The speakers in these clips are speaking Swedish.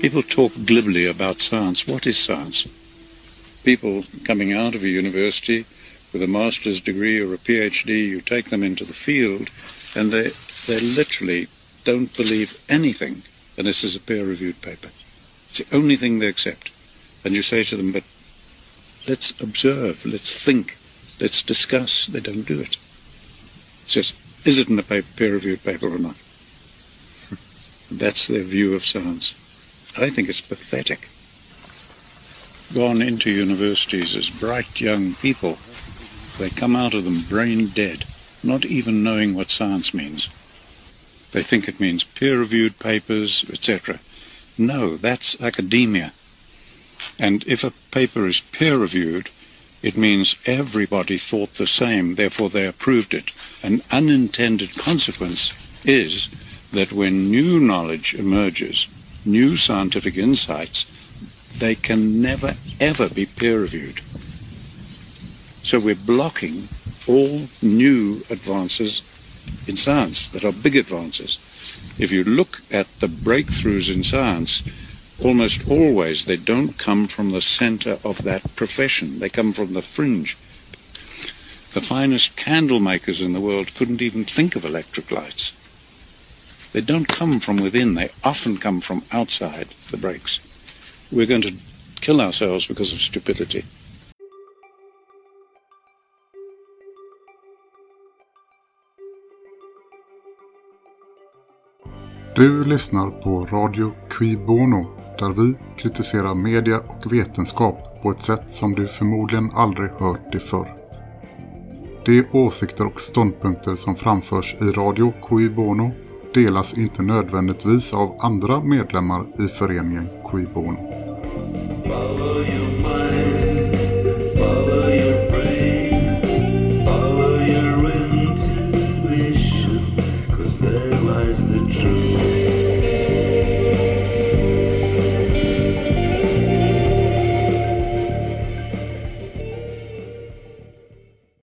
People talk glibly about science. What is science? People coming out of a university with a master's degree or a PhD, you take them into the field and they, they literally don't believe anything unless there's a peer-reviewed paper. It's the only thing they accept. And you say to them, but let's observe, let's think, let's discuss. They don't do it. It's just, is it in a peer-reviewed paper or not? That's their view of science. I think it's pathetic. Gone into universities as bright young people, they come out of them brain dead, not even knowing what science means. They think it means peer-reviewed papers, etc. No, that's academia. And if a paper is peer-reviewed, it means everybody thought the same, therefore they approved it. An unintended consequence is that when new knowledge emerges, new scientific insights, they can never ever be peer-reviewed. So we're blocking all new advances in science that are big advances. If you look at the breakthroughs in science, almost always they don't come from the center of that profession. They come from the fringe. The finest candle makers in the world couldn't even think of electric lights. They don't come from within. They often come from outside the breaks. We're going to kill ourselves because of stupidity. Du lyssnar på Radio Qui Bono där vi kritiserar media och vetenskap på ett sätt som du förmodligen aldrig hört det förr. De åsikter och ståndpunkter som framförs i Radio Qui Bono delas inte nödvändigtvis av andra medlemmar i föreningen Qui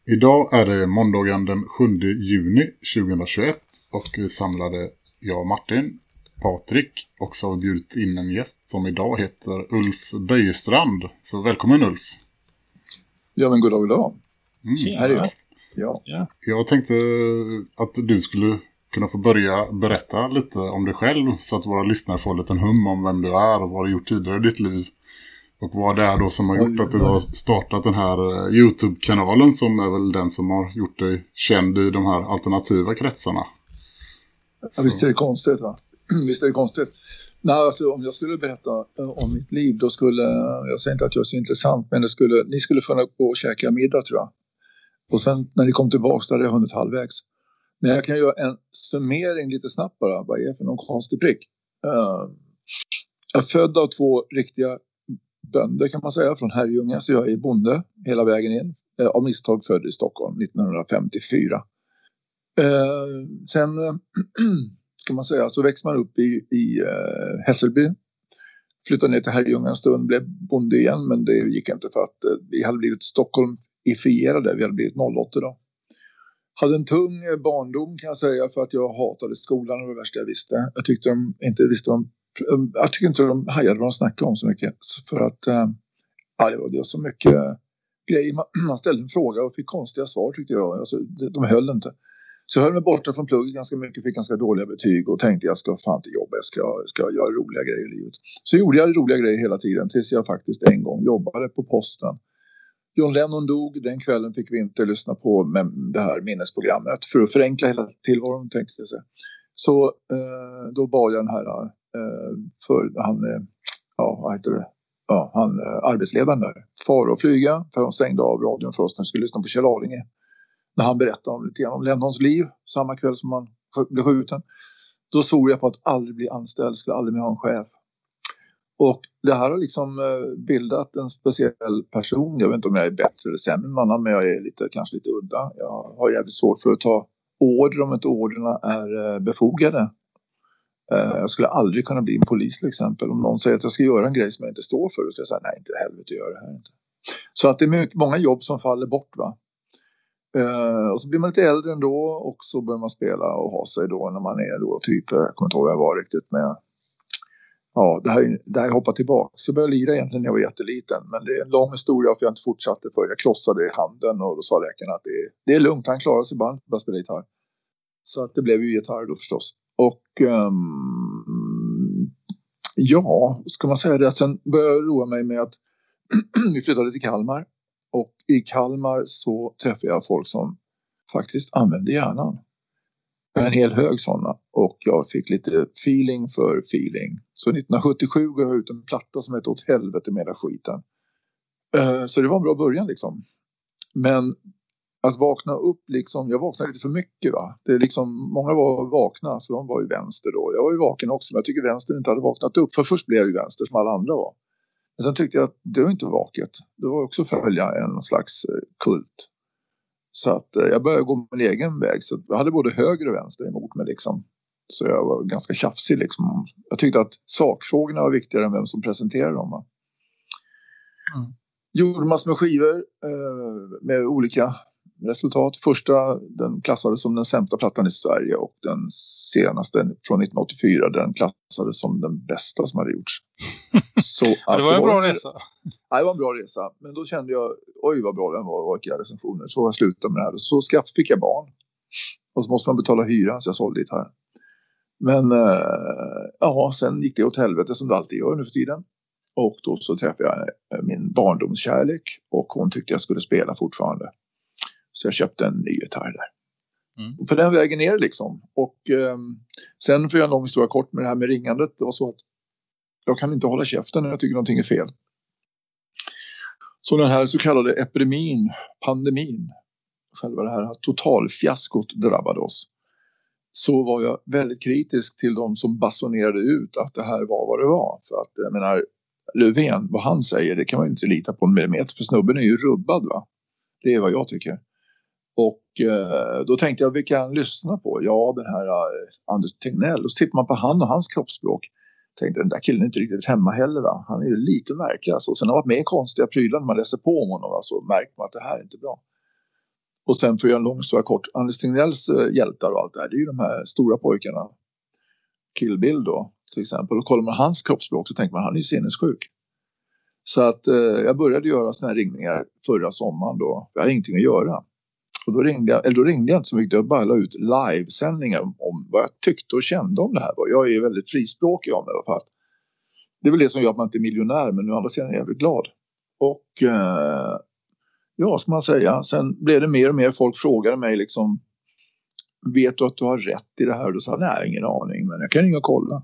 Idag är det måndagen den 7 juni 2021 och vi samlade jag och Martin, Patrik och så har vi bjudit in en gäst som idag heter Ulf Böjestrand. Så välkommen Ulf! Ja men god dag, god dag. Mm. Här är jag. Ja. ja. Jag tänkte att du skulle kunna få börja berätta lite om dig själv så att våra lyssnare får en liten hum om vem du är och vad du gjort tidigare i ditt liv. Och vad det är då som har gjort att du har startat den här eh, Youtube-kanalen som är väl den som har gjort dig känd i de här alternativa kretsarna. Ja, visst är det konstigt va? visst är det konstigt. Nej, alltså, om jag skulle berätta uh, om mitt liv då skulle, jag säger inte att jag är så intressant men det skulle, ni skulle få gå och käka middag tror jag. Och sen när ni kom tillbaka så hade jag hunnit halvvägs. Men jag kan göra en summering lite snabbt bara. Vad är det för någon konstig prick? Uh, jag är född av två riktiga bönder kan man säga från Herrljunga så jag är bonde hela vägen in. Eh, av misstag född i Stockholm 1954. Eh, sen eh, kan man säga så växte man upp i, i eh, Hässelby. Flyttade ner till Herrljunga en stund, blev bonde igen men det gick inte för att eh, vi hade blivit Stockholmifierade, vi hade blivit 08 då. Hade en tung eh, barndom kan jag säga för att jag hatade skolan och det värsta jag visste. Jag tyckte de inte visste om jag tycker inte de hajade vad de snackade om så mycket. För att eh, ja, det, var, det var så mycket grejer. Man, man ställde en fråga och fick konstiga svar tyckte jag. Alltså, de höll inte. Så jag höll mig borta från plugget ganska mycket, fick ganska dåliga betyg och tänkte jag ska fan inte jobba, jag ska, ska göra roliga grejer i livet. Så gjorde jag roliga grejer hela tiden tills jag faktiskt en gång jobbade på posten. John Lennon dog, den kvällen fick vi inte lyssna på det här minnesprogrammet för att förenkla hela tillvaron tänkte jag säga. Så eh, då bad jag den här Eh, för han, eh, ja vad heter det, ja, han eh, arbetsledaren där, far och flyga för de stängde av radion för oss när vi skulle lyssna på Kjell Arlinge. När han berättade om, lite grann om Lennons liv samma kväll som han blev skjuten. Då såg jag på att aldrig bli anställd, skulle aldrig mer ha en chef. Och det här har liksom eh, bildat en speciell person. Jag vet inte om jag är bättre eller sämre än annan, men jag är lite, kanske lite udda. Jag har jävligt svårt för att ta order om inte orderna är eh, befogade. Eh, jag skulle aldrig kunna bli en polis till exempel. Om någon säger att jag ska göra en grej som jag inte står för. Så ska jag säga nej inte helvete gör det här inte. Så att det är många jobb som faller bort va. Uh, och så blir man lite äldre ändå och så börjar man spela och ha sig då när man är då typ, eh, jag kommer inte ihåg vad jag var riktigt med ja, det här, det här hoppar tillbaka. Så jag började lira egentligen när jag var jätteliten. Men det är en lång historia för jag inte fortsatte för jag krossade handen och då sa läkaren att det är, det är lugnt, han klarar sig bara, bara spela gitarr. Så att det blev ju gitarr då förstås. Och um, ja, ska man säga det. Sen började jag roa mig med att vi flyttade till Kalmar. Och i Kalmar så träffade jag folk som faktiskt använde hjärnan. En hel hög sådana. Och jag fick lite feeling för feeling. Så 1977 gav jag ut en platta som hette Åt helvete med hela skiten. Eh, så det var en bra början liksom. Men att vakna upp liksom, jag vaknade lite för mycket va. Det är liksom, många var vakna så de var ju vänster då. Jag var ju vaken också men jag tycker vänster inte hade vaknat upp. För först blev jag ju vänster som alla andra var. Men sen tyckte jag att det var inte vaket. Det var också följa en slags eh, kult. Så att eh, jag började gå min egen väg. Så jag hade både höger och vänster emot mig liksom. Så jag var ganska tjafsig liksom. Jag tyckte att sakfrågorna var viktigare än vem som presenterade dem. Va? Mm. Gjorde massor med skivor eh, med olika resultat. Första den klassades som den sämsta plattan i Sverige och den senaste från 1984 den klassades som den bästa som hade gjorts. Så det var en bra resa. Ja, det var en bra resa. Men då kände jag, oj vad bra den var och vilka recensioner. Så jag slutade med det här. Så skaff, fick jag barn. Och så måste man betala hyra så jag sålde gitarren. Men äh, ja, sen gick det åt helvete som det alltid gör nu för tiden. Och då så träffade jag min barndomskärlek och hon tyckte jag skulle spela fortfarande. Så jag köpte en ny gitarr där. Mm. Och på den vägen ner liksom. Och eh, sen för jag en lång historia kort med det här med ringandet. Det var så att jag kan inte hålla käften när jag tycker någonting är fel. Så den här så kallade epidemin, pandemin, själva det här totalfiaskot drabbade oss. Så var jag väldigt kritisk till de som basunerade ut att det här var vad det var. För att jag menar, Löfven, vad han säger, det kan man ju inte lita på en millimeter. För snubben är ju rubbad va. Det är vad jag tycker. Och eh, då tänkte jag vi kan lyssna på, ja den här eh, Anders Tegnell. Och så tittar man på han och hans kroppsspråk. Tänkte den där killen är inte riktigt hemma heller va. Han är ju lite märklig alltså. Sen har han varit med i konstiga prylar när man läser på om honom. Så märker man att det här är inte bra. Och sen för att göra en lång historia kort. Anders Tegnells eh, hjältar och allt det här. Det är ju de här stora pojkarna. Kill Bill då till exempel. Och kollar man hans kroppsspråk så tänker man han är ju sinnessjuk. Så att eh, jag började göra såna här ringningar förra sommaren då. Jag hade ingenting att göra. Och då ringde jag, eller då ringde jag inte så mycket, jag bara la ut livesändningar om, om vad jag tyckte och kände om det här. Jag är väldigt frispråkig av mig. För att det är väl det som gör att man inte är miljonär, men nu andra sidan är jag jävligt glad. Och eh, ja, ska man säga, sen blev det mer och mer folk frågade mig liksom, vet du att du har rätt i det här? Och då sa jag, nej, ingen aning, men jag kan ringa och kolla.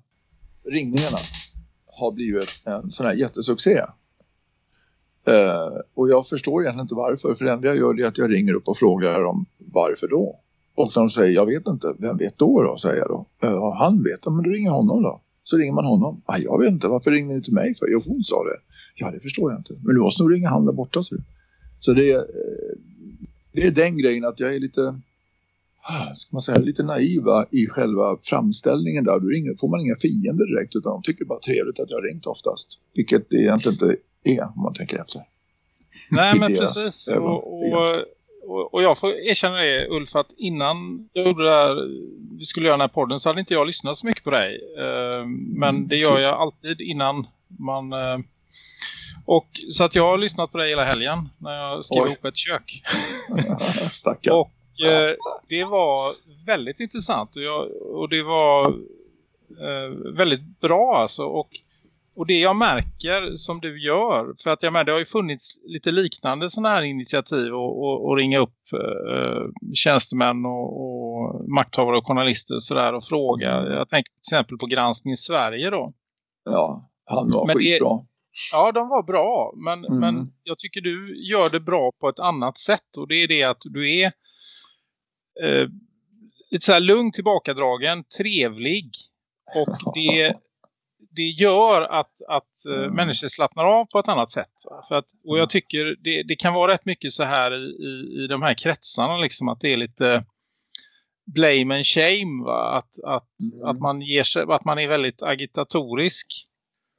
Ringningarna har blivit en sån här jättesuccé. Eh, och jag förstår egentligen inte varför. För det enda jag gör är att jag ringer upp och frågar dem varför då. Och de säger, jag vet inte. Vem vet då då, säger jag då. Uh, han vet, men då ringer honom då. Så ringer man honom. Ah, jag vet inte, varför ringde ni till mig för? Jo, hon sa det. Ja, det förstår jag inte. Men du måste nog ringa han där borta. Så, så det, är, det är den grejen att jag är lite ah, ska man säga, lite naiva i själva framställningen där. Då ringer, får man inga fiender direkt utan de tycker bara trevligt att jag har ringt oftast. Vilket det egentligen inte är om man tänker efter. Nej men precis. Och, och, och, och, jag får erkänna det Ulf att innan jag gjorde det här, vi skulle göra den här podden så hade inte jag lyssnat så mycket på dig. Uh, men mm, det gör jag alltid innan man... Uh, och så att jag har lyssnat på dig hela helgen när jag skrev ihop ett kök. Stackar. och uh, det var väldigt intressant och, jag, och det var väldigt bra alltså. Och och det jag märker som du gör, för att jag menar, det har ju funnits lite liknande sådana här initiativ och, och, och ringa upp eh, tjänstemän och, och makthavare och journalister och sådär och fråga. Jag tänker till exempel på granskning i Sverige då. Ja, han var men skitbra. Det, ja, de var bra. Men, mm. men jag tycker du gör det bra på ett annat sätt. Och det är det att du är eh, lite så här lugn tillbakadragen, trevlig. Och det det gör att, att eh, mm. människor slappnar av på ett annat sätt. För att, och jag mm. tycker det, det kan vara rätt mycket så här i, i, i de här kretsarna liksom att det är lite blame and shame va? Att, att, mm. att, man ger sig, att man är väldigt agitatorisk.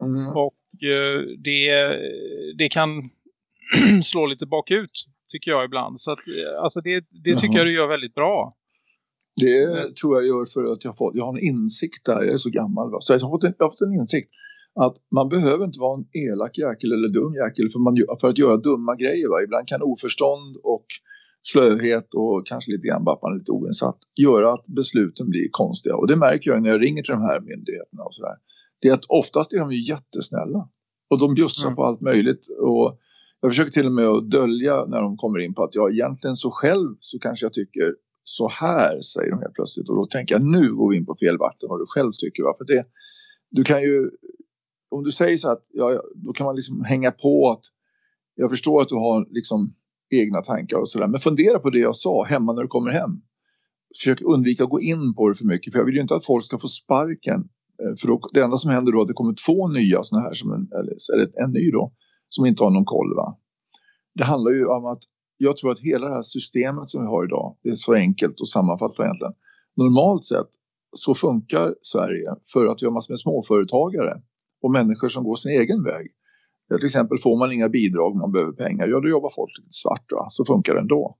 Mm. Och uh, det, det kan slå lite bakut tycker jag ibland. Så att, eh, alltså det, det tycker jag du gör väldigt bra. Det tror jag gör för att jag, fått, jag har en insikt där. Jag är så gammal. Va? Så jag har, fått en, jag har fått en insikt att man behöver inte vara en elak jäkel eller dum jäkel för, man, för att göra dumma grejer. Va? Ibland kan oförstånd och slöhet och kanske lite grann bara att man är lite oinsatt göra att besluten blir konstiga. Och det märker jag när jag ringer till de här myndigheterna och sådär. Det är att oftast är de ju jättesnälla. Och de bjussar mm. på allt möjligt. Och jag försöker till och med att dölja när de kommer in på att jag egentligen så själv så kanske jag tycker så här säger de helt plötsligt. Och då tänker jag nu går vi in på fel vatten vad du själv tycker. Va? För det, du kan ju, om du säger så att ja, då kan man liksom hänga på att jag förstår att du har liksom egna tankar och sådär. Men fundera på det jag sa hemma när du kommer hem. Försök undvika att gå in på det för mycket. För jag vill ju inte att folk ska få sparken. Eh, för då, det enda som händer då är att det kommer två nya sådana här, som en, eller, eller en ny då, som inte har någon koll. Va? Det handlar ju om att jag tror att hela det här systemet som vi har idag, det är så enkelt att sammanfatta egentligen. Normalt sett så funkar Sverige för att vi har massor med småföretagare och människor som går sin egen väg. Till exempel får man inga bidrag när man behöver pengar, ja då jobbar folk lite svart va? så funkar det ändå.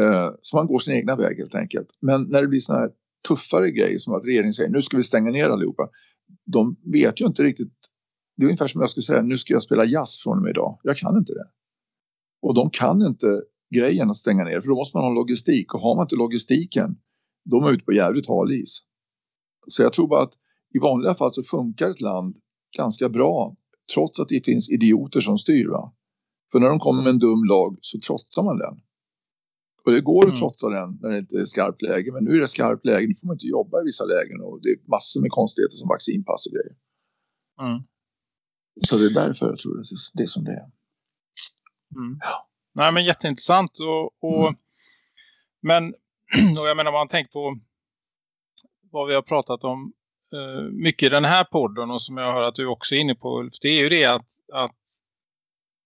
Eh, så man går sin egna väg helt enkelt. Men när det blir sådana här tuffare grejer som att regeringen säger nu ska vi stänga ner allihopa. De vet ju inte riktigt, det är ungefär som jag skulle säga nu ska jag spela jazz från och med idag. Jag kan inte det. Och de kan inte grejen att stänga ner för då måste man ha logistik och har man inte logistiken då är man ute på jävligt hal is. Så jag tror bara att i vanliga fall så funkar ett land ganska bra trots att det finns idioter som styr. Va? För när de kommer med en dum lag så trotsar man den. Och det går att mm. trotsa den när det inte är skarpt läge. Men nu är det skarpt läge, nu får man inte jobba i vissa lägen. Och det är massor med konstigheter som vaccinpass och grejer. Mm. Så det är därför jag tror att det är som det är. Mm. Ja. Nej men jätteintressant. Och, och mm. Men och jag menar man tänker på vad vi har pratat om uh, mycket i den här podden och som jag hör att du också är inne på Ulf, det är ju det att, att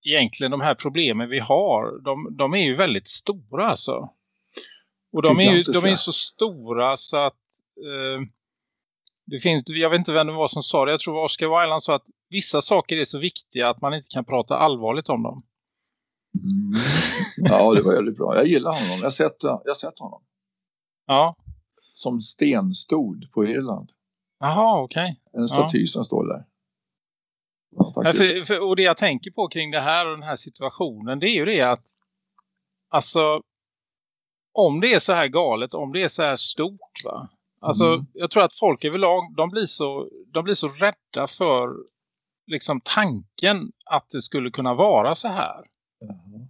egentligen de här problemen vi har, de, de är ju väldigt stora alltså. Och de är ju de är så stora så att uh, det finns, jag vet inte vem det var som sa det, jag tror Oscar Wilde sa att vissa saker är så viktiga att man inte kan prata allvarligt om dem. Mm. Ja, det var väldigt bra. Jag gillar honom. Jag har sett, jag har sett honom. Ja. Som stenstod på Irland. Jaha, okej. Okay. En staty ja. som står där. Ja, för, för, och det jag tänker på kring det här och den här situationen det är ju det att alltså om det är så här galet, om det är så här stort va. Alltså mm. jag tror att folk överlag de blir så, de blir så rädda för liksom tanken att det skulle kunna vara så här.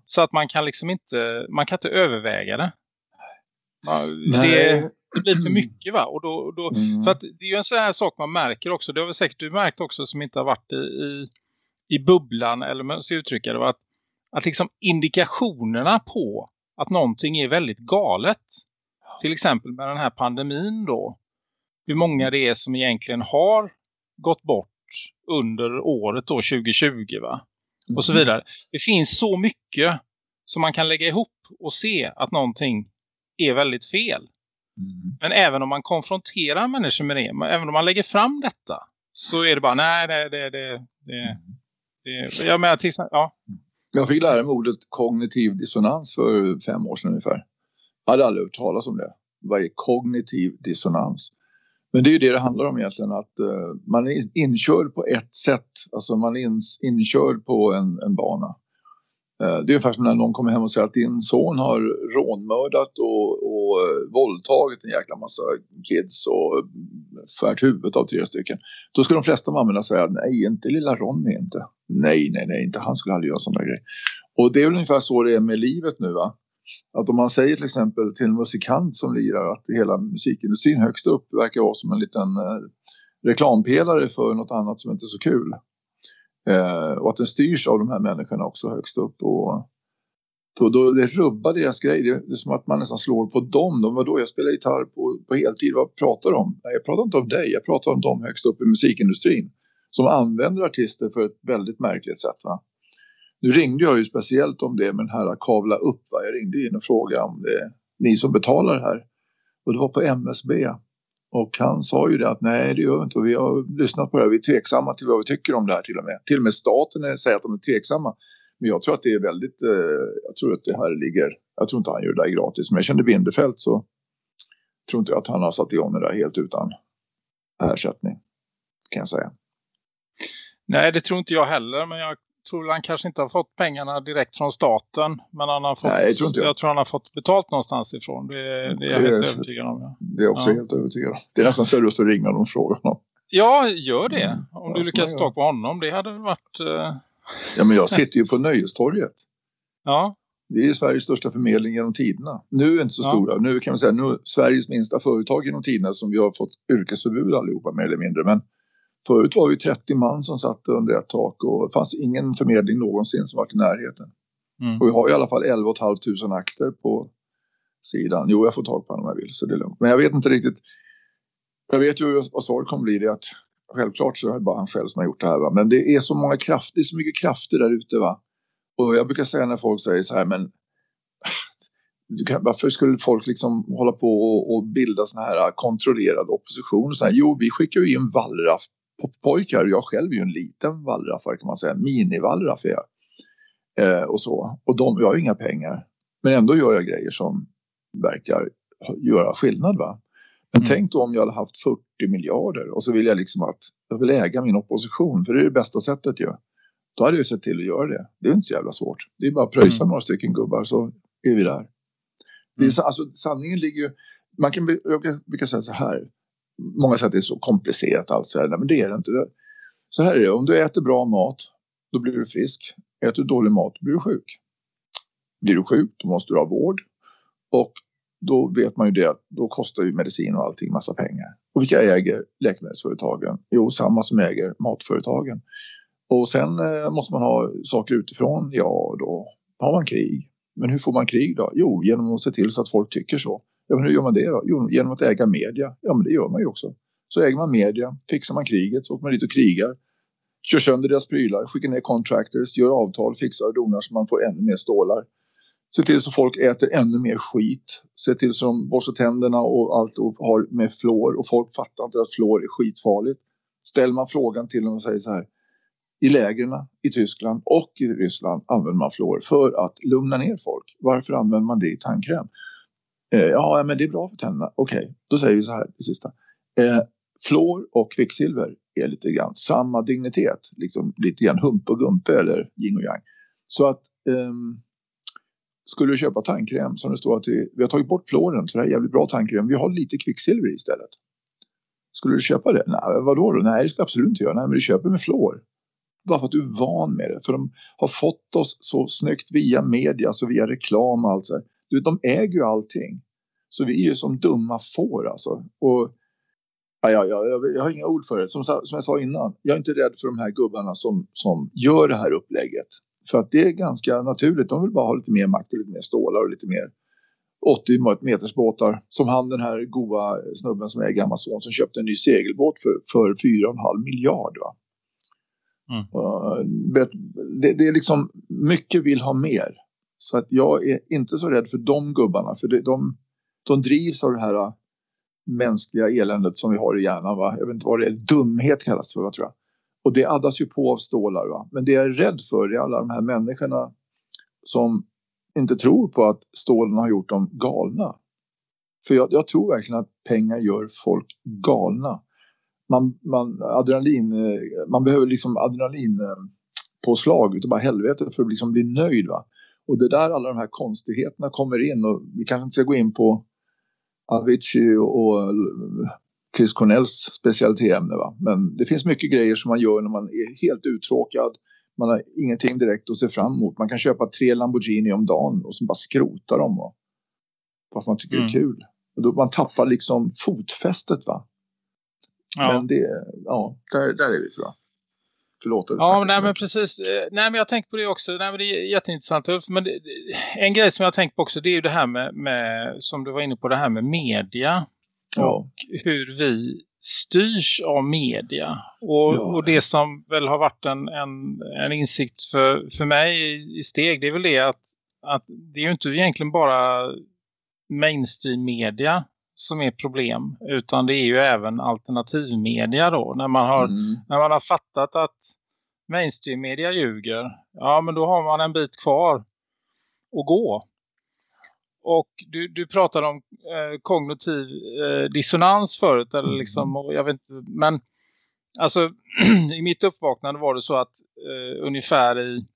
Så att man kan liksom inte, man kan inte överväga det. Det blir för mycket va? Och då, då, mm. För att det är ju en sån här sak man märker också. Det har väl säkert du märkt också som inte har varit i, i, i bubblan eller man ska uttrycka det. Att, att liksom indikationerna på att någonting är väldigt galet. Till exempel med den här pandemin då. Hur många det är som egentligen har gått bort under året då 2020 va? Och så mm. vidare. Det finns så mycket som man kan lägga ihop och se att någonting är väldigt fel. Mm. Men även om man konfronterar människor med det, även om man lägger fram detta så är det bara, nej det, det, det, det, mm. det jag menar till ja. Jag fick lära mig ordet kognitiv dissonans för fem år sedan ungefär. Jag hade aldrig hört talas om det. Vad är kognitiv dissonans? Men det är ju det det handlar om egentligen att uh, man är inkörd på ett sätt. Alltså man är inkörd på en, en bana. Eh, det är ungefär som när någon kommer hem och säger att din son har rånmördat och, och eh, våldtagit en jäkla massa kids och färt huvudet av tre stycken. Då ska de flesta mammorna säga nej, inte lilla Ronny inte. Nej, nej, nej, inte han skulle aldrig göra sådana grejer. Och det är väl ungefär så det är med livet nu va? Att om man säger till exempel till en musikant som lirar att hela musikindustrin högst upp verkar vara som en liten eh, reklampelare för något annat som inte är så kul Eh, och att den styrs av de här människorna också högst upp. Och då, då det rubbar deras grej. Det, det är som att man nästan slår på dem. De då jag spelar gitarr på, på heltid. Vad pratar de om? Nej, jag pratar inte om dig. Jag pratar om dem högst upp i musikindustrin. Som använder artister för ett väldigt märkligt sätt. Va? Nu ringde jag ju speciellt om det med den här kavla upp. Va? Jag ringde in och frågade om det är ni som betalar här. Och det var på MSB. Och han sa ju det att nej det gör vi inte och vi har lyssnat på det vi är tveksamma till vad vi tycker om det här till och med. Till och med staten säger att de är tveksamma. Men jag tror att det är väldigt, eh, jag tror att det här ligger, jag tror inte han gör det där gratis. Men jag kände Bindefält så tror inte jag att han har satt igång det där helt utan ersättning kan jag säga. Nej, det tror inte jag heller. Men jag tror han kanske inte har fått pengarna direkt från staten. Men han har fått, Nej, jag, tror inte jag. jag tror han har fått betalt någonstans ifrån. Det, det är jag helt övertygad om. Ja. Det är också ja. helt övertygad om. Det är nästan seriöst att ringa och fråga honom. Ja, gör det. Mm. Om ja, du lyckas ta på honom. Det hade varit... Uh... Ja, men jag sitter ju på Nöjestorget. Ja. Det är Sveriges största förmedling genom tiderna. Nu är det inte så ja. stora. Nu kan man säga nu Sveriges minsta företag genom tiderna som vi har fått yrkesförbud allihopa mer eller mindre. Men förut var vi 30 man som satt under ett tak och det fanns ingen förmedling någonsin som var i närheten. Mm. Och vi har i alla fall 11 500 akter på sidan. Jo, jag får tag på honom om jag vill så det är lugnt. Men jag vet inte riktigt. Jag vet ju vad svaret kommer bli det att självklart så är det bara han själv som har gjort det här va. Men det är så många krafter, det är så mycket krafter där ute va. Och jag brukar säga när folk säger så här, men kan, varför skulle folk liksom hålla på och, och bilda såna här kontrollerad opposition? Så här, jo, vi skickar ju in wallraff pojkar. Jag själv är ju en liten wallraffare kan man säga, mini-wallraff är jag. Eh, och så. Och de, jag har inga pengar. Men ändå gör jag grejer som verkar göra skillnad va. Men mm. tänk då om jag hade haft 40 miljarder och så vill jag liksom att jag vill äga min opposition för det är det bästa sättet ju. Då hade jag sett till att göra det. Det är inte så jävla svårt. Det är bara att pröjsa mm. några stycken gubbar så är vi där. Det är, mm. alltså, sanningen ligger ju... Man kan, jag brukar säga så här. Många säger att det är så komplicerat allt så här. Nej, men det är det inte. Så här är det. Om du äter bra mat, då blir du frisk. Äter du dålig mat, då blir du sjuk. Blir du sjuk, då måste du ha vård. Och då vet man ju det att då kostar ju medicin och allting massa pengar. Och vilka äger läkemedelsföretagen? Jo, samma som äger matföretagen. Och sen eh, måste man ha saker utifrån. Ja, då har man krig. Men hur får man krig då? Jo, genom att se till så att folk tycker så. Ja, men hur gör man det då? Jo, genom att äga media. Ja, men det gör man ju också. Så äger man media, fixar man kriget, så åker man dit och krigar. Kör sönder deras prylar, skickar ner contractors, gör avtal, fixar och donar så man får ännu mer stålar. Se till så folk äter ännu mer skit. Se till så de borstar tänderna och allt och har med flår. Och folk fattar inte att flår är skitfarligt. Ställer man frågan till dem och säger så här i lägren i Tyskland och i Ryssland använder man fluor för att lugna ner folk. Varför använder man det i tandkräm? Eh, ja, men det är bra för tänderna. Okej, okay, då säger vi så här det sista. Eh, fluor och kvicksilver är lite grann samma dignitet. Liksom lite grann hump och gumpe eller yin och yang. Så att eh, skulle du köpa tandkräm som det står att vi, har tagit bort fluoren så det är jävligt bra tandkräm. Vi har lite kvicksilver i istället. Skulle du köpa det? Nej, vadå då? Nej, det ska jag absolut inte göra. Nej, men du köper med fluor bara för att du är van med det. För de har fått oss så snyggt via media, så via reklam och allt så du, De äger ju allting. Så vi är ju som dumma får alltså. Och, ja, ja, ja, jag, jag har inga ord för det. Som, som jag sa innan, jag är inte rädd för de här gubbarna som, som gör det här upplägget. För att det är ganska naturligt. De vill bara ha lite mer makt och lite mer stålar och lite mer 80 meters båtar. Som han den här goa snubben som äger Amazon som köpte en ny segelbåt för, för 4,5 miljard va. Mm. Det, det, är liksom mycket vill ha mer. Så att jag är inte så rädd för de gubbarna. För det, de, de drivs av det här äh, mänskliga eländet som vi har i hjärnan. Va? Jag vet inte vad det är. Dumhet kallas det för, tror jag. Och det addas ju på av stålar. Va? Men det jag är rädd för är alla de här människorna som inte tror på att stålen har gjort dem galna. För jag, jag tror verkligen att pengar gör folk galna man, man, adrenalin, eh, man behöver liksom adrenalin eh, påslag utav bara helvete för att liksom bli nöjd va. Och det där alla de här konstigheterna kommer in och vi kanske inte ska gå in på Avicii och Chris Cornells specialitetsämne va. Men det finns mycket grejer som man gör när man är helt uttråkad. Man har ingenting direkt att se fram emot. Man kan köpa tre Lamborghini om dagen och så bara skrota dem. Va? Varför man tycker mm. det är mm. kul. Och då man tappar liksom fotfästet va. Ja. Men det, ja, där, där är vi tror jag. Förlåt. Ja, nej, men precis. Eh, nej, men jag tänker på det också. Nej, men det är jätteintressant. Men det, en grej som jag tänkt på också det är ju det här med, med, som du var inne på, det här med media. Ja. Och hur vi styrs av media. Och, ja. och det som väl har varit en, en, en insikt för, för mig i, i steg, det är väl det att, att det är ju inte egentligen bara mainstream media som är problem utan det är ju även alternativmedia då när man har, mm. när man har fattat att mainstream-media ljuger ja men då har man en bit kvar att gå och du, du pratade om eh, kognitiv eh, dissonans förut eller mm. liksom, och jag vet inte, men alltså i mitt uppvaknande var det så att eh, ungefär i,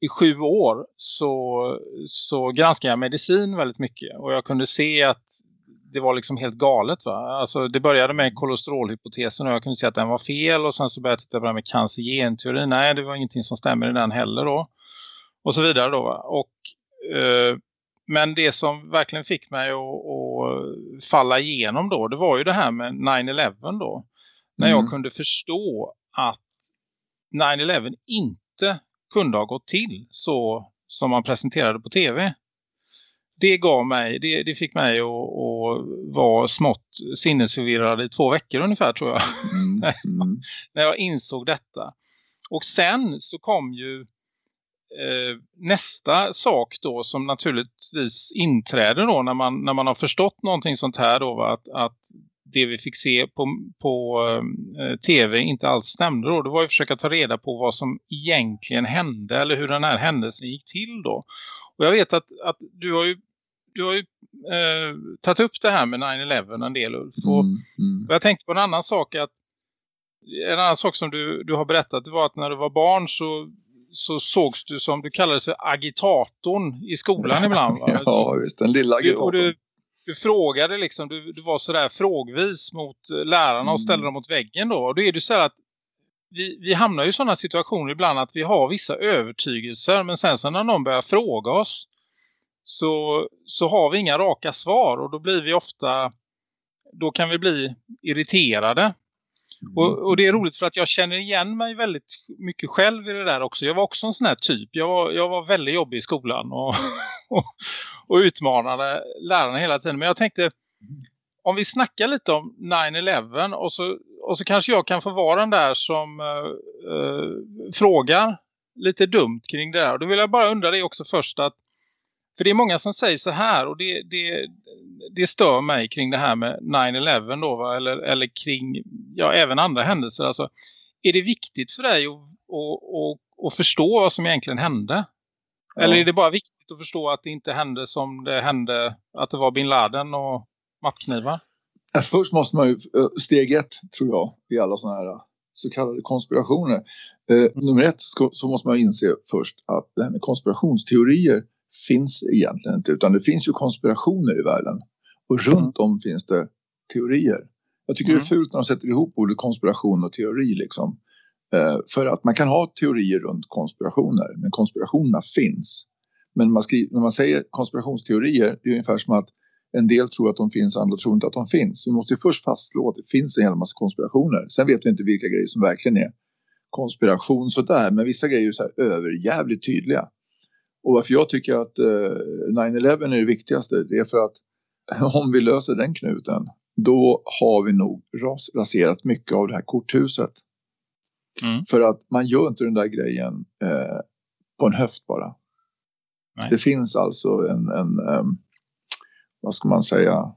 i sju år så, så granskade jag medicin väldigt mycket. Och jag kunde se att det var liksom helt galet va. Alltså det började med kolesterolhypotesen och jag kunde se att den var fel. Och sen så började jag titta på det här med cancergenteori. Nej det var ingenting som stämmer i den heller då. Och så vidare då va. Och eh, men det som verkligen fick mig att, att, falla igenom då, det var ju det här med 9-11 då. När mm. jag kunde förstå att 9-11 inte kunde ha gått till så som man presenterade på tv. Det gav mig, det, det fick mig att, att vara smått sinnesförvirrad i två veckor ungefär tror jag. Mm. Mm. när jag insåg detta. Och sen så kom ju Eh, nästa sak då som naturligtvis inträder då när man, när man har förstått någonting sånt här då att, att det vi fick se på, på eh, tv inte alls stämde då. Det var ju att försöka ta reda på vad som egentligen hände eller hur den här händelsen gick till då. Och jag vet att, att du har ju, du har ju eh, tagit upp det här med 9-11 en del Ulf. Och, mm, mm. och jag tänkte på en annan sak att en annan sak som du, du har berättat var att när du var barn så så sågs du som du kallades för agitatorn i skolan ibland va? ja visst, den lilla agitatorn. Du, du, frågade liksom, du, du var sådär frågvis mot eh, lärarna och ställde mm. dem mot väggen då. Och då är det så att vi, vi hamnar i sådana situationer ibland att vi har vissa övertygelser men sen så när någon börjar fråga oss så, så har vi inga raka svar och då blir vi ofta då kan vi bli irriterade och, och, det är roligt för att jag känner igen mig väldigt mycket själv i det där också. Jag var också en sån här typ. Jag var, jag var väldigt jobbig i skolan och, och, och utmanade lärarna hela tiden. Men jag tänkte, om vi snackar lite om 9-11 och så, och så kanske jag kan få vara den där som uh, uh, frågar lite dumt kring det där. Och då vill jag bara undra dig också först att för det är många som säger så här och det, det, det stör mig kring det här med 9-11 då va? Eller, eller kring ja, även andra händelser. Alltså, är det viktigt för dig att, att, att, att förstå vad som egentligen hände? Ja. Eller är det bara viktigt att förstå att det inte hände som det hände, att det var Bin Laden och mattknivar? Först måste man ju, eh, steg ett tror jag i alla sådana här så kallade konspirationer. Eh, nummer ett så måste man inse först att det här med konspirationsteorier finns egentligen inte utan det finns ju konspirationer i världen och mm. runt om finns det teorier. Jag tycker mm. det är mm. fult när de sätter ihop ordet konspiration och teori liksom. Eh, för att man kan ha teorier runt konspirationer men konspirationerna finns. Men man skriver, när man säger konspirationsteorier det är ungefär som att en del tror att de finns, andra tror inte att de finns. Vi måste först fastslå att det finns en hel massa konspirationer. Sen vet vi inte vilka grejer som verkligen är konspiration sådär. Men vissa grejer är så här överjävligt tydliga. Och varför jag tycker att eh, 9-11 är det viktigaste det är för att om vi löser den knuten då har vi nog ras raserat mycket av det här korthuset. Mm. För att man gör inte den där grejen eh, på en höft bara. Nej. Det finns alltså en, en um, vad ska man säga,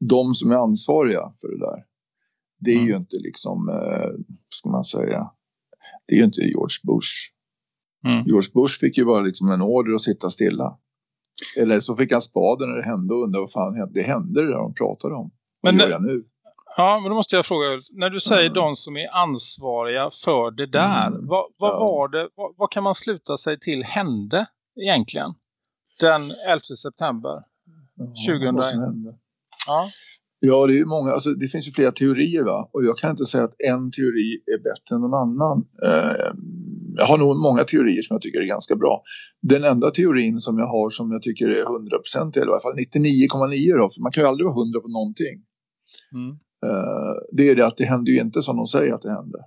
de som är ansvariga för det där. Det är mm. ju inte liksom, eh, ska man säga, det är ju inte George Bush Mm. George Bush fick ju bara liksom en order att sitta stilla. Eller så fick han spaden när det hände och undrade vad fan hände. Det hände det där de pratade om. Vad men gör jag nu? Ja, men då måste jag fråga När du säger mm. de som är ansvariga för det där. Mm. Vad, vad ja. var det? Vad, vad, kan man sluta sig till hände egentligen? Den 11 september 2001. Ja. Ja, det är många, alltså det finns ju flera teorier va. Och jag kan inte säga att en teori är bättre än någon annan. Eh, jag har nog många teorier som jag tycker är ganska bra. Den enda teorin som jag har som jag tycker är 100% eller i alla fall 99,9 då. För man kan ju aldrig vara 100 på någonting. Mm. Uh, det är det att det händer ju inte som de säger att det händer.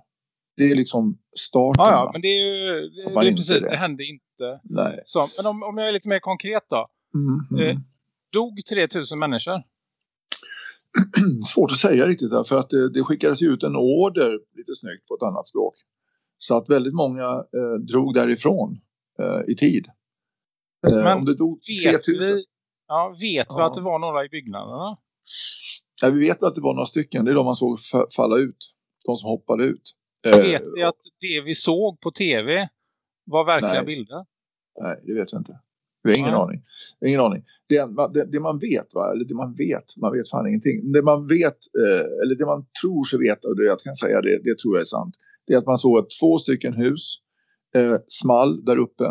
Det är liksom starten. Ja, ja men det är ju det, det är precis, det. det hände inte. Nej. Så, men om, om jag är lite mer konkret då. Mm, mm. Eh, dog 3000 människor? Svårt att säga riktigt där, för att det, det skickades ut en order lite snyggt på ett annat språk. Så att väldigt många eh, drog därifrån eh, i tid. Eh, Men om det dog vet 3000. Vi, ja, vet ja. vi att det var några i byggnaderna? Ja, vi vet att det var några stycken. Det är de man såg falla ut. De som hoppade ut. Vet vi att det vi såg på tv var verkliga nej. bilder? Nej, det vet jag inte. Vi har ingen mm. aning. Ingen aning. Det, det, det, man vet, va? eller det man vet, man vet fan ingenting. Det man vet, eh, eller det man tror sig veta, och det jag kan säga det, det tror jag är sant. Det är att man såg två stycken hus eh, small där uppe.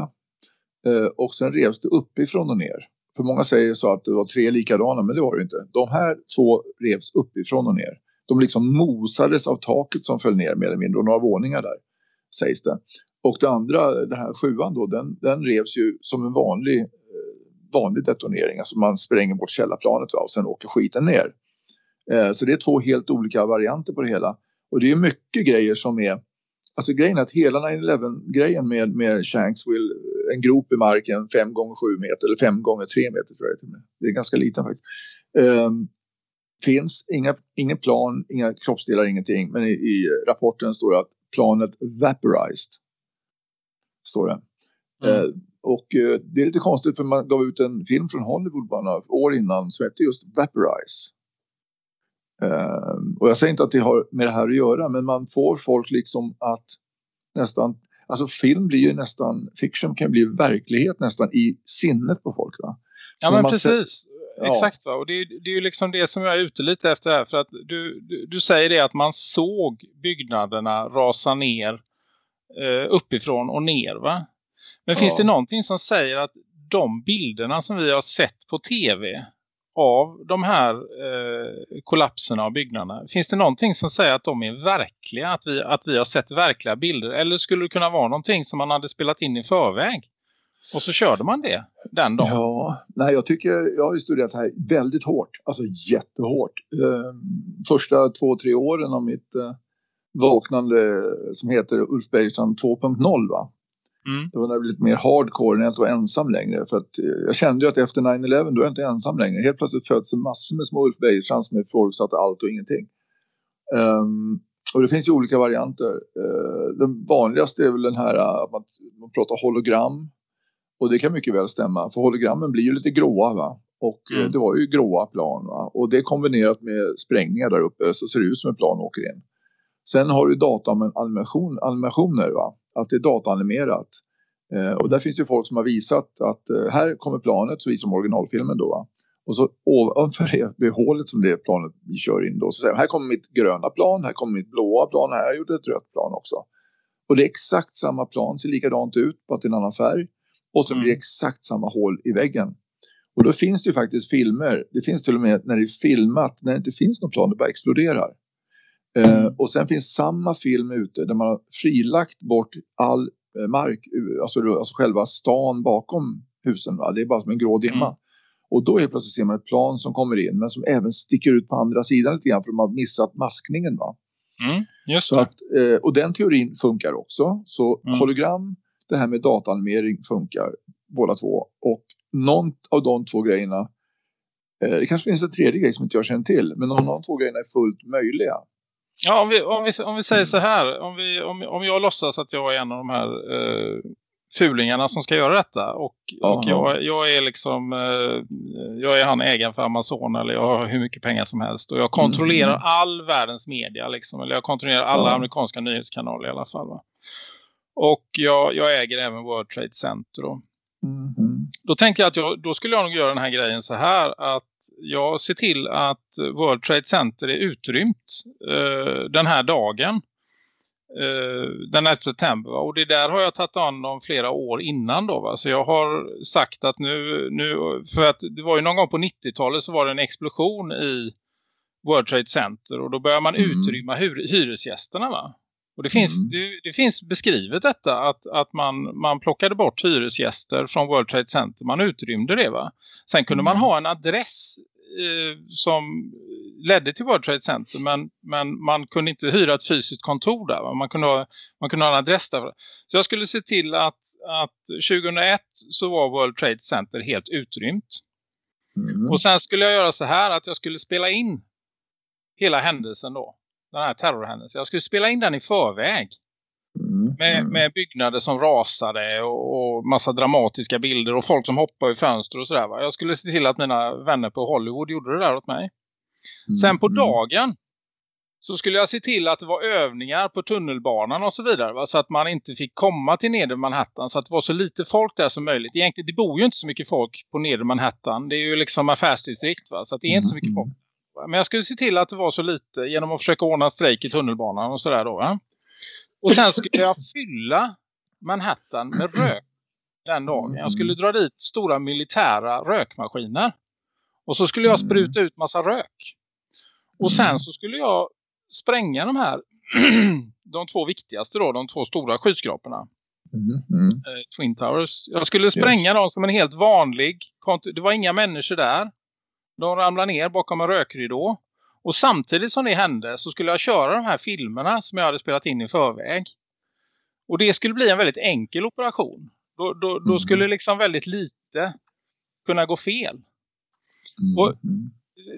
Eh, och sen revs det uppifrån och ner. För många säger så att det var tre likadana, men det var det inte. De här två revs uppifrån och ner. De liksom mosades av taket som föll ner mer eller mindre och några våningar där, sägs det. Och det andra, den här sjuan då, den, den revs ju som en vanlig, eh, vanlig detonering. Alltså man spränger bort källarplanet va, och sen åker skiten ner. Eh, så det är två helt olika varianter på det hela. Och det är mycket grejer som är... Alltså grejen är att hela 9-11-grejen med, med Shanksville, en grop i marken 5 gånger 7 meter eller 5 gånger 3 meter tror jag det är. Det är ganska liten faktiskt. Eh, finns inga, ingen plan, inga kroppsdelar, ingenting. Men i, i rapporten står det att planet vaporized står det. Mm. Eh, och eh, det är lite konstigt för man gav ut en film från Hollywood bara några år innan som hette just Vaporize. Eh, och jag säger inte att det har med det här att göra men man får folk liksom att nästan, alltså film blir ju nästan, fiction kan bli verklighet nästan i sinnet på folk va? Så ja men precis. Ja. Exakt va? Och det är, det är ju liksom det som jag är ute lite efter här. För att du, du, du säger det att man såg byggnaderna rasa ner eh, uppifrån och ner va? Men ja. finns det någonting som säger att de bilderna som vi har sett på tv av de här eh, kollapserna av byggnaderna. Finns det någonting som säger att de är verkliga? Att vi, att vi har sett verkliga bilder? Eller skulle det kunna vara någonting som man hade spelat in i förväg? Och så körde man det den dagen. Ja, nej, jag tycker jag har ju studerat det här väldigt hårt. Alltså jättehårt. Eh, första två, tre åren av mitt eh, vaknande som heter Ulf Bergstrand 2.0 va? Mm. Det var när blev lite mer hardcore när jag inte var ensam längre. För att, eh, jag kände ju att efter 9-11 då är jag inte ensam längre. Helt plötsligt föds det massor med små Ulf Bergstrand som är förutsatta allt och ingenting. Um, och det finns ju olika varianter. Uh, den vanligaste är väl den här att man, man pratar hologram. Och det kan mycket väl stämma. För hologrammen blir ju lite gråa va? Och eh, mm. det var ju gråa plan va? Och det kombinerat med sprängningar där uppe så ser det ut som ett plan åker in. Sen har du dataanimation, animationer va? Att det är dataanimerat. Eh, och där finns ju folk som har visat att eh, här kommer planet så visar de originalfilmen då va? Och så ovanför det, det hålet som det planet vi kör in då så säger de, här kommer mitt gröna plan, här kommer mitt blåa plan, här har jag gjort ett rött plan också. Och det är exakt samma plan, ser likadant ut, bara till en annan färg. Och så blir det mm. exakt samma hål i väggen. Och då finns det ju faktiskt filmer, det finns till och med när det är filmat, när det inte finns någon plan, det bara exploderar. Eh, och sen finns samma film ute där man har frilagt bort all eh, mark, alltså, alltså själva stan bakom husen. Va? Det är bara som en grå dimma. Mm. Och då helt plötsligt ser man ett plan som kommer in men som även sticker ut på andra sidan lite grann för de har missat maskningen. Va? Mm, just så att, eh, och den teorin funkar också. Så mm. hologram, det här med dataanimering funkar båda två. Och någon av de två grejerna, eh, det kanske finns en tredje grej som inte jag känner till, men någon av de två grejerna är fullt möjliga. Ja, om vi, om vi, om vi säger så här. Om, vi, om, om jag låtsas att jag är en av de här eh, fulingarna som ska göra detta. Och, och jag, jag är liksom eh, jag är han ägaren för Amazon eller jag har hur mycket pengar som helst. Och jag kontrollerar mm. all världens media liksom. Eller jag kontrollerar alla ja. amerikanska nyhetskanaler i alla fall va. Och jag, jag äger även World Trade Center då. Mm. Då tänker jag att jag, då skulle jag nog göra den här grejen så här att jag ser till att World Trade Center är utrymt eh, den här dagen. Eh, den 11 september. Va? Och det där har jag tagit an om flera år innan då. Va? Så jag har sagt att nu, nu för att det var ju någon gång på 90-talet så var det en explosion i World Trade Center. Och då börjar man mm. utrymma hyresgästerna va? Och det finns, mm. det, det, finns beskrivet detta att, att man, man plockade bort hyresgäster från World Trade Center. Man utrymde det va. Sen kunde mm. man ha en adress eh, som ledde till World Trade Center. Men, men man kunde inte hyra ett fysiskt kontor där. Va? Man, kunde ha, man kunde ha en adress där. Så jag skulle se till att, att 2001 så var World Trade Center helt utrymt. Mm. Och sen skulle jag göra så här att jag skulle spela in hela händelsen då den här terrorhändelsen. Jag skulle spela in den i förväg. Mm. Med, mm. med byggnader som rasade och, och, massa dramatiska bilder och folk som hoppar i fönster och sådär. Va? Jag skulle se till att mina vänner på Hollywood gjorde det där åt mig. Mm. Sen på mm. dagen så skulle jag se till att det var övningar på tunnelbanan och så vidare. Va? Så att man inte fick komma till nedre Manhattan. Så att det var så lite folk där som möjligt. Egentligen, det bor ju inte så mycket folk på nedre Manhattan. Det är ju liksom affärsdistrikt va. Så att det är inte så mycket folk. Men jag skulle se till att det var så lite genom att försöka ordna strejk i tunnelbanan och sådär då. Va? Och sen skulle jag fylla Manhattan med rök den dagen. Jag skulle dra dit stora militära rökmaskiner. Och så skulle jag spruta ut massa rök. Och sen så skulle jag spränga de här de två viktigaste då, de två stora skyskraporna. Mm, mm. Twin Towers. Jag skulle spränga yes. dem som en helt vanlig, det var inga människor där. De ramlade ner bakom en rökridå. Och samtidigt som det hände så skulle jag köra de här filmerna som jag hade spelat in i förväg. Och det skulle bli en väldigt enkel operation. Då, då, då skulle liksom väldigt lite kunna gå fel. Mm. Och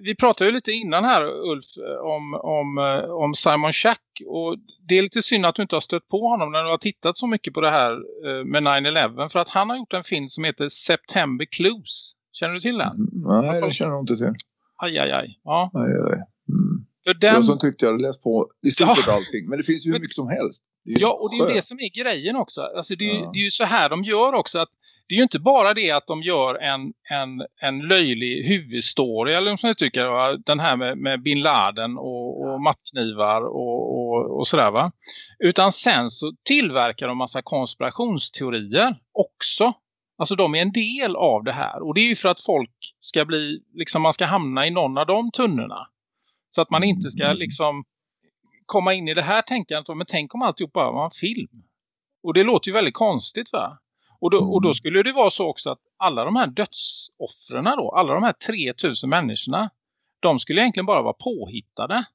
vi pratade ju lite innan här Ulf om, om, om Simon Schack och det är lite synd att du inte har stött på honom när du har tittat så mycket på det här eh, med 9-11 för att han har gjort en film som heter September Clues. Känner du till den? Mm, nej, det känner jag inte till. Aj, aj, aj. Ja. Aj, aj. Mm. För den... Jag som tyckte jag hade läst på i stort sett ja. allting. Men det finns ju hur mycket som helst. Ja, och det är ju det som är grejen också. Alltså det, är, ja. det är ju så här de gör också att det är ju inte bara det att de gör en, en, en löjlig huvudstory eller som jag tycker, den här med, med Bin Laden och, och mattknivar och, och, och sådär va. Utan sen så tillverkar de massa konspirationsteorier också. Alltså de är en del av det här och det är ju för att folk ska bli, liksom man ska hamna i någon av de tunnorna. Så att man inte ska liksom komma in i det här tänkandet, men tänk om alltihop bara var en film. Och det låter ju väldigt konstigt va? Och då, och då skulle det vara så också att alla de här dödsoffren då, alla de här 3000 människorna, de skulle egentligen bara vara påhittade.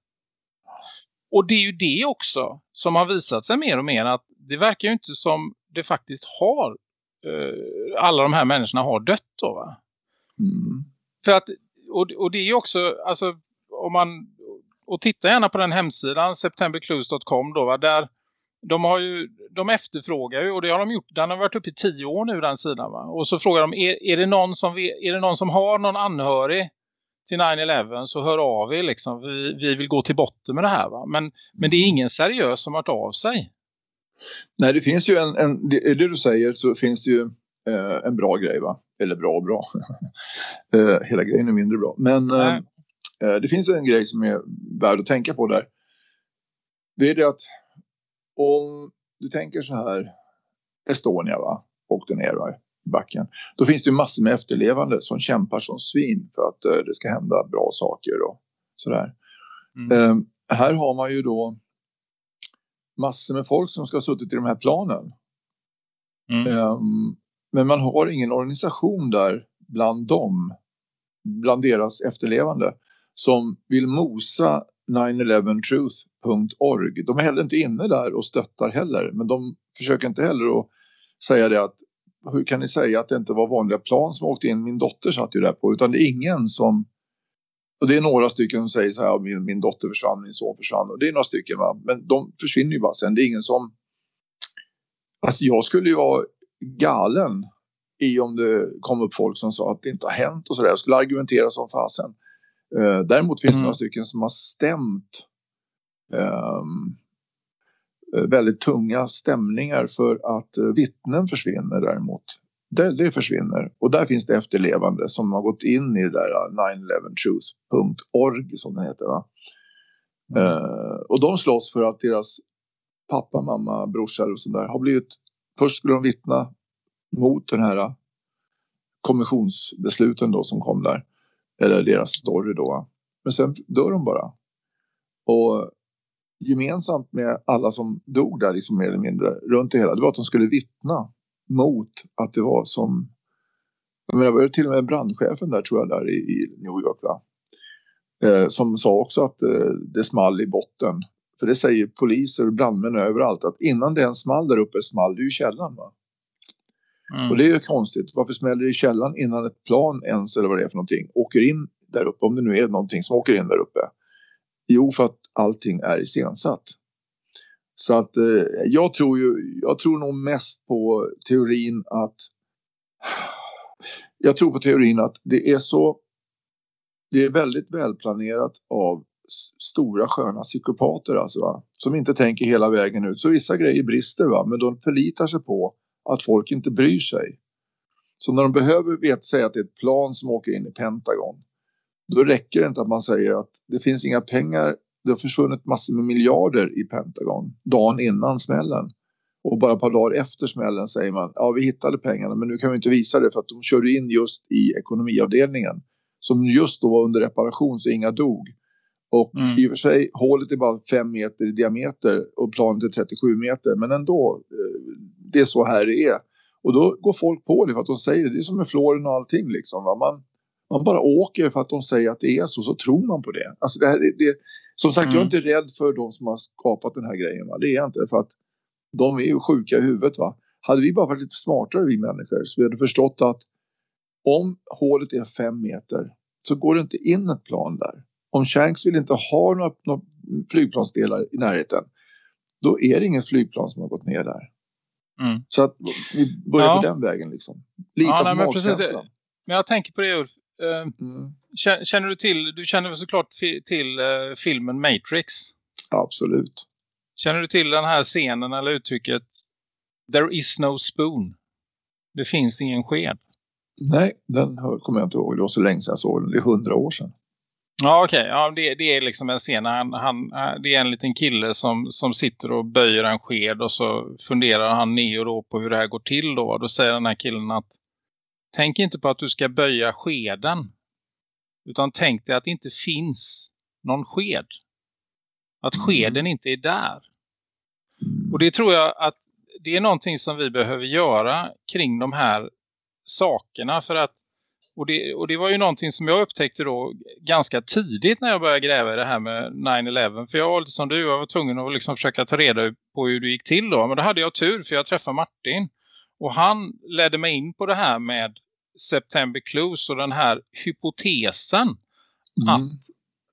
Och det är ju det också som har visat sig mer och mer att det verkar ju inte som det faktiskt har, alla de här människorna har dött då va? Mm. För att, och, och det är också, alltså om man, och titta gärna på den hemsidan septemberclues.com då va, där de har ju, de efterfrågar ju och det har de gjort, den har varit uppe i tio år nu den sidan va? Och så frågar de, är, är, det någon som, är det någon som har någon anhörig till 9-11 så hör av er liksom, vi, vi vill gå till botten med det här va? Men, men det är ingen seriös som har varit av sig. Nej det finns ju en, en det, det du säger så finns det ju eh, en bra grej va? Eller bra och bra. eh, hela grejen är mindre bra. Men eh, eh, det finns en grej som är värd att tänka på där. Det är det att om du tänker så här Estonia va, åkte ner va, i backen. Då finns det ju massor med efterlevande som kämpar som svin för att uh, det ska hända bra saker och sådär. Mm. Um, här har man ju då massor med folk som ska ha suttit i de här planen. Mm. Um, men man har ingen organisation där bland dem, bland deras efterlevande som vill mosa 911truth.org. De är heller inte inne där och stöttar heller. Men de försöker inte heller att säga det att hur kan ni säga att det inte var vanliga plan som åkte in? Min dotter satt ju där på. Utan det är ingen som... Och det är några stycken som säger så här, min, min dotter försvann, min son försvann. Och det är några stycken va. Men de försvinner ju bara sen. Det är ingen som... Alltså jag skulle ju vara galen i om det kom upp folk som sa att det inte har hänt och sådär. Jag skulle argumentera som fasen. Eh, däremot finns det mm. några stycken som har stämt um, väldigt tunga stämningar för att uh, vittnen försvinner däremot. Det, det, försvinner. Och där finns det efterlevande som har gått in i det där 911truth.org som den heter va. Mm. Uh, och de slåss för att deras pappa, mamma, brorsor och sådär har blivit... Först skulle de vittna mot den här kommissionsbesluten då som kom där. Eller deras story då. Men sen dör de bara. Och gemensamt med alla som dog där liksom mer eller mindre runt det hela. Det var att de skulle vittna mot att det var som jag menar, det var till och med brandchefen där tror jag där i, i New York va? Eh, som sa också att eh, det small i botten. För det säger poliser och brandmän överallt att innan det ens small där uppe small det ju källan va? Mm. Och det är ju konstigt. Varför smäller det i källan innan ett plan ens eller vad det är för någonting åker in där uppe? Om det nu är någonting som åker in där uppe. Jo, för att allting är iscensatt. Så att eh, jag tror ju, jag tror nog mest på teorin att jag tror på teorin att det är så det är väldigt välplanerat av stora sköna psykopater alltså, va? som inte tänker hela vägen ut. Så vissa grejer brister va? men de förlitar sig på att folk inte bryr sig. Så när de behöver vet, säga att det är ett plan som åker in i Pentagon då räcker det inte att man säger att det finns inga pengar, det har försvunnit massor med miljarder i Pentagon dagen innan smällen. Och bara ett par dagar efter smällen säger man ja vi hittade pengarna men nu kan vi inte visa det för att de körde in just i ekonomiavdelningen som just då var under reparation så inga dog. Och mm. i och för sig, hålet är bara 5 meter i diameter och planet är 37 meter. Men ändå, eh, det är så här det är. Och då går folk på det för att de säger det. Det är som med fluoren och allting liksom. Va? Man, man bara åker för att de säger att det är så, så tror man på det. Alltså det, här, det som sagt, mm. jag är mm. inte rädd för de som har skapat den här grejen. Va? Det är jag inte, för att de är ju sjuka i huvudet. Va? Hade vi bara varit lite smartare, vi människor, så vi hade förstått att om hålet är fem meter så går det inte in ett plan där. Om Shanks vill inte ha några, några flygplansdelar i närheten då är det ingen flygplan som har gått ner där. Mm. Så att vi börjar ja. på den vägen liksom. Lita ja, på nej, magkänslan. Men jag tänker på det Ulf. Uh, mm. Känner du till, du känner såklart till uh, filmen Matrix? Absolut. Känner du till den här scenen eller uttrycket There is no spoon? Det finns ingen sked. Nej, den kommer jag inte ihåg. Det var så länge sedan jag såg den. Det är hundra år sedan. Ja okej, okay. ja, det, det, är liksom en scen. Han, han, det är en liten kille som, som sitter och böjer en sked och så funderar han ner då på hur det här går till då. Då säger den här killen att tänk inte på att du ska böja skeden. Utan tänk dig att det inte finns någon sked. Att mm. skeden inte är där. Och det tror jag att det är någonting som vi behöver göra kring de här sakerna för att och det, och det var ju någonting som jag upptäckte då ganska tidigt när jag började gräva i det här med 9-11. För jag var lite som du, jag var tvungen att liksom försöka ta reda på hur det gick till då. Men då hade jag tur för jag träffade Martin. Och han ledde mig in på det här med September Clues och den här hypotesen mm. att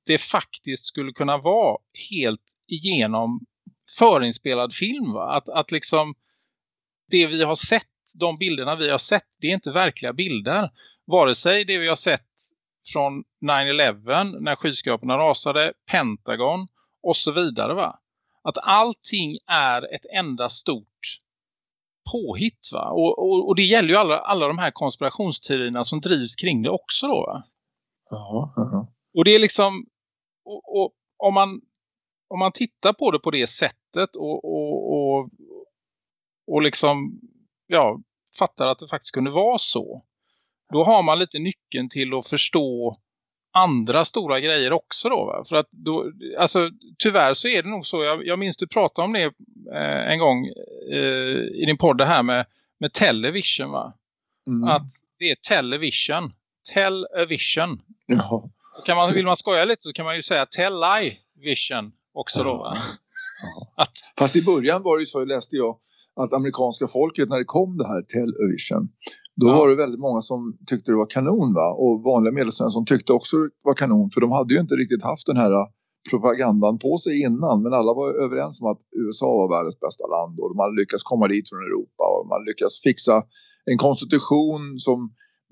det faktiskt skulle kunna vara helt igenom förinspelad film. Va? Att, att liksom det vi har sett de bilderna vi har sett, det är inte verkliga bilder. Vare sig det vi har sett från 9-11 när skyskraporna rasade, Pentagon och så vidare va. Att allting är ett enda stort påhitt va. Och, och, och det gäller ju alla, alla de här konspirationsteorierna som drivs kring det också då va. Ja, ja. Och det är liksom, och, och, om, man, om man tittar på det på det sättet och, och, och, och liksom ja, fattar att det faktiskt kunde vara så. Då har man lite nyckeln till att förstå andra stora grejer också då. Va? För att då, alltså tyvärr så är det nog så. Jag, jag minns du pratade om det eh, en gång eh, i din podd det här med, med television va? Mm. Att det är television. Television. Ja. Kan man, vill man skoja lite så kan man ju säga television också då va? Att, Fast i början var det ju så, läste jag att amerikanska folket när det kom det här television då ja. var det väldigt många som tyckte det var kanon va? och vanliga medelsvänner som tyckte också det var kanon för de hade ju inte riktigt haft den här propagandan på sig innan men alla var överens om att USA var världens bästa land och de hade lyckats komma dit från Europa och man lyckats fixa en konstitution som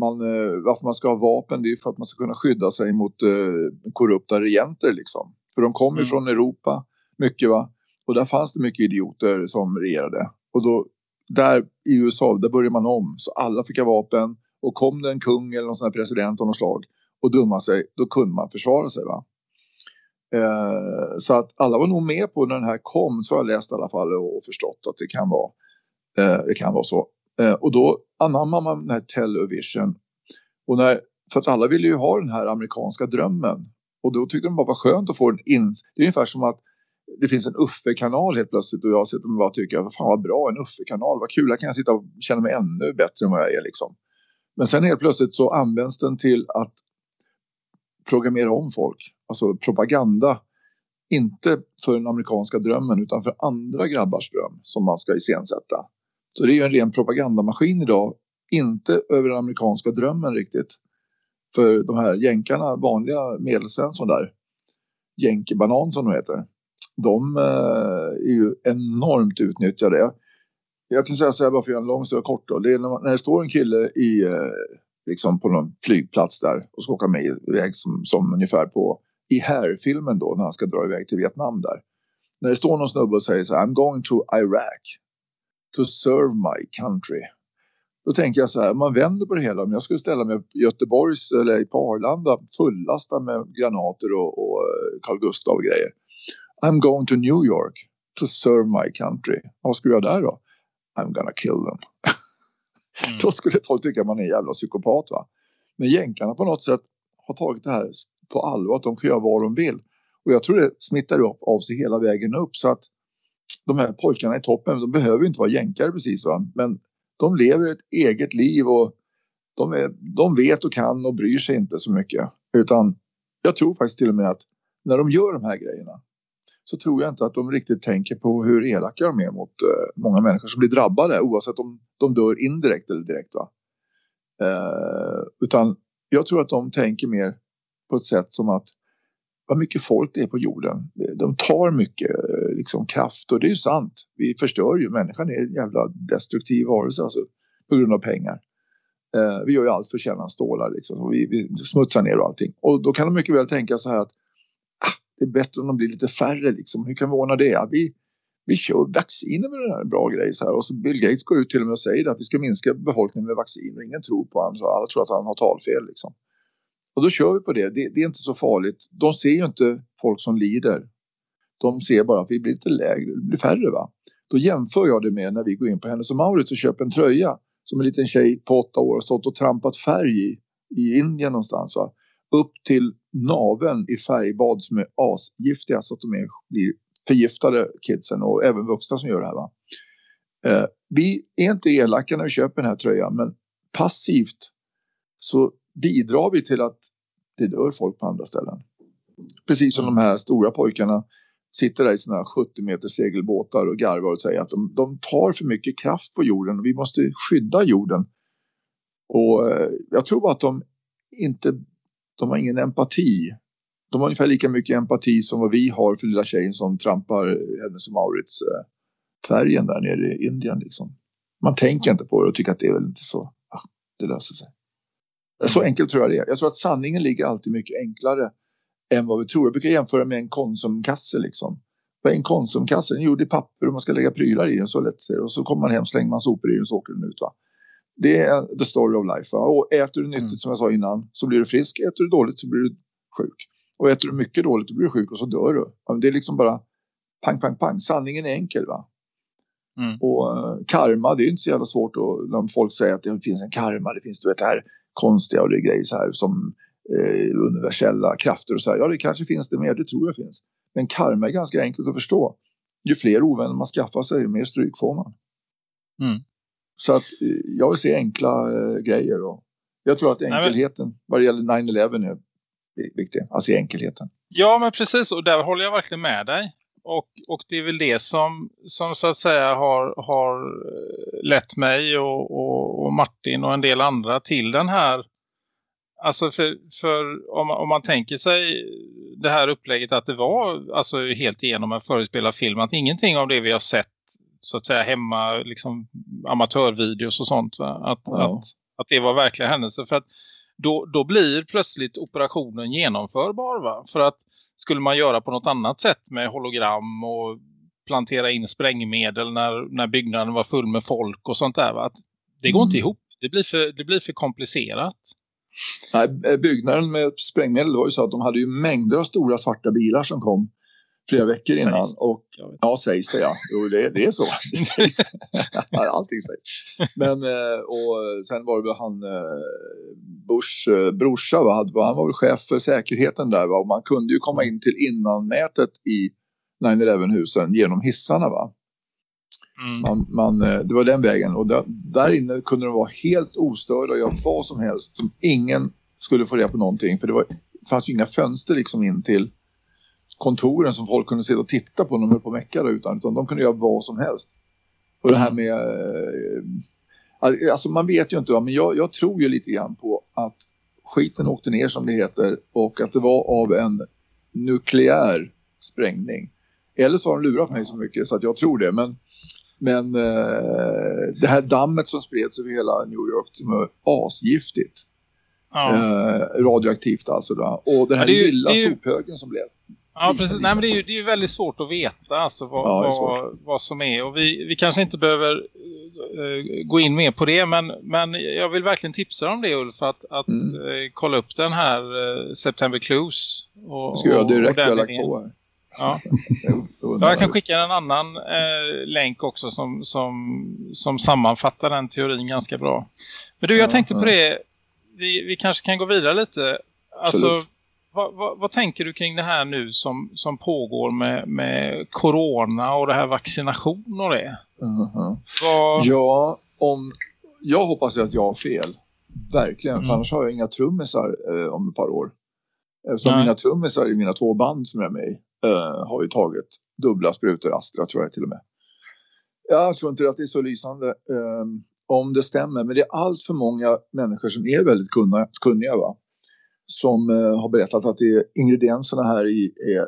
man, eh, varför man ska ha vapen det är för att man ska kunna skydda sig mot eh, korrupta regenter liksom. För de kommer mm. från Europa mycket va och där fanns det mycket idioter som regerade och då, där i USA, där började man om. Så alla fick ha vapen. Och kom det en kung eller någon sån här president av något slag och dumma sig, då kunde man försvara sig va. Eh, så att alla var nog med på när den här kom, så har jag läst i alla fall och, och förstått att det kan vara, eh, det kan vara så. Eh, och då anammar man den här television. Och när, för att alla ville ju ha den här amerikanska drömmen. Och då tyckte de bara var skönt att få den in. Det är ungefär som att det finns en Uffe-kanal helt plötsligt och jag sitter och bara vad fan vad bra en Uffe-kanal, vad kul, här kan jag sitta och känna mig ännu bättre än vad jag är liksom. Men sen helt plötsligt så används den till att programmera om folk, alltså propaganda. Inte för den amerikanska drömmen utan för andra grabbars dröm som man ska iscensätta. Så det är ju en ren propagandamaskin idag, inte över den amerikanska drömmen riktigt. För de här jänkarna, vanliga medelsvensson där, jänkebanan som de heter, de eh, är ju enormt utnyttjade. Jag kan säga så här bara för att göra en lång historia kort. Då. Det är när, man, när det står en kille i, eh, liksom på någon flygplats där och ska åka med iväg som, som ungefär på i Hair-filmen då när han ska dra iväg till Vietnam där. När det står någon snubbe och säger så här, I'm going to Iraq to serve my country. Då tänker jag så här, man vänder på det hela. Om jag skulle ställa mig i Göteborgs eller på Arlanda fullastad med granater och, och eh, Carl Gustaf och grejer. I'm going to New York to serve my country. Vad skulle jag där då? I'm gonna kill them. Mm. då skulle folk tycka att man är en jävla psykopat va. Men jänkarna på något sätt har tagit det här på allvar att de kan göra vad de vill. Och jag tror det smittar upp av sig hela vägen upp så att de här pojkarna i toppen, de behöver inte vara jänkare precis va. Men de lever ett eget liv och de, är, de vet och kan och bryr sig inte så mycket. Utan jag tror faktiskt till och med att när de gör de här grejerna så tror jag inte att de riktigt tänker på hur elaka de är mot eh, många människor som blir drabbade oavsett om de dör indirekt eller direkt. Va? Eh, utan jag tror att de tänker mer på ett sätt som att vad mycket folk det är på jorden. De tar mycket eh, liksom, kraft och det är ju sant. Vi förstör ju. Människan är en jävla destruktiv varelse alltså, på grund av pengar. Eh, vi gör ju allt för att tjäna stålar liksom, och vi, vi smutsar ner och allting. Och då kan de mycket väl tänka så här att det är bättre om de blir lite färre. Liksom. Hur kan vi ordna det? Ja, vi, vi kör vacciner med den här bra grejen. Så här. Och så Bill Gates går ut till och med och säger att vi ska minska befolkningen med vaccin och ingen tror på honom. Alla tror att han har talfel. Liksom. Och då kör vi på det. det. det. är inte så farligt. De ser ju inte folk som lider. De ser bara att vi blir lite lägre, det blir färre va. Då jämför jag det med när vi går in på Hennes och Mauritz och köper en tröja som en liten tjej på åtta år har stått och trampat färg i, i Indien någonstans va. Upp till naven i färgbad som är asgiftiga så att de är, blir förgiftade kidsen och även vuxna som gör det här va. Eh, vi är inte elaka när vi köper den här tröjan men passivt så bidrar vi till att det dör folk på andra ställen. Precis som de här stora pojkarna sitter där i sina 70 meter segelbåtar och garvar och säger att de, de tar för mycket kraft på jorden och vi måste skydda jorden. Och eh, jag tror att de inte, de har ingen empati. De har ungefär lika mycket empati som vad vi har för lilla tjejen som trampar hennes och Maurits färgen där nere i Indien liksom. Man tänker inte på det och tycker att det är väl inte så, ah, det löser sig. Så enkelt tror jag det är. Jag tror att sanningen ligger alltid mycket enklare än vad vi tror. Jag brukar jämföra med en konsumkasse liksom. Vad är en konsumkasse? Den är gjord i papper och man ska lägga prylar i den så lätt ser Och så kommer man hem, slänger man sopor i den och så åker den ut va. Det är the story of life. Va? Och äter du nyttigt mm. som jag sa innan så blir du frisk. Äter du dåligt så blir du sjuk. Och äter du mycket dåligt så blir du sjuk och så dör du. Det är liksom bara pang, pang, pang. Sanningen är enkel va. Mm. Och uh, karma, det är inte så jävla svårt att, när folk säger att det finns en karma, det finns du vet det här konstiga och det grejer så här som eh, universella krafter och så här. Ja, det kanske finns det mer, det tror jag finns. Men karma är ganska enkelt att förstå. Ju fler ovänner man skaffar sig, ju mer stryk får man. Mm. Så att eh, jag vill se enkla eh, grejer och jag tror att enkelheten Nej, vad det gäller 9-11 är viktig. Alltså enkelheten. Ja, men precis. Och där håller jag verkligen med dig. Och, och det är väl det som, som så att säga har, har eh, lett mig och, och, och Martin och en del andra till den här Alltså för, för om, om, man tänker sig det här upplägget att det var alltså helt igenom en förespelad film. Att ingenting av det vi har sett så att säga hemma, liksom amatörvideos och sånt. Att, ja. att, att det var verkliga händelser. För att då, då blir plötsligt operationen genomförbar va? För att skulle man göra på något annat sätt med hologram och plantera in sprängmedel när, när byggnaden var full med folk och sånt där. Va? Att det går mm. inte ihop. Det blir för, det blir för komplicerat. Nej, byggnaden med sprängmedel var ju så att de hade ju mängder av stora svarta bilar som kom flera veckor sägs innan. Och, ja, sägs det ja. Jo, det, det är så. Allting sägs. Men, eh, och sen var det han eh, Bush eh, brorsa, va? han var väl chef för säkerheten där. Va? Och man kunde ju komma in till innannätet i 9-11-husen genom hissarna va. Mm. Man, man, det var den vägen och där, där inne kunde de vara helt ostörda och göra vad som helst som ingen skulle få reda på någonting för det, var, det fanns ju inga fönster liksom in till kontoren som folk kunde sitta och titta på när de höll på mecka utan, utan de kunde göra vad som helst. Och det här med... Eh, alltså man vet ju inte, men jag, jag tror ju lite grann på att skiten åkte ner som det heter och att det var av en nukleär sprängning. Eller så har de lurat mig så mycket så att jag tror det. Men, men eh, det här dammet som spreds över hela New York som är asgiftigt. Ja. Eh, radioaktivt alltså. Då. Och den här ja, det är, lilla det är, sophögen som blev. Ja, precis. Nej, men det är ju det är väldigt svårt att veta alltså, vad, ja, vad, vad, som är. Och vi, vi kanske inte behöver uh, gå in mer på det. Men, men jag vill verkligen tipsa om det Ulf. Att, att mm. uh, kolla upp den här uh, September Clues. Och, ska jag direkt jag lagt på här. Ja. jag kan skicka en annan eh, länk också som, som, som sammanfattar den teorin ganska bra. Men du, jag tänkte på det. Vi, vi kanske kan gå vidare lite. Alltså, Absolut vad, vad, vad, tänker du kring det här nu som, som pågår med, med corona och det här vaccination och det? Uh -huh. vad... Ja, om, jag hoppas att jag har fel. Verkligen, mm. för annars har jag inga trummisar eh, om ett par år. Eftersom Nej. mina trummisar i mina två band som jag är med i eh, har ju tagit dubbla sprutor Astra tror jag till och med. Jag tror inte att det är så lysande eh, om det stämmer. Men det är allt för många människor som är väldigt kunniga, kunniga va? Som eh, har berättat att det, ingredienserna här i är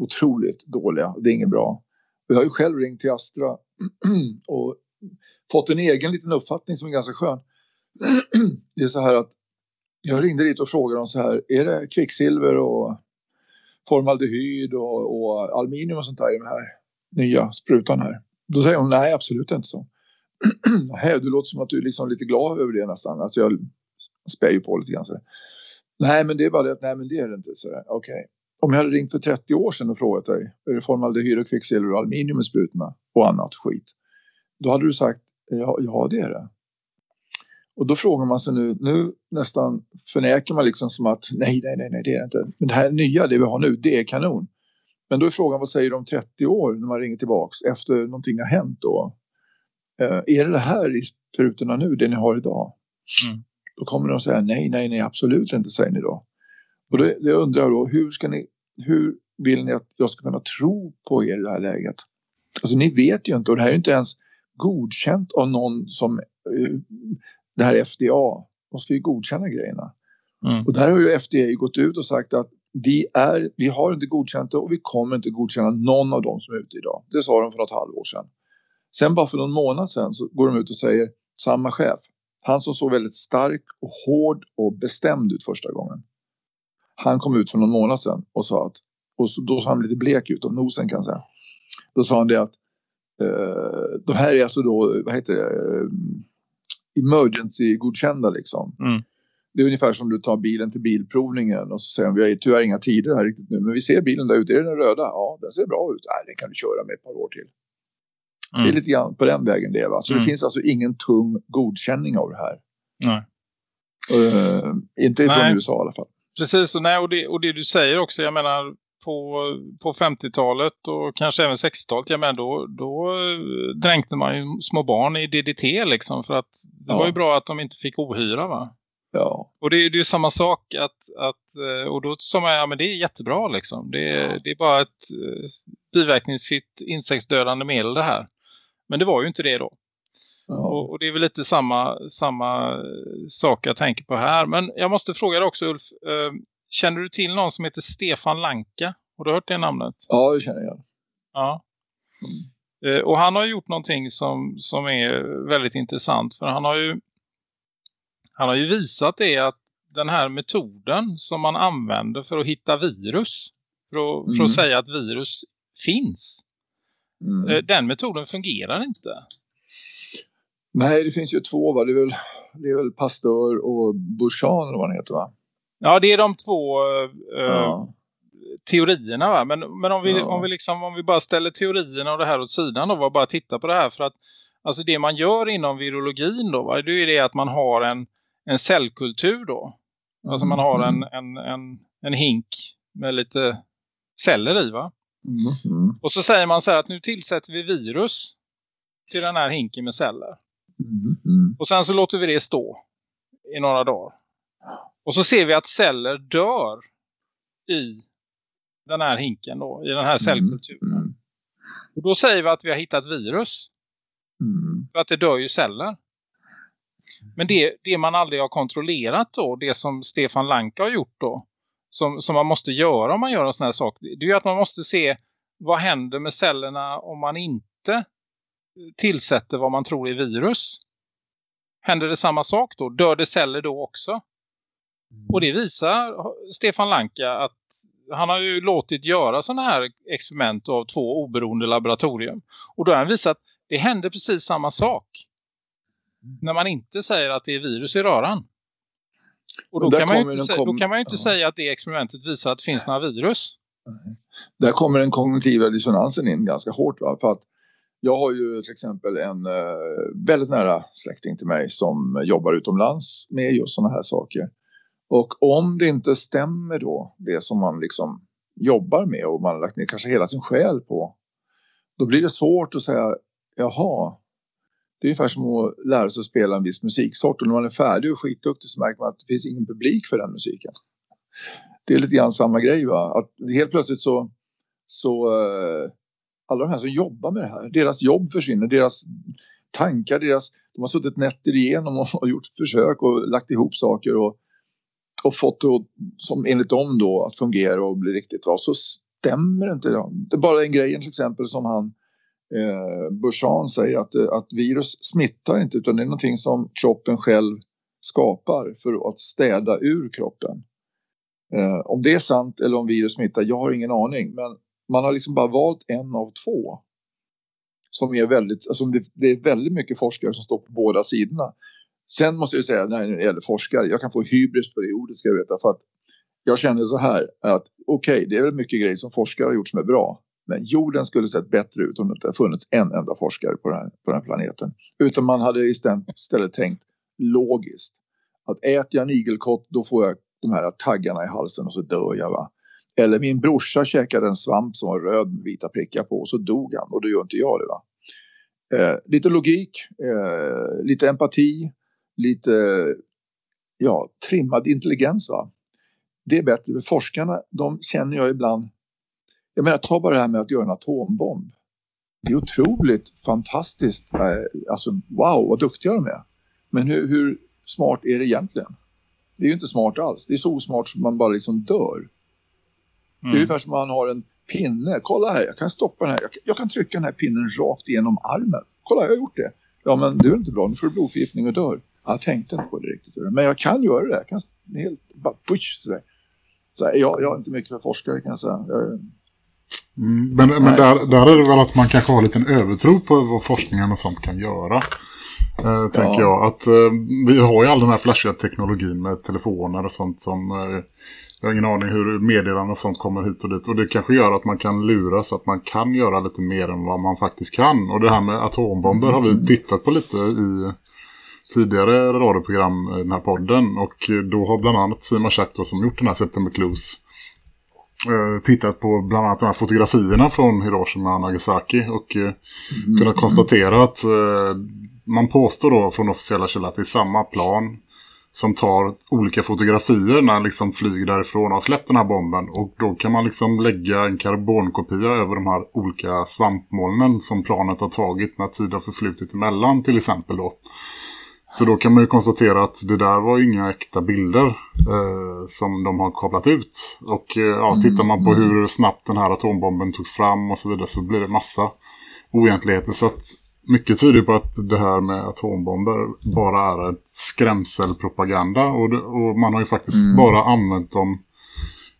otroligt dåliga. Det är inget bra. Jag har ju själv ringt till Astra och fått en egen liten uppfattning som är ganska skön. det är så här att jag ringde dit och frågade dem så här, är det kvicksilver och formaldehyd och, och aluminium och sånt där i den här nya sprutan här? Då säger hon, nej absolut inte så. Hej, du låter som att du är liksom lite glad över det nästan. Alltså jag spär ju på lite grann så. Nej, men det är bara det att nej, men det är det inte. Okej. Okay. Om jag hade ringt för 30 år sedan och frågat dig är det formaldehyd och kvicksilver och aluminium i sprutorna och annat skit. Då hade du sagt ja, ja det är det. Och då frågar man sig nu, nu nästan förnekar man liksom som att nej, nej, nej, nej, det är det inte. Men det här nya, det vi har nu, det är kanon. Men då är frågan, vad säger du om 30 år när man ringer tillbaks efter någonting har hänt då? Eh, är det det här i sprutorna nu, det ni har idag? Mm. Då kommer de att säga nej, nej, nej, absolut inte, säger ni då. Och det, det undrar jag då, hur, ska ni, hur vill ni att jag ska kunna tro på er i det här läget? Alltså ni vet ju inte, och det här är inte ens godkänt av någon som uh, det här FDA. De ska ju godkänna grejerna. Mm. Och där har ju FDA gått ut och sagt att vi, är, vi har inte godkänt det och vi kommer inte godkänna någon av dem som är ute idag. Det sa de för något halvår sedan. Sen bara för någon månad sedan så går de ut och säger samma chef. Han som såg väldigt stark och hård och bestämd ut första gången. Han kom ut för någon månad sedan och sa att, och så, då såg han lite blek ut om nosen kan jag säga. Då sa han det att eh, de här är alltså då, vad heter det, eh, emergency-godkända liksom. Mm. Det är ungefär som du tar bilen till bilprovningen och så säger de, vi har tyvärr inga tider här riktigt nu, men vi ser bilen där ute, är den röda? Ja, den ser bra ut. Nej, den kan du köra med ett par år till. Mm. Det är lite grann på den vägen det va. Så mm. det finns alltså ingen tung godkänning av det här. Nej. Uh, inte från nej. USA i alla fall. Precis, och, nej, och, det, och det du säger också, jag menar på, på 50-talet och kanske även 60-talet, jag menar då, då dränkte man ju små barn i DDT liksom för att det ja. var ju bra att de inte fick ohyra va? Ja. Och det, det är ju samma sak att, att eh, och då sa man, ja men det är jättebra liksom. Det, ja. det är bara ett biverkningsfritt insektsdödande medel det här. Men det var ju inte det då. Ja. Och, och, det är väl lite samma, samma sak jag tänker på här. Men jag måste fråga dig också Ulf. Eh, känner du till någon som heter Stefan Lanka? Har du hört det namnet? Ja, det känner jag. Ja. Mm. Eh, och han har gjort någonting som, som är väldigt intressant. För han har ju han har ju visat det att den här metoden som man använder för att hitta virus. För att, mm. för att säga att virus finns. Mm. Eh, den metoden fungerar inte. Nej, det finns ju två va? Det är väl, det är väl Pasteur och Bouchan eller vad han heter va? Ja, det är de två uh, ja. teorierna va? Men, men om, vi, ja. om, vi liksom, om vi bara ställer teorierna och det här åt sidan och bara tittar på det här för att alltså det man gör inom virologin då va? Det är det att man har en, en cellkultur då. Alltså man har en, en, en, en hink med lite celler i va? Mm. Och så säger man så här att nu tillsätter vi virus till den här hinken med celler. Mm. Och sen så låter vi det stå i några dagar. Och så ser vi att celler dör i den här hinken då, i den här cellkulturen. Mm. Och då säger vi att vi har hittat virus. För att det dör ju celler. Men det, det man aldrig har kontrollerat då, det som Stefan Lanka har gjort då, som, som man måste göra om man gör en sån här sak. Det är att man måste se vad händer med cellerna om man inte tillsätter vad man tror är virus. Händer det samma sak då? Dör det celler då också? Mm. Och det visar Stefan Lanka att han har ju låtit göra sådana här experiment av två oberoende laboratorium. Och då har han visat att det händer precis samma sak. Mm. När man inte säger att det är virus i röran. Och då kan, man ju inte, kom... då kan man ju inte ja. säga att det experimentet visar att det finns några virus. Där kommer den kognitiva dissonansen in ganska hårt. Va? För att jag har ju till exempel en eh, väldigt nära släkting till mig som jobbar utomlands med just sådana här saker. Och om det inte stämmer då, det som man liksom jobbar med och man har lagt ner kanske hela sin själ på. Då blir det svårt att säga, jaha, det är ungefär som att lära sig att spela en viss musiksort. Och när man är färdig och skitduktig så märker man att det finns ingen publik för den musiken. Det är lite grann samma grej va. Att helt plötsligt så, så eh, alla de här som jobbar med det här, deras jobb försvinner, deras tankar, deras, de har suttit nätter igenom och, och gjort försök och lagt ihop saker och, och fått det som enligt dem då att fungera och bli riktigt bra. Så stämmer inte det. Det är bara en grej till exempel som han eh, Bursan säger att, eh, att virus smittar inte utan det är någonting som kroppen själv skapar för att städa ur kroppen. Eh, om det är sant eller om virus smittar, jag har ingen aning. Men man har liksom bara valt en av två. Som är väldigt, alltså det, det är väldigt mycket forskare som står på båda sidorna. Sen måste jag säga när det gäller forskare, jag kan få hybris på det ordet ska jag veta. För att jag känner så här att okej, okay, det är väl mycket grejer som forskare har gjort som är bra. Men jorden skulle sett bättre ut om det inte funnits en enda forskare på den, här, på den här planeten. Utan man hade istället tänkt logiskt. Att äter jag en igelkott då får jag de här taggarna i halsen och så dör jag va. Eller min brorsa käkade en svamp som var röd med vita prickar på och så dog han och då gör inte jag det va. Eh, lite logik, eh, lite empati, lite ja, trimmad intelligens va. Det är bättre. Forskarna, de känner jag ibland jag menar, ta bara det här med att göra en atombomb. Det är otroligt fantastiskt. Eh, alltså, wow, vad duktiga de är. Men hur, hur smart är det egentligen? Det är ju inte smart alls. Det är så osmart som man bara liksom dör. Mm. Det är mm. ungefär som man har en pinne. Kolla här, jag kan stoppa den här. Jag kan, jag kan, trycka den här pinnen rakt igenom armen. Kolla, jag har gjort det. Ja, men det är inte bra. Nu får du blodförgiftning och dör. Jag tänkte inte på det riktigt. Men jag kan göra det. Jag kan helt bara push sådär. Så jag, jag är inte mycket för forskare kan jag säga. Jag, Mm, men men där, där är det väl att man kanske har en liten övertro på vad forskningen och sånt kan göra. Eh, tänker jag. Att eh, vi har ju all den här flashiga teknologin med telefoner och sånt som... Eh, jag har ingen aning hur meddelanden och sånt kommer hit och dit. Och det kanske gör att man kan luras att man kan göra lite mer än vad man faktiskt kan. Och det här med atombomber har vi tittat på lite i tidigare radioprogram i den här podden. Och då har bland annat Simon Schack som gjort den här September Clues tittat på bland annat de här fotografierna från Hiroshima och Nagasaki och eh, mm. kunnat konstatera att eh, man påstår då från officiella källor att det är samma plan som tar olika fotografier när han liksom flyger därifrån och har släppt den här bomben. Och då kan man liksom lägga en karbonkopia över de här olika svampmolnen som planet har tagit när tid har förflutit emellan till exempel då. Så då kan man ju konstatera att det där var inga äkta bilder eh, som de har kopplat ut. Och eh, ja, tittar man på hur snabbt den här atombomben togs fram och så vidare så blir det massa oegentligheter. Så att mycket tyder på att det här med atombomber bara är ett skrämselpropaganda. Och, det, och man har ju faktiskt mm. bara använt dem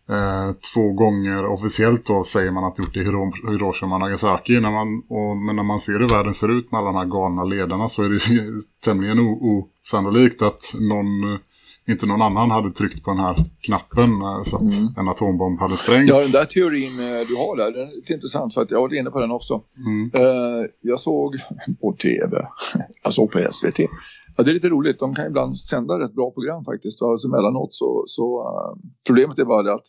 Eh, två gånger officiellt då säger man att gjort det i Hiroshima och Nagasaki. När man, och, men när man ser hur världen ser ut med alla de här galna ledarna så är det tämligen osannolikt att någon, inte någon annan hade tryckt på den här knappen eh, så att mm. en atombomb hade sprängts. Ja, den där teorin eh, du har där, den är lite intressant för att jag var inne på den också. Mm. jag såg på tv, såg på SVT. Ja, det är lite roligt. De kan ibland sända rätt bra program faktiskt. Alltså emellanåt så, så uh, problemet är bara det att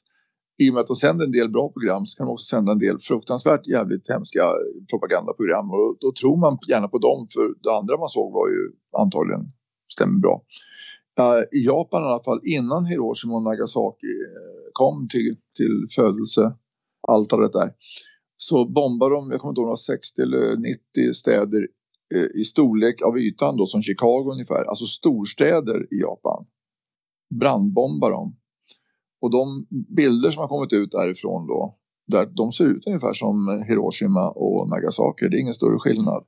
i och med att de sänder en del bra program så kan de också sända en del fruktansvärt jävligt hemska propagandaprogram. Och då tror man gärna på dem för det andra man såg var ju antagligen stämmer bra. Uh, I Japan i alla fall innan Hiroshima och Nagasaki eh, kom till, till födelse altaret där så bombade de, jag kommer inte ihåg, 60 eller 90 städer Eh, i storlek av ytan då som Chicago ungefär. Alltså storstäder i Japan. Brandbombar dem. Och de bilder som har kommit ut därifrån då. Där de ser ut ungefär som Hiroshima och Nagasaki. Det är ingen större skillnad.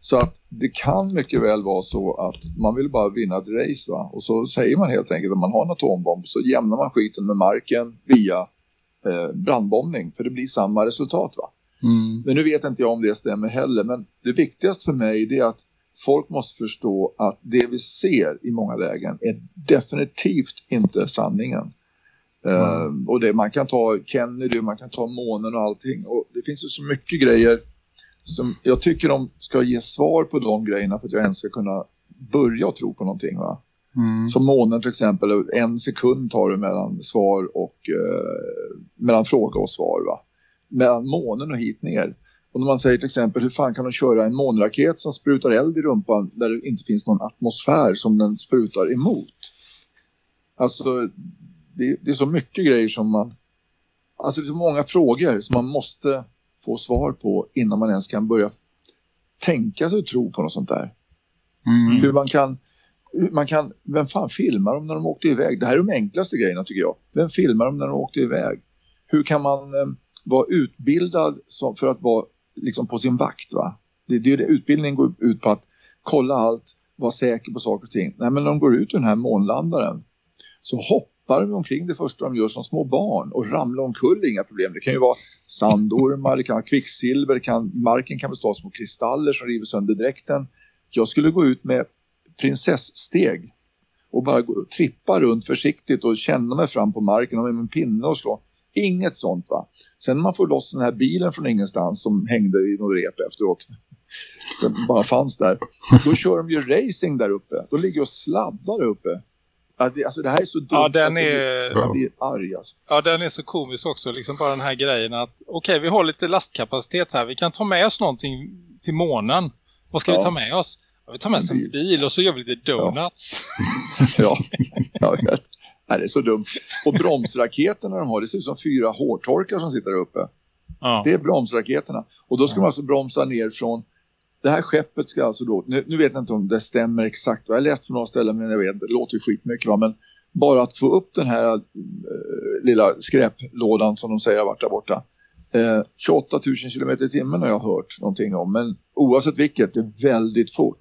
Så att det kan mycket väl vara så att man vill bara vinna ett race va? Och så säger man helt enkelt att man har en atombomb så jämnar man skiten med marken via eh, brandbombning. För det blir samma resultat va? Mm. Men nu vet inte jag om det stämmer heller. Men det viktigaste för mig är att folk måste förstå att det vi ser i många lägen är definitivt inte sanningen. Mm. Uh, och det, man kan ta Kennedy, man kan ta månen och allting. Och det finns ju så mycket grejer som jag tycker de ska ge svar på de grejerna för att jag ens ska kunna börja tro på någonting va. Mm. Som månen till exempel, en sekund tar det mellan svar och uh, mellan fråga och svar va. Mellan månen och hit ner. Och när man säger till exempel hur fan kan de köra en månraket som sprutar eld i rumpan där det inte finns någon atmosfär som den sprutar emot. Alltså det, det är så mycket grejer som man alltså det är så många frågor som man måste få svar på innan man ens kan börja tänka sig och tro på något sånt där. Mm. Hur man kan man kan, vem fan filmar dem när de åkte iväg? Det här är de enklaste grejerna tycker jag. Vem filmar dem när de åkte iväg? Hur kan man eh, vara utbildad som, för att vara liksom på sin vakt va? Det, det, det utbildningen går ut på att kolla allt, vara säker på saker och ting. Nej men när de går ut ur den här månlandaren så hoppar de omkring det första de gör som små barn och ramlar omkull inga problem. Det kan ju vara sandormar, det kan vara kvicksilver, kan, marken kan bestå av små kristaller som river sönder dräkten. Jag skulle gå ut med prinsesssteg och bara gå, trippa runt försiktigt och känna mig fram på marken och med min pinne och slå. Inget sånt va. Sen man får loss den här bilen från ingenstans som hängde i något rep efteråt. Den bara fanns där. Då kör de ju racing där uppe. De ligger och sladdar där uppe. Alltså det här är så dumt ja, den är... jag blir arg alltså. Ja, den är så komisk också. Liksom bara den här grejen att okej, okay, vi har lite lastkapacitet här. Vi kan ta med oss någonting till månen. Vad ska ja. vi ta med oss? Vi tar med oss en bil och så gör vi lite donuts. Ja, ja jag vet. Nej, det är så dumt. Och bromsraketerna de har, det ser ut som fyra hårtorkar som sitter där uppe. Ja. Det är bromsraketerna. Och då ska man alltså bromsa ner från... Det här skeppet ska alltså då... Nu, nu vet jag inte om det stämmer exakt. Jag har läst på några ställen men jag vet Det låter skitmycket va. Men bara att få upp den här äh, lilla skräplådan som de säger har varit där borta. Eh, 28 000 km i timmen har jag hört någonting om. Men oavsett vilket, det är väldigt fort.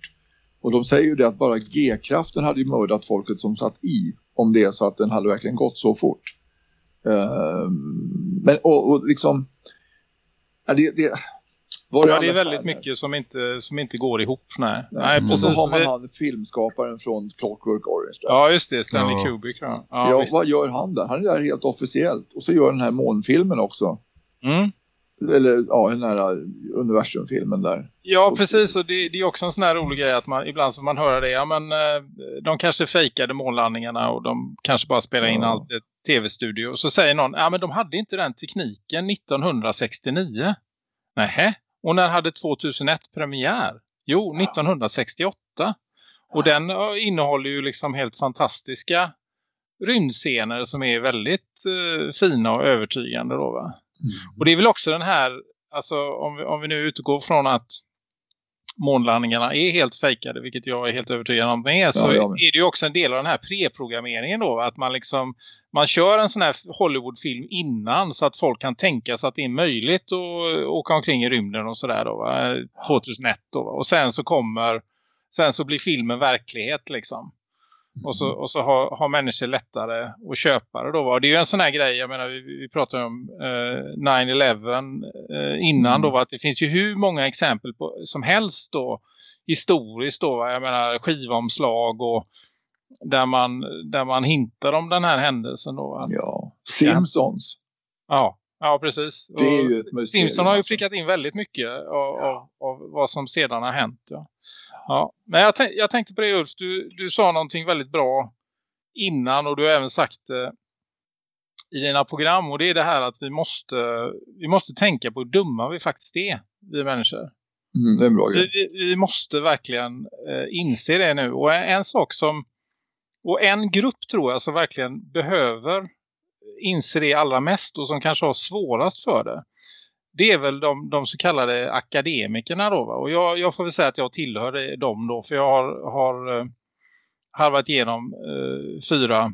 Och de säger ju det att bara G-kraften hade ju mördat folket som satt i om det är så att den hade verkligen gått så fort. Uh, men och, och liksom ja, det, det, var det, ja, det är väldigt mycket som inte, som inte går ihop. Nej. Nej. nej och så har man han filmskaparen från Clockwork Orange. Där. Ja, just det. Stanley ja. Kubrick. Ja, ja vad gör han där? Han är där helt officiellt. Och så gör den här månfilmen också. Mm eller ja, den här universumfilmen där. Ja, precis. Och det, det, är också en sån här rolig grej att man, ibland får man höra det. Ja, men eh, de kanske fejkade månlandningarna och de kanske bara spelar in ja. allt i tv-studio. Och så säger någon, ja men de hade inte den tekniken 1969. Nähä. Och när hade 2001 premiär? Jo, 1968. Och den innehåller ju liksom helt fantastiska rymdscener som är väldigt eh, fina och övertygande då va? Mm. Och det är väl också den här, alltså om vi, om vi nu utgår från att månlandningarna är helt fejkade, vilket jag är helt övertygad om är, så ja, är det ju också en del av den här preprogrammeringen då, att man liksom man kör en sån här Hollywoodfilm innan så att folk kan tänka sig att det är möjligt att åka omkring i rymden och sådär då, va? 2001 då, va? och sen så kommer sen så blir filmen verklighet liksom. Och så, och så har, har människor lättare att köpa det då. Det är ju en sån här grej, jag menar vi, vi pratade om eh, 9-11 eh, innan mm. då. Att det finns ju hur många exempel på, som helst då historiskt då. Jag menar skivomslag och där man, där man hintar om den här händelsen då. Att, ja, Simpsons. Ja, ja precis. Det är ju ett mysterium. Simpsons har ju prickat alltså. in väldigt mycket av, ja. av, av, vad som sedan har hänt. Ja. Ja, men jag, jag tänkte på det Ulf, du, du sa någonting väldigt bra innan och du har även sagt det i dina program och det är det här att vi måste, vi måste tänka på hur dumma vi faktiskt är, vi människor. Mm, det är bra grej. Vi, vi måste verkligen eh, inse det nu och en, en, sak som och en grupp tror jag som verkligen behöver inse det allra mest och som kanske har svårast för det det är väl de, de så kallade akademikerna då va? Och jag, jag får väl säga att jag tillhör eh, dem då. För jag har, har eh, harvat igenom eh, fyra,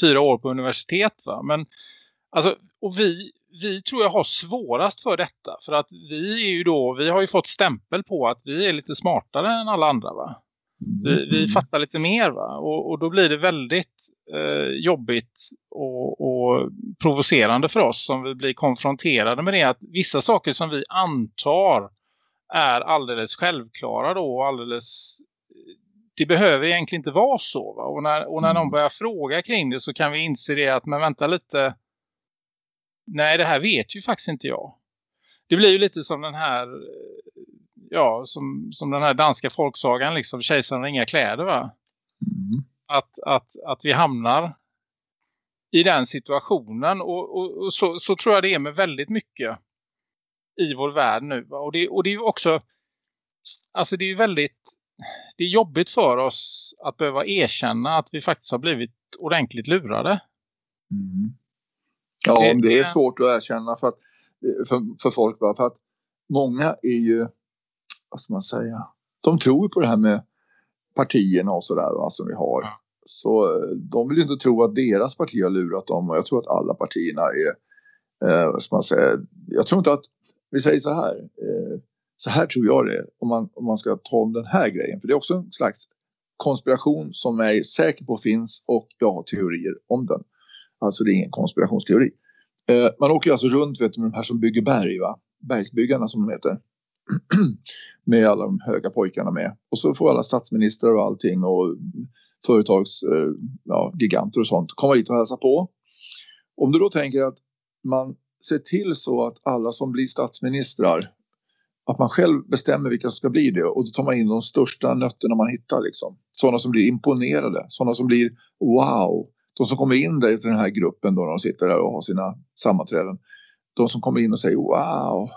fyra år på universitet va. Men alltså, och vi, vi tror jag har svårast för detta. För att vi är ju då, vi har ju fått stämpel på att vi är lite smartare än alla andra va. Vi, vi fattar lite mer va. Och, och då blir det väldigt eh, jobbigt och, och, provocerande för oss som vi blir konfronterade med det. Att vissa saker som vi antar är alldeles självklara då och alldeles det behöver egentligen inte vara så. Va? Och, när, och när någon börjar fråga kring det så kan vi inse det att men vänta lite. Nej det här vet ju faktiskt inte jag. Det blir ju lite som den här ja, som, som den här danska folksagan liksom, kejsaren inga kläder va? Mm. Att, att, att vi hamnar i den situationen och, och, och, så, så tror jag det är med väldigt mycket i vår värld nu. Va? Och det, och det är ju också alltså det är ju väldigt det är jobbigt för oss att behöva erkänna att vi faktiskt har blivit ordentligt lurade. Mm. Ja, det, det är svårt att erkänna för, att, för, för folk. Va? För att många är ju vad ska man säga, de tror på det här med partierna och sådär som vi har. Så eh, de vill ju inte tro att deras parti har lurat dem och jag tror att alla partierna är, eh, vad ska man säga, jag tror inte att, vi säger så här, eh, så här tror jag det om man, om man ska ta om den här grejen. För det är också en slags konspiration som jag är säker på finns och jag har teorier om den. Alltså det är ingen konspirationsteori. Eh, man åker alltså runt vet du, med de här som bygger berg va? Bergsbyggarna som de heter. med alla de höga pojkarna med. Och så får alla statsministrar och allting och företagsgiganter eh, ja, och sånt komma dit och hälsa på. Om du då tänker att man ser till så att alla som blir statsministrar att man själv bestämmer vilka som ska bli det och då tar man in de största nötterna man hittar liksom. Sådana som blir imponerade, sådana som blir wow. De som kommer in där i den här gruppen då de sitter där och har sina sammanträden. De som kommer in och säger wow,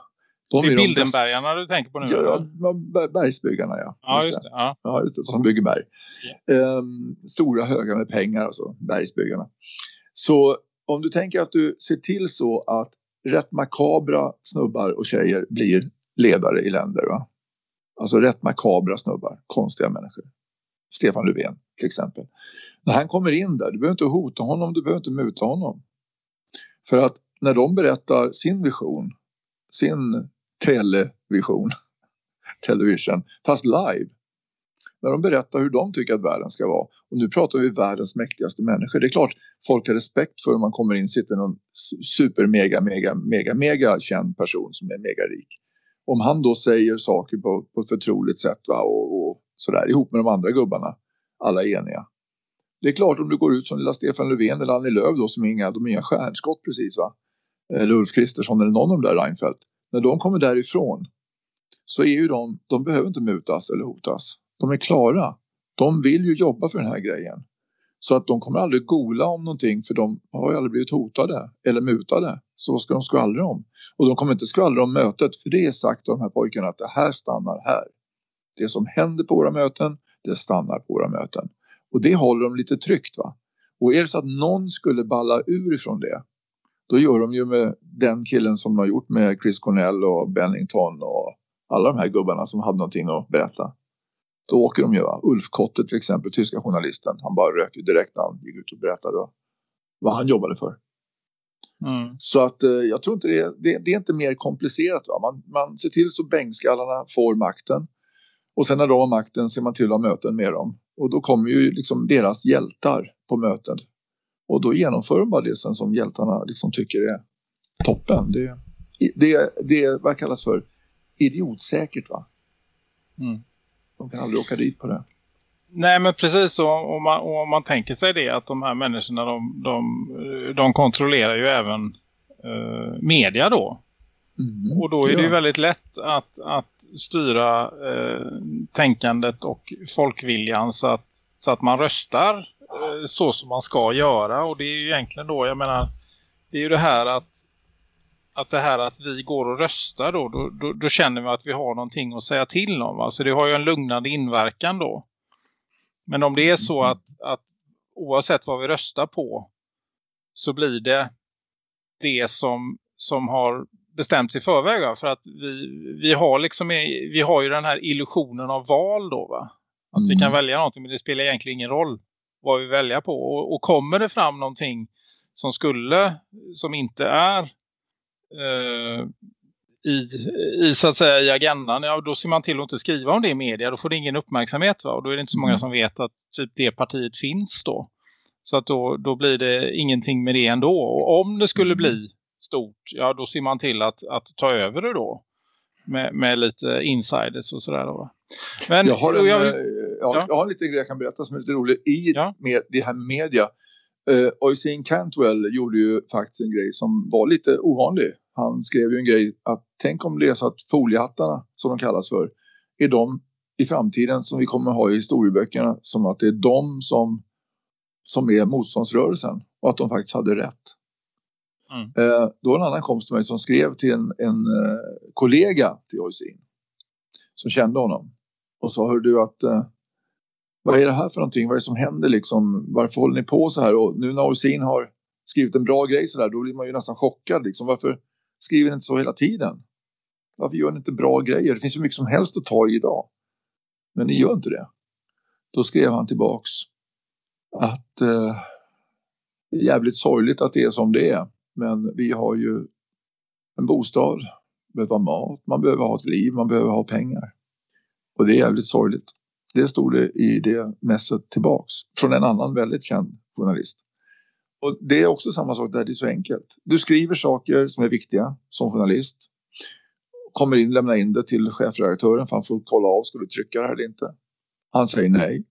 de det är Bildenbergarna du tänker på nu? Ja, ja bergsbyggarna ja. Ja, just det. Ja. ja, just det som bygger berg. Yeah. Um, stora höga med pengar alltså, bergsbyggarna. Så om du tänker att du ser till så att rätt makabra snubbar och tjejer blir ledare i länder va? Alltså rätt makabra snubbar, konstiga människor. Stefan Löfven till exempel. När han kommer in där, du behöver inte hota honom, du behöver inte muta honom. För att när de berättar sin vision, sin television, television, fast live. När de berättar hur de tycker att världen ska vara. Och nu pratar vi världens mäktigaste människor. Det är klart folk har respekt för om man kommer in sitter någon super mega mega mega mega känd person som är mega rik. Om han då säger saker på, på ett förtroligt sätt va? Och, och sådär ihop med de andra gubbarna. Alla är eniga. Det är klart om du går ut som lilla Stefan Löfven eller Annie Lööf då som är inga, de är inga stjärnskott precis va. Eller Ulf Kristersson eller någon av de där Reinfeldt när de kommer därifrån så är ju de, de behöver inte mutas eller hotas. De är klara. De vill ju jobba för den här grejen. Så att de kommer aldrig gola om någonting för de har ju aldrig blivit hotade eller mutade. Så ska de skvallra om. Och de kommer inte skvallra om mötet för det är sagt av de här pojkarna att det här stannar här. Det som händer på våra möten, det stannar på våra möten. Och det håller de lite tryggt va. Och är det så att någon skulle balla ur ifrån det då gör de ju med den killen som de har gjort med Chris Cornell och Bennington och alla de här gubbarna som hade någonting att berätta. Då åker de ju. Va? Ulf Kotte till exempel, tyska journalisten. Han bara rök ju direkt när han gick ut och berättade vad han jobbade för. Mm. Så att eh, jag tror inte det, det, det är inte mer komplicerat. Va? Man, man ser till så bänkskallarna får makten. Och sen när de har makten ser man till att ha möten med dem. Och då kommer ju liksom deras hjältar på möten. Och då genomför de bara det sen som hjältarna liksom tycker är toppen. Det, det, det är vad kallas för idiotsäkert va? Mm. De kan aldrig åka dit på det. Nej men precis så om man, om man tänker sig det att de här människorna de, de, de kontrollerar ju även eh, media då. Mm, och då är det ju väldigt lätt att, att styra eh, tänkandet och folkviljan så att, så att man röstar så som man ska göra och det är ju egentligen då, jag menar det är ju det här att att det här att vi går och röstar då, då, då, då känner vi att vi har någonting att säga till om. Alltså det har ju en lugnande inverkan då. Men om det är så att, att oavsett vad vi röstar på så blir det det som, som har bestämts i förväg. För att vi, vi, har liksom, vi har ju den här illusionen av val då va. Att mm. vi kan mm. välja någonting men det spelar egentligen ingen roll vad vi väljer på. Och, och kommer det fram någonting som skulle, som inte är eh, i, i så att säga i agendan, ja, då ser man till att inte skriva om det i media. Då får det ingen uppmärksamhet va? och då är det inte så många mm. som vet att typ det partiet finns då. Så att då, då blir det ingenting med det ändå. Och om det skulle mm. bli stort, ja då ser man till att, att ta över det då. Med, med lite insiders och sådär då. Men, jag, har en, jag, ja, ja. jag har en liten grej jag kan berätta som är lite rolig. I ja. med, det här med media. Uh, Oisin Cantwell gjorde ju faktiskt en grej som var lite ovanlig. Han skrev ju en grej att tänk om det är så att foliehattarna som de kallas för är de i framtiden som vi kommer ha i historieböckerna som att det är de som, som är motståndsrörelsen och att de faktiskt hade rätt. Mm. Eh, då var en annan kompis till mig som skrev till en, en eh, kollega till Oisin som kände honom och sa hör du att eh, vad är det här för någonting? Vad är det som händer liksom? Varför håller ni på så här? Och nu när Oisin har skrivit en bra grej så där, då blir man ju nästan chockad liksom. Varför skriver ni inte så hela tiden? Varför gör ni inte bra grejer? Det finns ju mycket som helst att ta i idag. Men ni gör inte det. Då skrev han tillbaks att eh, det är jävligt sorgligt att det är som det är. Men vi har ju en bostad, behöver mat, man behöver ha ett liv, man behöver ha pengar. Och det är jävligt sorgligt. Det stod det i det mässet tillbaks från en annan väldigt känd journalist. Och det är också samma sak där, det är så enkelt. Du skriver saker som är viktiga som journalist. Kommer in, lämnar in det till chefredaktören för han får kolla av, ska du trycka det här eller inte? Han säger nej.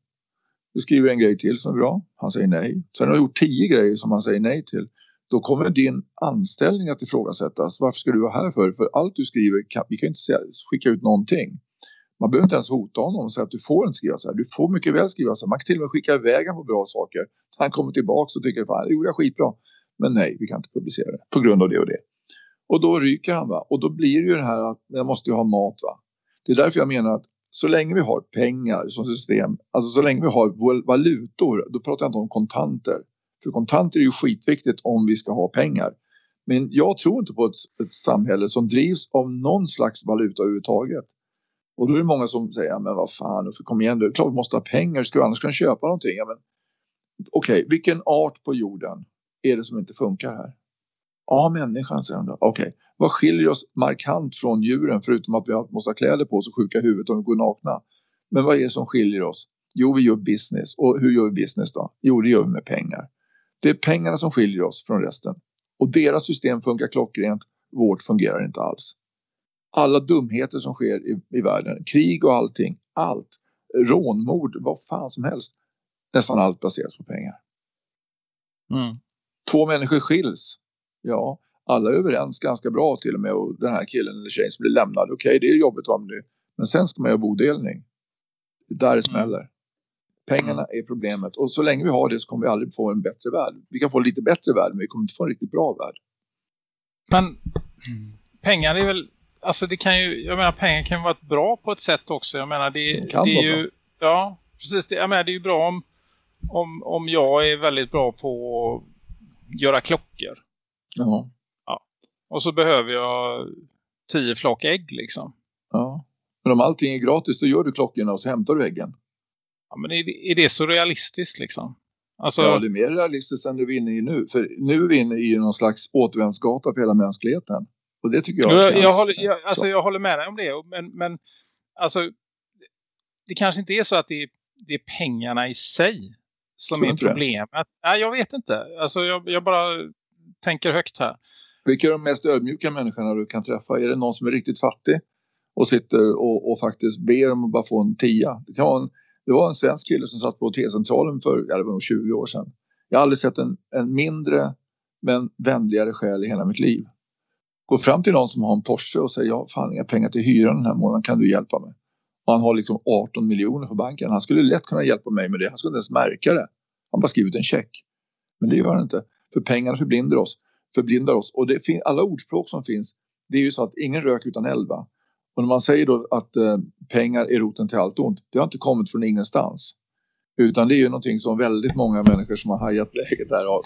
Du skriver en grej till som är bra, han säger nej. Sen har du gjort tio grejer som han säger nej till då kommer din anställning att ifrågasättas. Varför ska du vara här för? För allt du skriver, kan, vi kan inte skicka ut någonting. Man behöver inte ens hota honom och säga att du får inte skriva så här. Du får mycket väl skriva så här. Man kan till och med skicka iväg på bra saker. Han kommer tillbaka och tycker att det gjorde jag skitbra. Men nej, vi kan inte publicera det på grund av det och det. Och då ryker han va. Och då blir det ju det här att jag måste ju ha mat va. Det är därför jag menar att så länge vi har pengar som system, alltså så länge vi har valutor, då pratar jag inte om kontanter. För kontanter är ju skitviktigt om vi ska ha pengar. Men jag tror inte på ett, ett samhälle som drivs av någon slags valuta överhuvudtaget. Och då är det många som säger, men vad fan, kom igen, det är klart vi måste ha pengar, ska vi annars kunna köpa någonting. Ja, Okej, okay, vilken art på jorden är det som inte funkar här? Ja, människan, säger de Okej, okay. vad skiljer oss markant från djuren förutom att vi måste ha kläder på oss och sjuka huvudet om vi går nakna? Men vad är det som skiljer oss? Jo, vi gör business. Och hur gör vi business då? Jo, det gör vi med pengar. Det är pengarna som skiljer oss från resten. Och deras system funkar klockrent, vårt fungerar inte alls. Alla dumheter som sker i, i världen, krig och allting, allt, rånmord, vad fan som helst. Nästan allt baseras på pengar. Mm. Två människor skiljs. Ja, alla är överens ganska bra till och med. Och den här killen eller tjejen som blir lämnad. Okej, okay, det är jobbigt va, men, men sen ska man göra bodelning. Där det mm. Pengarna mm. är problemet. Och så länge vi har det så kommer vi aldrig få en bättre värld. Vi kan få en lite bättre värld men vi kommer inte få en riktigt bra värld. Men pengar är väl... Alltså det kan ju... Jag menar pengar kan vara bra på ett sätt också. Jag menar det, det, det är ju... Bra. Ja, precis. Det, jag menar det är ju bra om, om, om jag är väldigt bra på att göra klockor. Ja. ja. Och så behöver jag tio flak ägg liksom. Ja. Men om allting är gratis så gör du klockorna och så hämtar du äggen. Ja, men är, är det så realistiskt liksom? Alltså... Ja, det är mer realistiskt än du är inne i nu. För nu är vi inne i någon slags återvändsgata för hela mänskligheten. Och det tycker jag jag, känns... Jag håller, jag, alltså, jag håller med dig om det. Men, men alltså, det kanske inte är så att det är, det är pengarna i sig som Tror är problemet. Det? Nej, jag vet inte. Alltså, jag, jag bara tänker högt här. Vilka är de mest ödmjuka människorna du kan träffa? Är det någon som är riktigt fattig och sitter och, och faktiskt ber om att bara få en tia? Det kan vara en det var en svensk kille som satt på T-centralen för ja, det var nog 20 år sedan. Jag har aldrig sett en, en mindre men vänligare själ i hela mitt liv. Gå fram till någon som har en Porsche och säger jag har fan inga pengar till hyran den här månaden, kan du hjälpa mig? Och han har liksom 18 miljoner på banken. Han skulle lätt kunna hjälpa mig med det. Han skulle inte ens märka det. Han bara skrivit en check. Men det gör han inte. För pengarna förblindar oss. Förblindar oss. Och det alla ordspråk som finns, det är ju så att ingen rök utan eld va? Och när man säger då att eh, pengar är roten till allt ont, det har inte kommit från ingenstans. Utan det är ju någonting som väldigt många människor som har hajat läget där har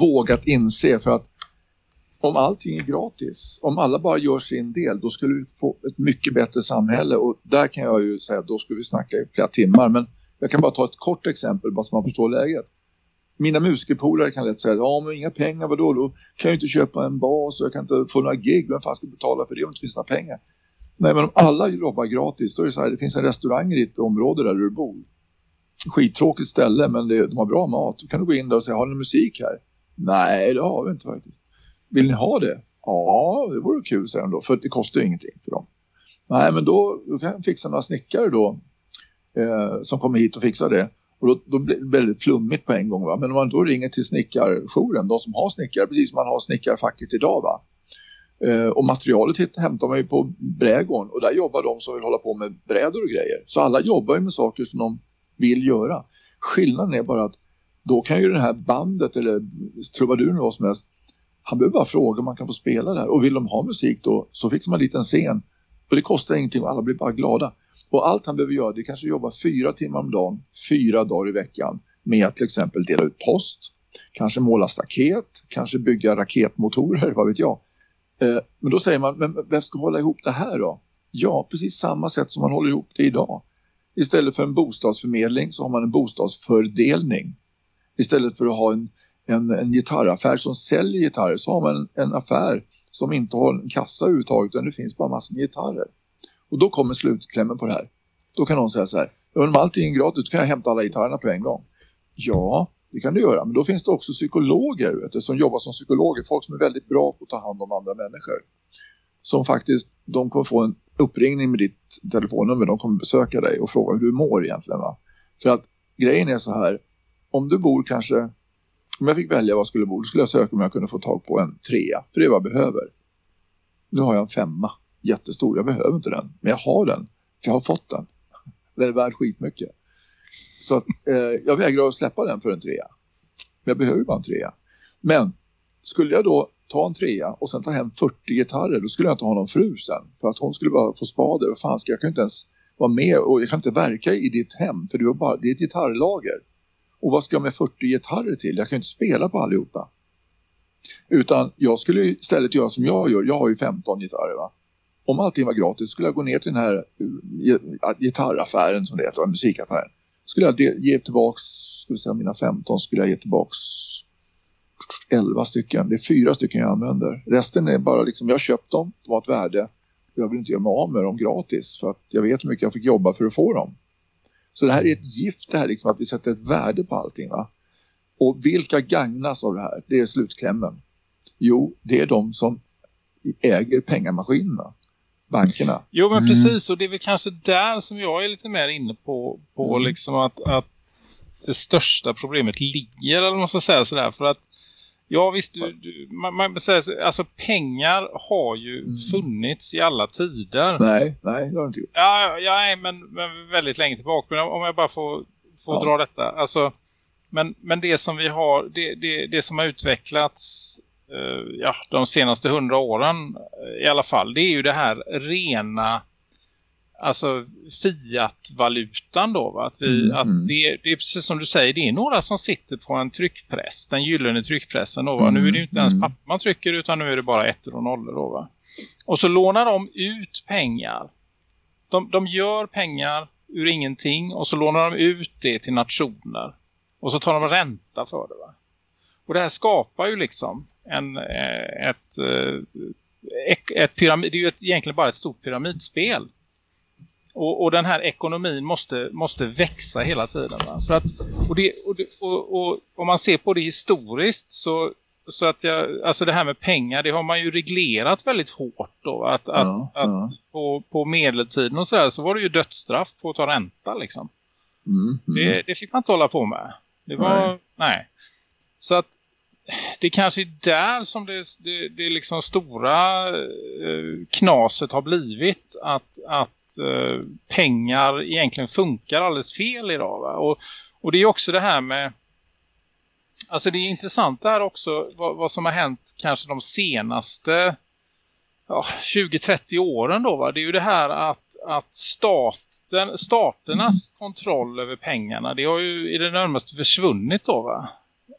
vågat inse. För att om allting är gratis, om alla bara gör sin del, då skulle vi få ett mycket bättre samhälle. Och där kan jag ju säga att då skulle vi snacka i flera timmar. Men jag kan bara ta ett kort exempel bara så man förstår läget. mina musikerpolare kan lätt säga, ja men inga pengar, vadå? Då kan jag inte köpa en bas och jag kan inte få några gig. Vem fan ska betala för det om det inte finns några pengar? Nej, men om alla jobbar gratis, då är det så här, det finns en restaurang i ditt område där du bor. Skittråkigt ställe, men det, de har bra mat. Då kan du gå in där och säga, har ni musik här? Nej, det har vi inte faktiskt. Vill ni ha det? Ja, det vore kul, säger de då, för det kostar ju ingenting för dem. Nej, men då, då kan jag fixa några snickare då eh, som kommer hit och fixar det. Och då, då blir det väldigt flummigt på en gång. Va? Men om man då ringer till snickarjouren, de som har snickare, precis som man har snickarfacket idag va. Eh, och materialet hämtar man ju på brädgården och där jobbar de som vill hålla på med brädor och grejer. Så alla jobbar ju med saker som de vill göra. Skillnaden är bara att då kan ju det här bandet eller trubaduren eller vad som helst han behöver bara fråga om man kan få spela där. Och vill de ha musik då så fixar man en liten scen. Och det kostar ingenting och alla blir bara glada. Och allt han behöver göra det är kanske jobba fyra timmar om dagen, fyra dagar i veckan med att till exempel dela ut post, kanske måla staket, kanske bygga raketmotorer, vad vet jag. Eh, men då säger man, men vem ska hålla ihop det här då? Ja, precis samma sätt som man håller ihop det idag. Istället för en bostadsförmedling så har man en bostadsfördelning. Istället för att ha en, en, en gitarraffär som säljer gitarrer så har man en, en affär som inte har en kassa överhuvudtaget utan det finns bara massor med gitarrer. Och då kommer slutklämmen på det här. Då kan någon säga så här, om allting är gratis kan jag hämta alla gitarrerna på en gång. Ja, det kan du göra. Men då finns det också psykologer vet du, som jobbar som psykologer. Folk som är väldigt bra på att ta hand om andra människor. Som faktiskt, de kommer få en uppringning med ditt telefonnummer. De kommer besöka dig och fråga hur du mår egentligen. Va? För att grejen är så här, om du bor kanske, om jag fick välja var jag skulle bo, då skulle jag söka om jag kunde få tag på en trea. För det är vad jag behöver. Nu har jag en femma jättestor. Jag behöver inte den. Men jag har den. För jag har fått den. Den är värd skitmycket. Så att, eh, jag vägrar att släppa den för en trea. Men jag behöver bara en trea. Men skulle jag då ta en trea och sen ta hem 40 gitarrer då skulle jag inte ha någon fru sen. För att hon skulle bara få spader. Vad fan ska jag kan inte ens vara med och jag kan inte verka i ditt hem för du har bara, det är ett gitarrlager. Och vad ska jag med 40 gitarrer till? Jag kan inte spela på allihopa. Utan jag skulle istället göra som jag gör. Jag har ju 15 gitarrer va om allting var gratis skulle jag gå ner till den här eh, gitarraffären som det heter, musikaffären. Skulle jag ge tillbaks, skulle säga mina 15 skulle jag ge tillbaks 11 stycken. Det är fyra stycken jag använder. Resten är bara liksom, jag har köpt dem, de har ett värde. Jag vill inte göra mig av med dem gratis för att jag vet hur mycket jag fick jobba för att få dem. Så det här är ett gift det här liksom att vi sätter ett värde på allting va. Och vilka gagnas av det här? Det är slutklämmen. Jo, det är de som äger pengamaskinerna bankerna. Jo men mm. precis och det är väl kanske där som jag är lite mer inne på, på mm. liksom att, att det största problemet ligger eller man ska säga sådär för att Ja visst, du, du, man, man säger, alltså pengar har ju mm. funnits i alla tider. Nej, nej, det har inte gjort. Ja, ja men, men väldigt länge tillbaka. Men om jag bara får, får ja. dra detta. Alltså, men, men det som vi har, det, det, det som har utvecklats ja, de senaste hundra åren eh, i alla fall. Det är ju det här rena alltså fiat-valutan då. Va? Att, vi, mm. att mm. det, det, är precis som du säger, det är några som sitter på en tryckpress, den gyllene tryckpressen. Då, va? Mm. Nu är det inte ens mm. papper man trycker utan nu är det bara ettor och nollor. Då, va? Och så lånar de ut pengar. De, de gör pengar ur ingenting och så lånar de ut det till nationer. Och så tar de ränta för det va. Och det här skapar ju liksom en, eh, ett, eh, ett, ett pyramid, det är ju ett, egentligen bara ett stort pyramidspel. Och, och, den här ekonomin måste, måste växa hela tiden. Va? För att, och, det, och, det, och, och, om man ser på det historiskt så, så att jag, alltså det här med pengar det har man ju reglerat väldigt hårt då. Att, ja, att, ja. att på, på medeltiden och sådär så var det ju dödsstraff på att ta ränta liksom. Mm, mm. Det, det fick man inte hålla på med. Det var, nej. nej. Så att det kanske är där som det, det, det liksom stora eh, knaset har blivit att, att eh, pengar egentligen funkar alldeles fel idag. Va? Och, och det är också det här med alltså det är intressant där också vad, vad som har hänt kanske de senaste ja, 20-30 åren då va? Det är ju det här att, att staten, staternas kontroll över pengarna det har ju i det närmaste försvunnit då va?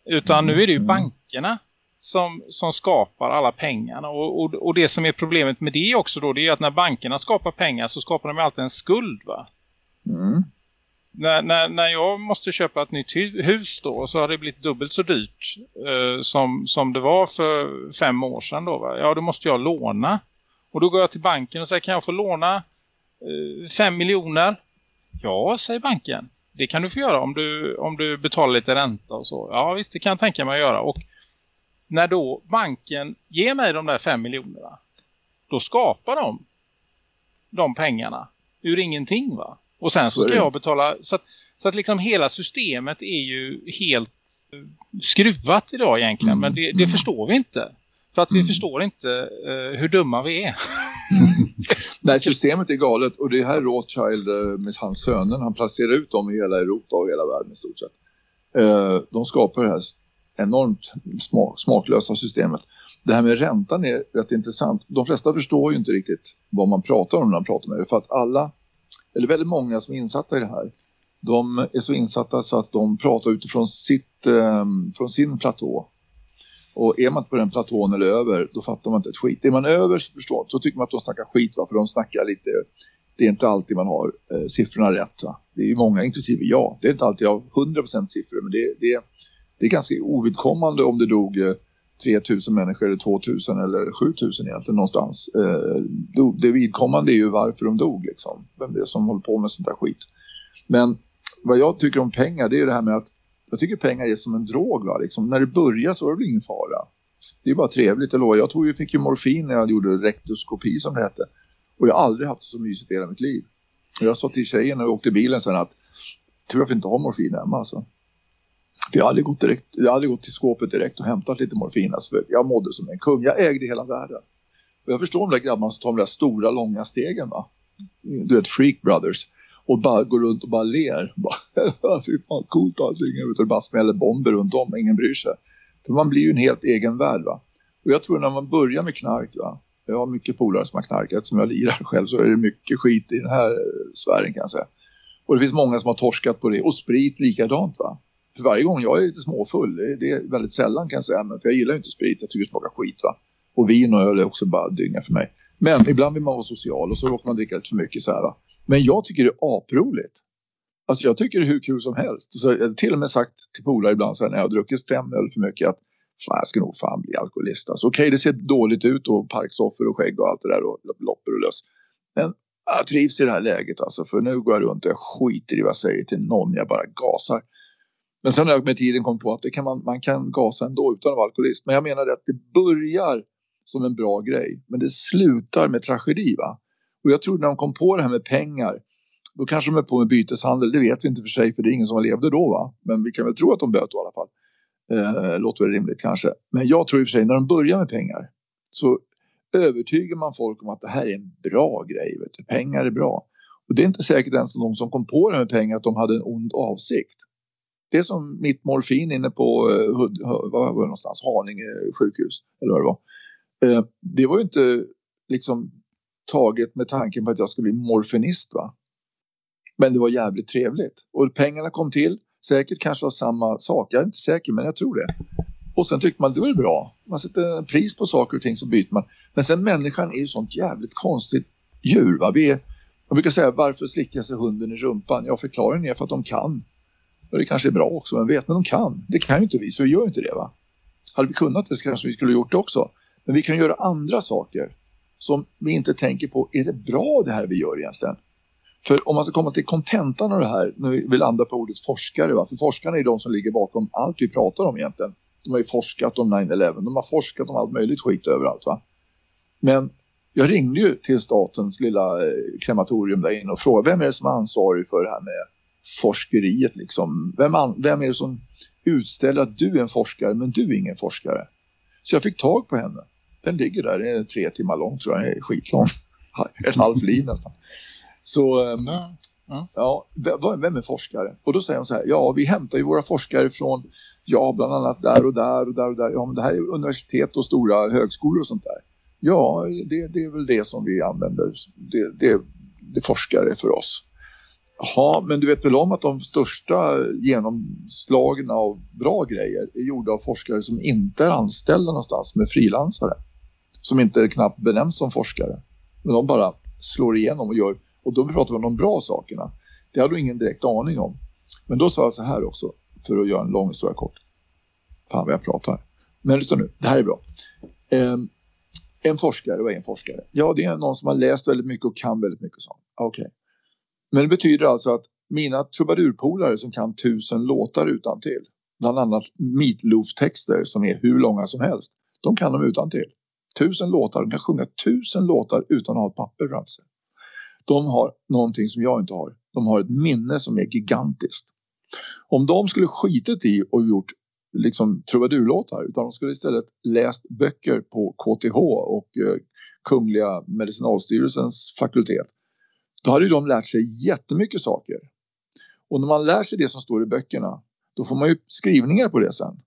Utan nu är det ju mm. bankerna som, som skapar alla pengarna. Och, och, och, det som är problemet med det också då det är att när bankerna skapar pengar så skapar de alltid en skuld va? Mm. när, när, när jag måste köpa ett nytt hus då så har det blivit dubbelt så dyrt eh, som, som det var för fem år sedan då va? Ja då måste jag låna. Och då går jag till banken och säger kan jag få låna eh, fem miljoner? Ja säger banken. Det kan du få göra om du, om du betalar lite ränta och så. Ja visst det kan jag tänka mig att göra. Och när då banken ger mig de där fem miljonerna då skapar de de pengarna ur ingenting va? Och sen så, ska jag betala så att, så att liksom hela systemet är ju helt eh, skruvat idag egentligen. Mm. Men det, det, mm. förstår vi inte. För att vi mm. förstår inte uh, hur dumma vi är. Nej, systemet är galet och det här Rothschild eh, med hans söner, han placerar ut dem i hela Europa och hela världen i stort sett. Eh, de skapar det här enormt smak, smaklösa systemet. Det här med räntan är rätt intressant. De flesta förstår ju inte riktigt vad man pratar om när man pratar med det. För att alla, eller väldigt många som är insatta i det här, de är så insatta så att de pratar utifrån sitt, eh, från sin platå. Och är man på den platån eller över, då fattar man inte ett skit. Är man över så förstår så tycker man att de snackar skit, va? för de snackar lite... Det är inte alltid man har eh, siffrorna rätt. Va? Det är ju många, inklusive jag. Det är inte alltid jag har 100% siffror, men det, det, det är ganska ovidkommande om det dog eh, 3000 människor eller 2000 eller 7000 egentligen någonstans. Eh, det vidkommande är ju varför de dog liksom. Vem det är som håller på med sånt där skit. Men vad jag tycker om pengar det är det här med att jag tycker pengar är som en drog va? Liksom, när det börjar så är det ingen fara. Det är bara trevligt. Eller? Jag tog fick ju morfin när jag gjorde rektoskopi som det hette. Och jag har aldrig haft så mysigt i hela mitt liv. Och jag sa till tjejen när vi åkte bilen sen att tur att vi inte har morfin hemma alltså. För jag hade gått, direkt, jag aldrig gått till skåpet direkt och hämtat lite morfin. Alltså, jag mådde som en kung. Jag ägde hela världen. Och jag förstår de där grabbarna som tar de där stora, långa stegen va. Du vet, Freak Brothers. Och bara går runt och bara ler. Bara, fy fan, coolt allting. Och det bara smäller bomber runt om. Ingen bryr sig. För man blir ju en helt egen värld va. Och jag tror när man börjar med knark va. Jag har mycket polare som har knarkat. Som jag lirar själv så är det mycket skit i den här eh, sfären kan jag säga. Och det finns många som har torskat på det. Och sprit likadant va. För varje gång jag är lite småfull, det är väldigt sällan kan jag säga, men för jag gillar ju inte sprit, jag tycker det smakar skit va. Och vin och öl är också bara dynga för mig. Men ibland vill man vara social och så råkar man dricka lite för mycket så här va. Men jag tycker det är aproligt. Alltså jag tycker det är hur kul som helst. Så jag har till och med sagt till polare ibland så här, när jag har druckit fem öl för mycket att fan jag ska nog fan bli alkoholist. Alltså, Okej okay, det ser dåligt ut och parksoffer och skägg och allt det där och loppor och lös. Men jag trivs i det här läget alltså för nu går jag runt och jag skiter i vad jag säger till någon. Jag bara gasar. Men sen har jag med tiden kommit på att det kan man, man kan gasa ändå utan att vara alkoholist. Men jag menar att det börjar som en bra grej. Men det slutar med tragedi va? Och jag tror när de kom på det här med pengar. Då kanske de är på med byteshandel. Det vet vi inte för sig för det är ingen som levde då va? Men vi kan väl tro att de böt i alla fall. Eh, låter väl rimligt kanske. Men jag tror i och för sig när de börjar med pengar. Så övertygar man folk om att det här är en bra grej. Vet du? Pengar är bra. Och det är inte säkert ens de som kom på det här med pengar att de hade en ond avsikt det är som mitt morfin inne på eh, vad var det någonstans? Haninge sjukhus eller vad det var. Eh, det var ju inte liksom taget med tanken på att jag skulle bli morfinist va. Men det var jävligt trevligt. Och pengarna kom till, säkert kanske av samma sak. Jag är inte säker men jag tror det. Och sen tyckte man det var bra. Man sätter pris på saker och ting så byter man. Men sen människan är ju sånt jävligt konstigt djur va. Vi är, jag brukar säga varför slickar sig hunden i rumpan? Jag förklarar det för att de kan. Och det kanske är bra också, men vet men de kan. Det kan ju inte vi, så vi gör inte det va. Hade vi kunnat det så kanske vi skulle gjort det också. Men vi kan göra andra saker som vi inte tänker på. Är det bra det här vi gör egentligen? För om man ska komma till kontentan av det här, när vi landar på ordet forskare, va? för forskarna är de som ligger bakom allt vi pratar om egentligen. De har ju forskat om 9-11, de har forskat om allt möjligt skit överallt va. Men jag ringde ju till statens lilla eh, krematorium där inne och frågade vem är det som är ansvarig för det här med forskeriet liksom. Vem, an, vem är det som utställer att du är en forskare men du är ingen forskare? Så jag fick tag på henne. Den ligger där, den är tre timmar lång tror jag, den är skitlång. Ett halvt liv nästan. Så mm. ja, vem är forskare? Och då säger hon så här, ja vi hämtar ju våra forskare från, ja bland annat där och där och där och där. Ja men det här är universitet och stora högskolor och sånt där. Ja, det, det är väl det som vi använder. Det, det, det är forskare för oss. Ja, men du vet väl om att de största genomslagen av bra grejer är gjorda av forskare som inte är anställda någonstans med frilansare. Som inte knappt benämns som forskare. Men de bara slår igenom och gör, och då pratar vi om de bra sakerna. Det hade du ingen direkt aning om. Men då sa jag så här också, för att göra en lång historia kort. Fan vad jag pratar. Men lyssna nu, det här är bra. Um, en forskare, vad är en forskare? Ja, det är någon som har läst väldigt mycket och kan väldigt mycket sånt. Ah, okej. Okay. Men det betyder alltså att mina trubadurpolare som kan tusen låtar utan till, bland annat Meatloaf-texter som är hur långa som helst, de kan de utan till. Tusen låtar, de kan sjunga tusen låtar utan att ha ett papper framför sig. De har någonting som jag inte har. De har ett minne som är gigantiskt. Om de skulle skitit i och gjort liksom trubadurlåtar utan de skulle istället läst böcker på KTH och eh, Kungliga Medicinalstyrelsens fakultet. Då hade de lärt sig jättemycket saker. Och när man lär sig det som står i böckerna då får man ju skrivningar på det sen.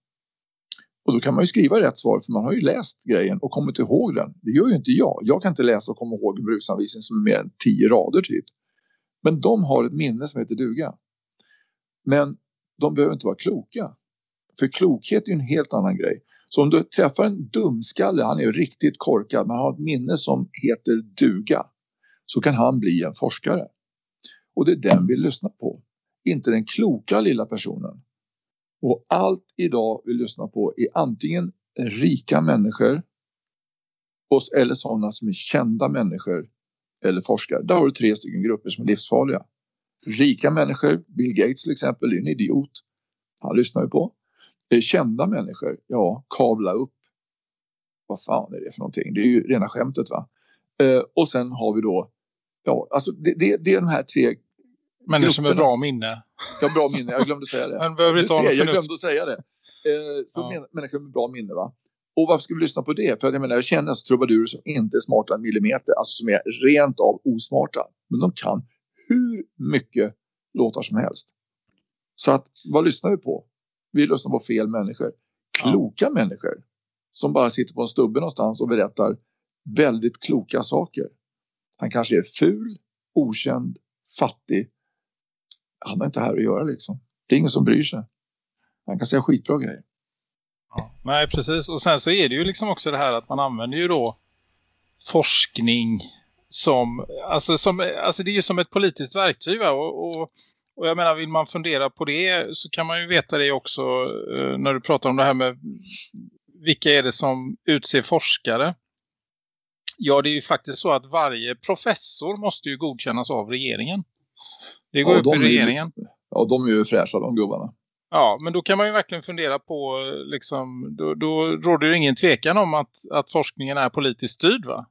Och då kan man ju skriva rätt svar för man har ju läst grejen och kommit ihåg den. Det gör ju inte jag. Jag kan inte läsa och komma ihåg en bruksanvisning som är mer än tio rader typ. Men de har ett minne som heter duga. Men de behöver inte vara kloka. För klokhet är en helt annan grej. Så om du träffar en dumskalle, han är ju riktigt korkad, men har ett minne som heter duga. Så kan han bli en forskare. Och det är den vi lyssnar på. Inte den kloka lilla personen. Och allt idag vi lyssnar på är antingen rika människor eller sådana som är kända människor eller forskare. Där har du tre stycken grupper som är livsfarliga. Rika människor, Bill Gates till exempel, är en idiot. Han lyssnar vi på. Eh, kända människor, ja, kavla upp. Vad fan är det för någonting? Det är ju rena skämtet va? Eh, och sen har vi då, ja, alltså det, det, det är de här tre Människor med bra minne. Ja, bra minne. Jag glömde säga det. Men behöver du ser, jag glömde att säga det. Eh, så ja. människor med bra minne va? Och varför ska vi lyssna på det? För jag menar, jag känner alltså trubadurer som inte är smarta en millimeter. Alltså som är rent av osmarta. Men de kan hur mycket låtar som helst. Så att, vad lyssnar vi på? Vi lyssnar på fel människor. Kloka ja. människor. Som bara sitter på en stubbe någonstans och berättar väldigt kloka saker. Han kanske är ful, okänd, fattig han har inte här att göra liksom. Det är ingen som bryr sig. Han kan säga skitbra grejer. Ja, nej, precis. Och sen så är det ju liksom också det här att man använder ju då forskning som, alltså, som, alltså det är ju som ett politiskt verktyg va? Och, och, och jag menar, vill man fundera på det så kan man ju veta det också eh, när du pratar om det här med vilka är det som utser forskare. Ja, det är ju faktiskt så att varje professor måste ju godkännas av regeringen. Det går ja, upp i regeringen. Är, ja, de är ju fräscha de gubbarna. Ja, men då kan man ju verkligen fundera på, liksom, då, då råder det ingen tvekan om att, att forskningen är politiskt styrd va?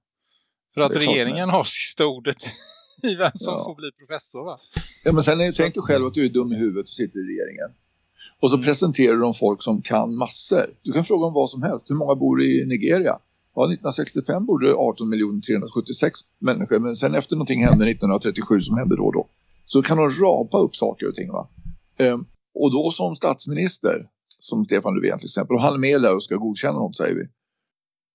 För att regeringen har sista ordet i vem som ja. får bli professor va? Ja, men sen är, tänk dig själv att du är dum i huvudet och sitter i regeringen. Och så mm. presenterar de folk som kan massor. Du kan fråga om vad som helst. Hur många bor i Nigeria? Ja, 1965 bodde 18 376 människor. Men sen efter någonting hände 1937 som hände då och då så kan de rapa upp saker och ting. Va? Ehm, och då som statsminister, som Stefan Löfven till exempel, och han är med där och ska godkänna något säger vi.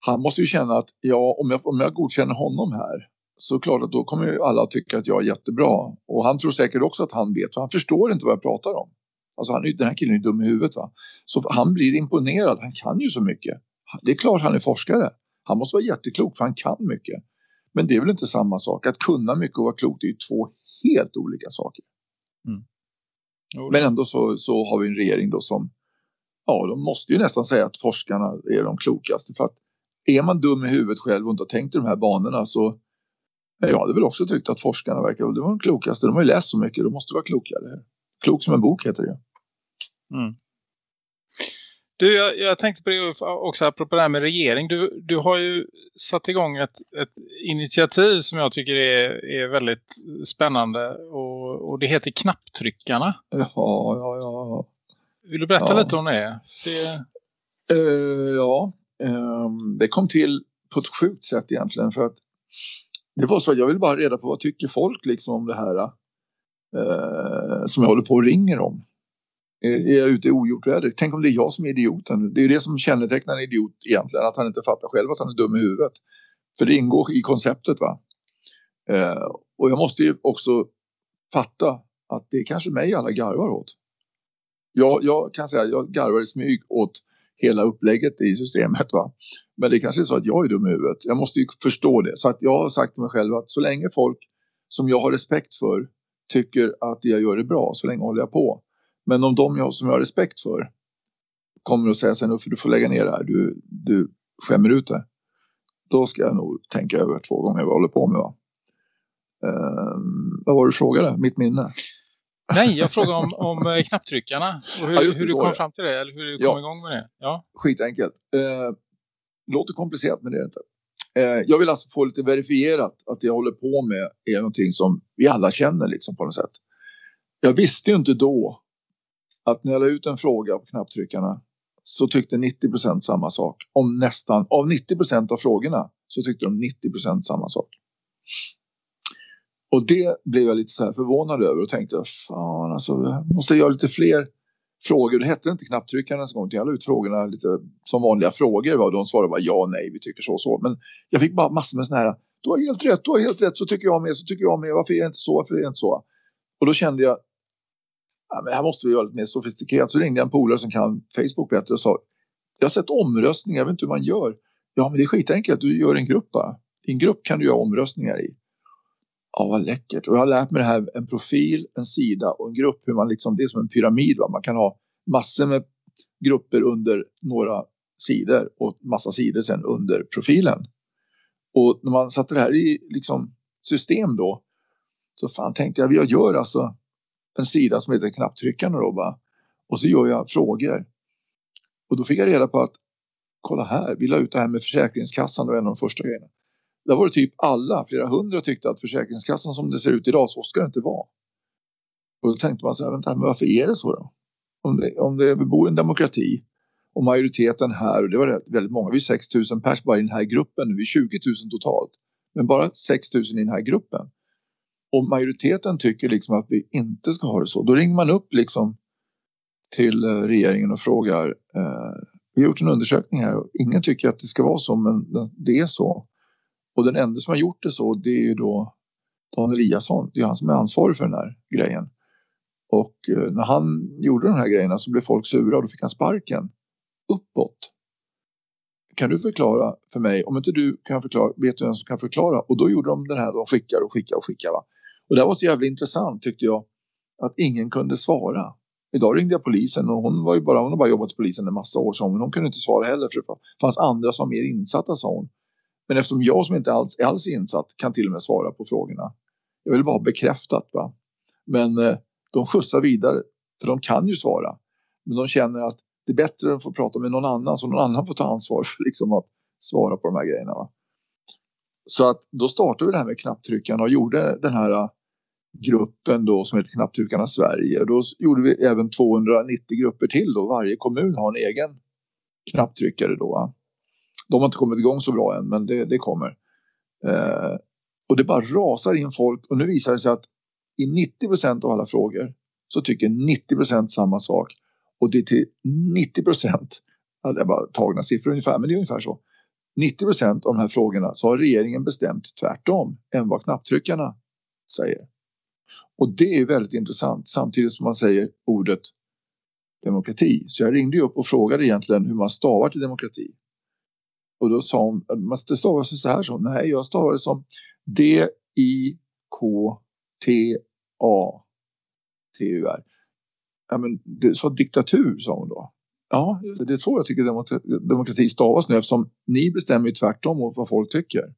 Han måste ju känna att ja, om jag, om jag godkänner honom här så klart att då kommer ju alla tycka att jag är jättebra. Och han tror säkert också att han vet, för han förstår inte vad jag pratar om. Alltså han den här killen är dum i huvudet va. Så han blir imponerad, han kan ju så mycket. Det är klart han är forskare. Han måste vara jätteklok för han kan mycket. Men det är väl inte samma sak. Att kunna mycket och vara klok det är ju två helt olika saker. Mm. Men ändå så, så har vi en regering då som ja, de måste ju nästan säga att forskarna är de klokaste. För att är man dum i huvudet själv och inte har tänkt i de här banorna så jag hade väl också tyckt att forskarna verkar det var de klokaste. De har ju läst så mycket, de måste vara kloka. Eller? Klok som en bok heter det. Mm. Du, jag, jag, tänkte på det också apropå det här med regering. Du, du har ju satt igång ett, ett initiativ som jag tycker är, är väldigt spännande. Och, och det heter Knapptryckarna. Ja, ja, ja. Vill du berätta ja. lite om det? det... Uh, ja, um, det kom till på ett sjukt sätt egentligen. För att det var så att jag ville bara reda på vad tycker folk liksom om det här. Uh, som jag håller på och ringer om är jag ute i ogjort väder. Tänk om det är jag som är idioten. Det är det som kännetecknar en idiot egentligen. Att han inte fattar själv att han är dum i huvudet. För det ingår i konceptet va. Eh, och jag måste ju också fatta att det är kanske mig alla garvar åt. Jag, jag kan säga att jag garvar i smyg åt hela upplägget i systemet va. Men det kanske är så att jag är dum i huvudet. Jag måste ju förstå det. Så att jag har sagt till mig själv att så länge folk som jag har respekt för tycker att det jag gör är bra så länge håller jag på. Men om de jag, som jag har respekt för kommer att säga sig nu för du får lägga ner det här, du, du skämmer ut det. Då ska jag nog tänka över två gånger vad jag håller på med. Va? Um, vad var du frågade? Mitt minne? Nej, jag frågade om, om eh, knapptryckarna och hur, ja, hur du kom det. fram till det eller hur du kom ja. igång med det. Ja. Skitenkelt. Uh, låter komplicerat men det är det inte. Uh, jag vill alltså få lite verifierat att det jag håller på med är någonting som vi alla känner liksom på något sätt. Jag visste ju inte då att när jag la ut en fråga på knapptryckarna så tyckte 90% samma sak. Om nästan, av 90% av frågorna så tyckte de 90% samma sak. Och det blev jag lite så här förvånad över och tänkte, fan alltså, jag måste göra lite fler frågor. Det hette inte knapptryckarna ens gång, jag la ut frågorna lite som vanliga frågor. Och de svarade bara ja, nej, vi tycker så och så. Men jag fick bara massor med sådana här, du har helt rätt, du har helt rätt, så tycker jag med, så tycker jag med, varför är det inte så, varför är det inte så? Och då kände jag, ja, men här måste vi göra lite mer sofistikerat. Så ringde jag en polare som kan Facebook bättre och sa, jag har sett omröstningar, jag vet inte hur man gör. Ja, men det är skitenkelt, du gör en grupp bara. I en grupp kan du göra omröstningar i. Ja, vad läckert. Och jag har lärt mig det här, en profil, en sida och en grupp. Hur man liksom, det är som en pyramid. Va? Man kan ha massor med grupper under några sidor och massa sidor sen under profilen. Och när man satte det här i liksom system då så fan tänkte jag, jag gör alltså en sida som heter knapptryckarna då va? Och så gör jag frågor. Och då fick jag reda på att kolla här, vi la ut det här med Försäkringskassan och en av de första grejerna. Där var det typ alla, flera hundra tyckte att Försäkringskassan som det ser ut idag, så ska det inte vara. Och då tänkte man så här, vänta, men varför är det så då? Om, det, om det, vi bor i en demokrati och majoriteten här, och det var väldigt många, vi är 6 000 pers bara i den här gruppen, vi är 20 000 totalt. Men bara 6 000 i den här gruppen. Och majoriteten tycker liksom att vi inte ska ha det så. Då ringer man upp liksom till eh, regeringen och frågar. Eh, vi har gjort en undersökning här och ingen tycker att det ska vara så men det är så. Och den enda som har gjort det så det är ju då Dan Eliasson. Det är han som är ansvarig för den här grejen. Och eh, när han gjorde de här grejerna så blev folk sura och då fick han sparken uppåt. Kan du förklara för mig, om inte du kan förklara, vet du vem som kan förklara? Och då gjorde de den här, de skickar och skickar och skickar. Va? Och det var så jävla intressant tyckte jag, att ingen kunde svara. Idag ringde jag polisen och hon var ju bara, hon har bara jobbat i polisen en massa år, så hon, hon kunde inte svara heller för det fanns andra som var mer insatta, sa hon. Men eftersom jag som inte alls är alls insatt kan till och med svara på frågorna. Jag vill bara ha bekräftat. Va? Men eh, de skjutsar vidare, för de kan ju svara. Men de känner att det är bättre att få prata med någon annan så någon annan får ta ansvar för liksom att svara på de här grejerna. Va? Så att då startade vi det här med knapptryckarna och gjorde den här äh, gruppen då som heter Knapptryckarna Sverige. Då gjorde vi även 290 grupper till då. Varje kommun har en egen knapptryckare då. Va? De har inte kommit igång så bra än men det, det kommer. Eh, och det bara rasar in folk och nu visar det sig att i 90% av alla frågor så tycker 90% samma sak. Och det är till 90 procent, jag bara tagna siffror ungefär, men det är ungefär så. 90 procent av de här frågorna så har regeringen bestämt tvärtom än vad knapptryckarna säger. Och det är väldigt intressant samtidigt som man säger ordet demokrati. Så jag ringde upp och frågade egentligen hur man stavar till demokrati. Och då sa hon, det stavas så här så. Nej, jag stavar det som D-I-K-T-A-T-U-R ja, men det sa diktatur, sa hon då. Ja, det är så jag tycker demokrati stavas nu eftersom ni bestämmer ju tvärtom om vad folk tycker.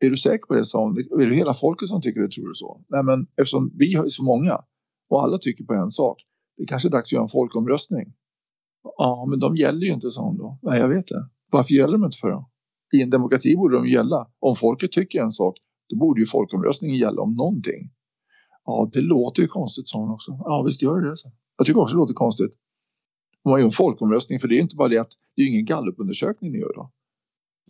Är du säker på det, sa hon? Är det hela folket som tycker det, tror du så? Nej, men eftersom vi har ju så många och alla tycker på en sak. Det kanske är dags att göra en folkomröstning. Ja, men de gäller ju inte, sa hon då. Nej, jag vet det. Varför gäller de inte för då? I en demokrati borde de gälla. Om folket tycker en sak, då borde ju folkomröstningen gälla om någonting. Ja, det låter ju konstigt, sa hon också. Ja, visst gör det så. Jag tycker också det låter konstigt. Om man gör en folkomröstning, för det är inte bara det att det är ingen gallupundersökning ni gör då.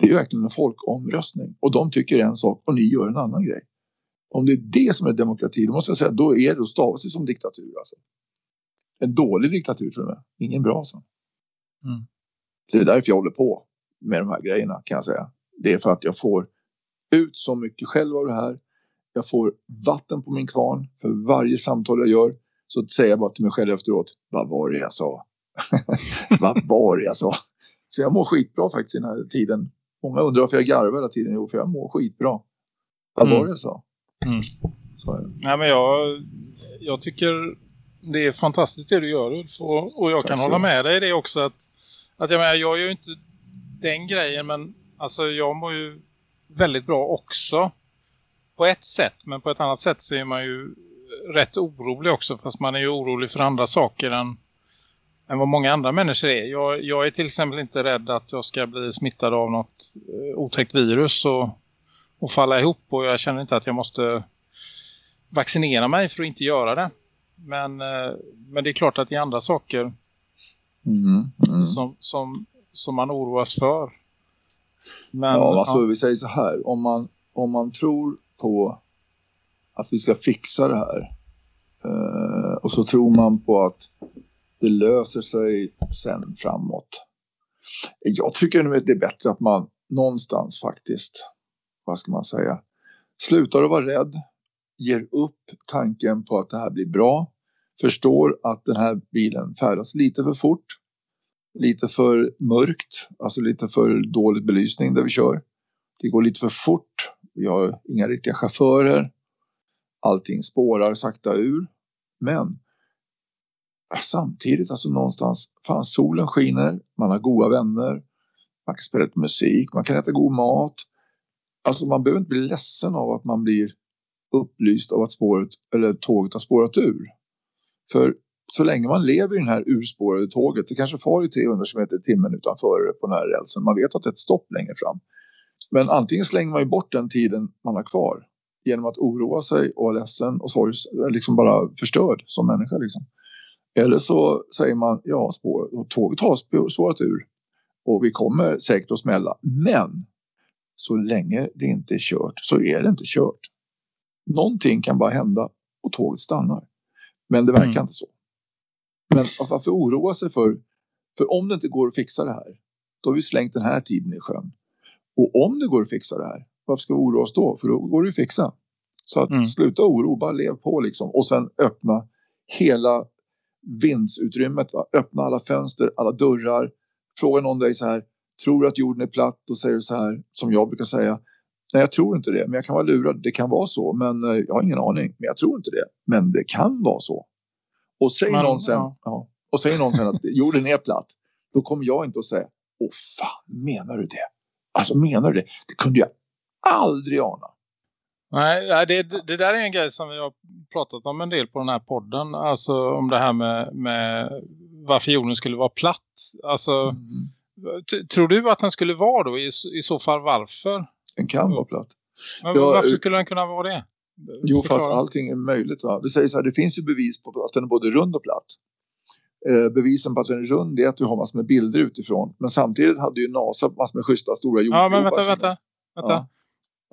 Det är ju verkligen en folkomröstning och de tycker en sak och ni gör en annan grej. Om det är det som är demokrati, då måste jag säga då är det att stava sig som diktatur. Alltså. En dålig diktatur för mig. Ingen bra. Så. Mm. Det är därför jag håller på med de här grejerna kan jag säga. Det är för att jag får ut så mycket själv av det här. Jag får vatten på min kvarn för varje samtal jag gör så säger jag bara till mig själv efteråt, vad var det jag sa? vad var det jag sa? Så jag mår skitbra faktiskt i den här tiden. Många undrar varför jag garvar hela tiden. Jo, för jag mår skitbra. Vad mm. var det jag sa? Mm. Så. Nej, men jag, jag tycker det är fantastiskt det du gör Ulf. Och, och jag Tack kan hålla med dig i det också. Att, att jag, menar, jag gör ju inte den grejen men alltså jag mår ju väldigt bra också. På ett sätt men på ett annat sätt så är man ju rätt orolig också. Fast man är ju orolig för andra saker än, än vad många andra människor är. Jag, jag är till exempel inte rädd att jag ska bli smittad av något eh, otäckt virus och, och falla ihop. Och jag känner inte att jag måste vaccinera mig för att inte göra det. Men, eh, men det är klart att det är andra saker mm, mm. Som, som, som man oroas för. Men, ja, alltså ja. vi säger så här. Om man, om man tror på att vi ska fixa det här eh, och så tror man på att det löser sig sen framåt. Jag tycker nu att det är bättre att man någonstans faktiskt, vad ska man säga, slutar att vara rädd, ger upp tanken på att det här blir bra, förstår att den här bilen färdas lite för fort, lite för mörkt, alltså lite för dålig belysning där vi kör. Det går lite för fort, vi har inga riktiga chaufförer, allting spårar sakta ur. Men äh, samtidigt, alltså någonstans, fan solen skiner, man har goda vänner, man kan spela lite musik, man kan äta god mat. Alltså man behöver inte bli ledsen av att man blir upplyst av att spåret eller tåget har spårat ur. För så länge man lever i den här urspårade tåget, det kanske far i 300 km i timmen utanför på den här rälsen, man vet att det är ett stopp längre fram. Men antingen slänger man ju bort den tiden man har kvar genom att oroa sig och vara ledsen och sorg, liksom bara förstörd som människa. Liksom. Eller så säger man, ja, spår, tåget har spårat ur och vi kommer säkert att smälla. Men så länge det inte är kört så är det inte kört. Någonting kan bara hända och tåget stannar. Men det verkar mm. inte så. Men varför oroa sig för? För om det inte går att fixa det här, då har vi slängt den här tiden i sjön. Och om det går att fixa det här, varför ska vi oroa oss då? För då går det att fixa. Så att mm. sluta oro, bara lev på liksom. Och sen öppna hela vindsutrymmet. Va? Öppna alla fönster, alla dörrar. Fråga någon dig så här, tror du att jorden är platt? Då säger du så här, som jag brukar säga. Nej, jag tror inte det, men jag kan vara lurad. Det kan vara så, men eh, jag har ingen aning. Men jag tror inte det. Men det kan vara så. Och säger, men, någon, sen, ja. Ja, och säger någon sen att jorden är platt, då kommer jag inte att säga, åh fan, menar du det? Alltså menar du det? Det kunde jag aldrig ana. Nej, det, det där är en grej som vi har pratat om en del på den här podden. Alltså om det här med, med varför jorden skulle vara platt. Alltså, mm. tror du att den skulle vara då? I, I så fall varför? Den kan vara platt. Men ja, varför skulle den kunna vara det? Jo, fast allting är möjligt. Va? Vi säger så här, det finns ju bevis på att den är både rund och platt. Eh, bevisen på att den är rund är att du har massor med bilder utifrån. Men samtidigt hade ju NASA massor med schyssta stora jordglobar. Ja, men vänta, vänta. vänta. Ja.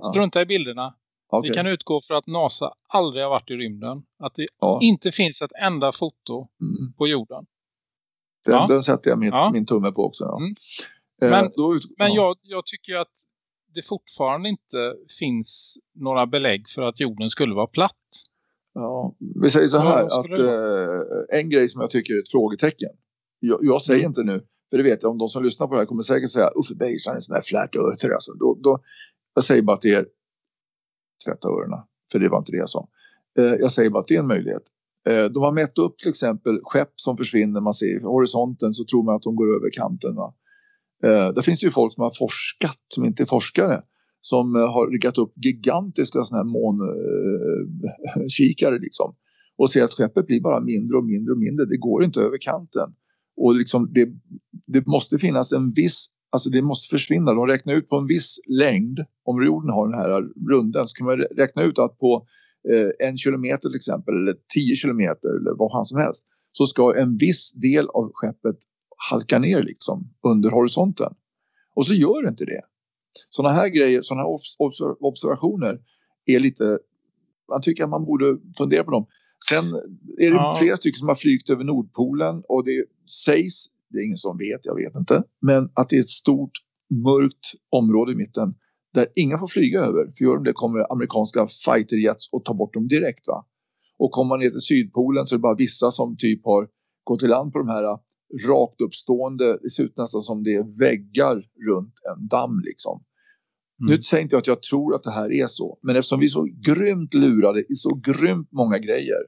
Strunta i bilderna. Okay. Vi kan utgå för att NASA aldrig har varit i rymden. Att det ja. inte finns ett enda foto mm. på jorden. Den, ja. den sätter jag min, ja. min tumme på också. Mm. Eh, men, då, men jag, jag tycker att det fortfarande inte finns några belägg för att jorden skulle vara platt. Ja, vi säger så här att eh, en grej som jag tycker är ett frågetecken. Jag, jag säger mm. inte nu, för det vet jag om de som lyssnar på det här kommer säkert säga Uffe Bergstrand är en sån här flat earther. Alltså. Då, då, jag säger bara till er tvätta öronen, för det var inte det jag sa. Eh, jag säger bara att det är en möjlighet. Eh, de har mätt upp till exempel skepp som försvinner, man ser horisonten så tror man att de går över kanten. Va? Eh, där finns ju folk som har forskat, som inte är forskare, som har riggat upp gigantiska såna här månkikare liksom. Och ser att skeppet blir bara mindre och mindre och mindre, det går inte över kanten. Och liksom det, det måste finnas en viss Alltså det måste försvinna. De räknar ut på en viss längd. Om jorden har den här runden så kan man räkna ut att på eh, en kilometer till exempel eller tio kilometer eller vad fan som helst så ska en viss del av skeppet halka ner liksom under horisonten. Och så gör det inte det. Sådana här grejer, sådana här observationer är lite, man tycker att man borde fundera på dem. Sen är det ja. flera stycken som har flygt över Nordpolen och det sägs det är ingen som vet, jag vet inte. Men att det är ett stort mörkt område i mitten där inga får flyga över. För gör de det kommer amerikanska fighterjets och ta bort dem direkt. Va? Och kommer man ner till Sydpolen så är det bara vissa som typ har gått i land på de här rakt uppstående, det ser ut nästan som det är väggar runt en damm liksom. Nu säger inte jag att jag tror att det här är så. Men eftersom vi är så grymt lurade i så grymt många grejer.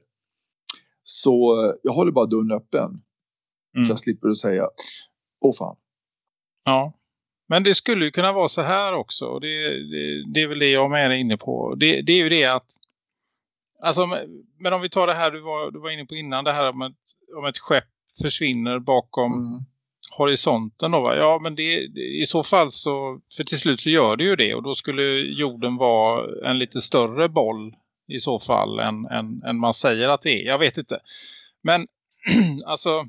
Så jag håller bara dörren öppen. Mm. Så jag slipper att säga, åh fan. Ja, men det skulle ju kunna vara så här också. Och det, det, det är väl det jag med är inne på. Det, det är ju det att Alltså, men om vi tar det här du var, du var inne på innan, det här om ett, om ett skepp försvinner bakom mm. horisonten då va? Ja men det, i så fall så, för till slut så gör det ju det och då skulle jorden vara en lite större boll i så fall än, än, än man säger att det är. Jag vet inte. Men alltså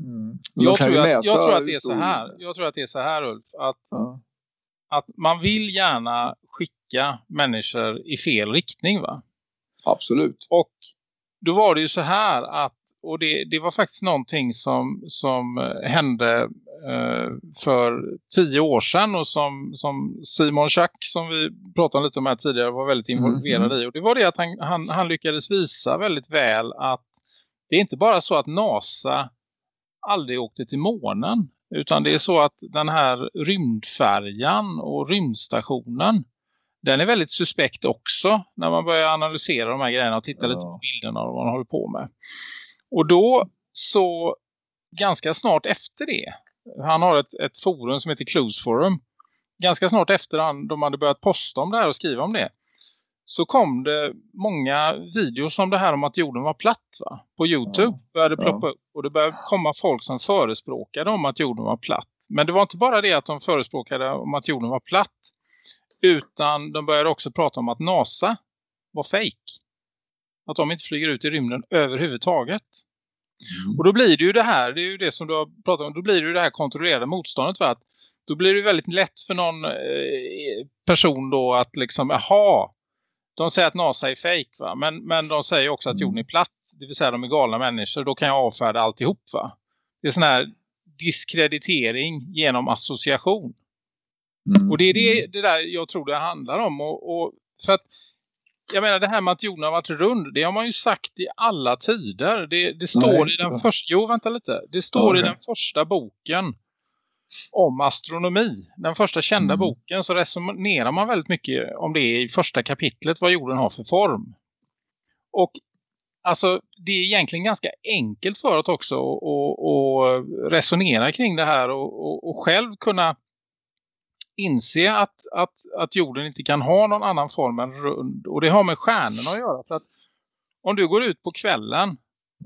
mm. jag, tror att, jag tror att det är så här. Jag tror att det är så här Ulf att, ja. att man vill gärna skicka människor i fel riktning va? Absolut. Och då var det ju så här att och det, det var faktiskt någonting som, som eh, hände eh, för tio år sedan och som, som Simon Schack som vi pratade lite om här tidigare var väldigt involverad mm. i. Och det var det att han, han, han lyckades visa väldigt väl att det är inte bara så att NASA aldrig åkte till månen utan det är så att den här rymdfärjan och rymdstationen den är väldigt suspekt också när man börjar analysera de här grejerna och titta ja. lite på bilderna och vad man håller på med. Och då så ganska snart efter det, han har ett, ett forum som heter Clues Forum, ganska snart efter han, de hade börjat posta om det här och skriva om det, så kom det många videos om det här om att jorden var platt va? på Youtube. Ja. Började ploppa ja. upp och det började komma folk som förespråkade om att jorden var platt. Men det var inte bara det att de förespråkade om att jorden var platt. Utan de började också prata om att NASA var fake. Att de inte flyger ut i rymden överhuvudtaget. Mm. Och då blir det ju det här, det är ju det som du har pratat om, då blir det ju det här kontrollerade motståndet. Va? Att då blir det väldigt lätt för någon eh, person då att liksom, jaha, de säger att NASA är fake va? Men, men de säger också att mm. jorden är platt. Det vill säga de är galna människor. Då kan jag avfärda alltihop va? Det är sån här diskreditering genom association. Mm. Och det är det, det där jag tror det handlar om. Och, och, för att jag menar det här med att jorden har varit rund, det har man ju sagt i alla tider. Det, det står Nej, i den första, jo vänta lite, det står okay. i den första boken om astronomi. Den första kända mm. boken så resonerar man väldigt mycket om det i första kapitlet, vad jorden har för form. Och alltså det är egentligen ganska enkelt för oss också att resonera kring det här och, och, och själv kunna inse att, att, att jorden inte kan ha någon annan form än rund. Och det har med stjärnorna att göra. För att om du går ut på kvällen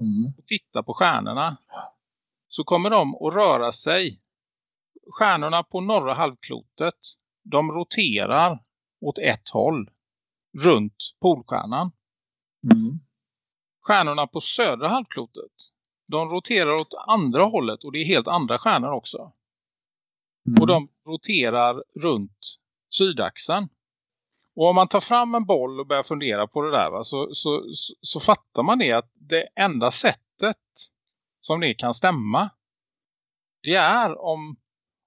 mm. och tittar på stjärnorna så kommer de att röra sig. Stjärnorna på norra halvklotet de roterar åt ett håll runt polstjärnan. Mm. Stjärnorna på södra halvklotet de roterar åt andra hållet och det är helt andra stjärnor också. Mm. Och de roterar runt sydaxeln. Och om man tar fram en boll och börjar fundera på det där va, så, så, så, fattar man det att det enda sättet som det kan stämma det är om,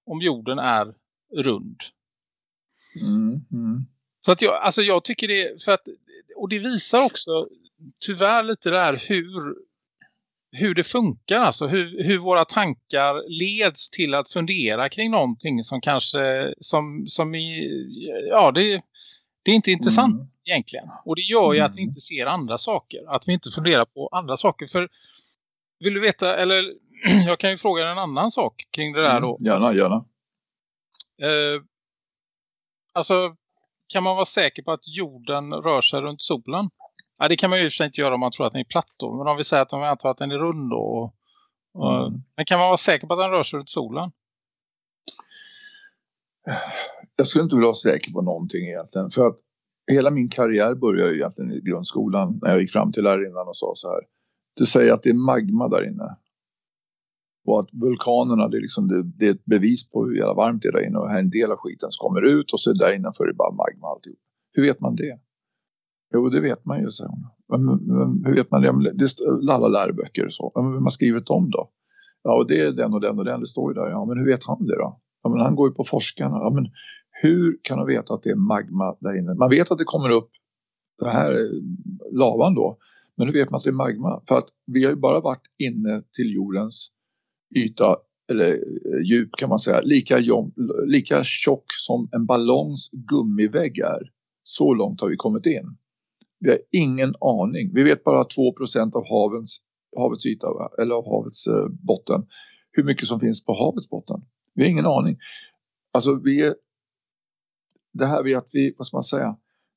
om jorden är rund. Mm, mm. Så att jag, alltså jag tycker det, för att, och det visar också tyvärr lite där hur hur det funkar, alltså hur, hur våra tankar leds till att fundera kring någonting som kanske, som, som i, ja det, det är inte intressant mm. egentligen. Och det gör ju mm. att vi inte ser andra saker, att vi inte funderar på andra saker. För vill du veta, eller jag kan ju fråga en annan sak kring det där då. Mm, gärna, gärna. Eh, alltså, kan man vara säker på att jorden rör sig runt solen? Ja, det kan man ju i och för sig inte göra om man tror att den är platt då. Men om vi säger att de antar att den är rund då. Och, mm. Men kan man vara säker på att den rör sig runt solen? Jag skulle inte vilja vara säker på någonting egentligen. För att hela min karriär började ju egentligen i grundskolan. När jag gick fram till lärarinnan och sa så här. Du säger att det är magma där inne. Och att vulkanerna det är, liksom, det, det är ett bevis på hur jävla varmt det är där inne. Och här en del av skiten som kommer ut och så där innanför är det bara magma alltihop. Hur vet man det? Jo, det vet man ju, säger hon. Men, hur vet man det? Det är alla läroböcker och så. Men vem har skrivit dem då? Ja, och det är den och den och den, det står ju där. Ja, men hur vet han det då? Ja, men han går ju på forskarna. Ja, men hur kan han veta att det är magma där inne? Man vet att det kommer upp det här eh, lavan då. Men hur vet man att det är magma? För att vi har ju bara varit inne till jordens yta eller eh, djup kan man säga, lika, lika tjock som en ballongs gummivägg är. Så långt har vi kommit in. Vi har ingen aning. Vi vet bara 2% av havens, havets yta eller av havets eh, botten. Hur mycket som finns på havets botten. Vi har ingen aning. Alltså vi är, det här vi att vi, vad ska man säga,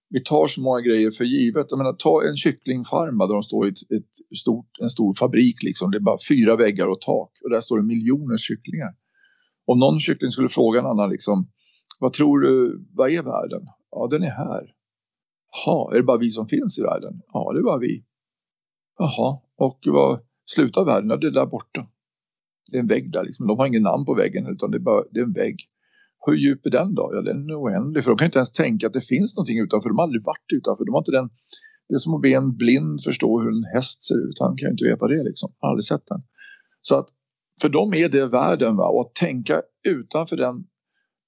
vi tar så många grejer för givet. Jag menar, ta en kycklingfarma där de står i ett, ett stort, en stor fabrik. Liksom. Det är bara fyra väggar och tak. Och där står det miljoner kycklingar. Om någon kyckling skulle fråga en annan liksom, vad tror du, vad är världen? Ja, den är här. Jaha, är det bara vi som finns i världen? Ja, det är bara vi. Jaha, och vad slutar världen? Ja, det är där borta. Det är en vägg där liksom. De har ingen namn på väggen utan det är, bara, det är en vägg. Hur djup är den då? Ja, den är oändlig. För de kan inte ens tänka att det finns någonting utanför. De har aldrig varit utanför. De har inte den... Det är som att be en blind förstå hur en häst ser ut. Han kan ju inte veta det liksom. Han har aldrig sett den. Så att för dem är det världen. Va? Och att tänka utanför den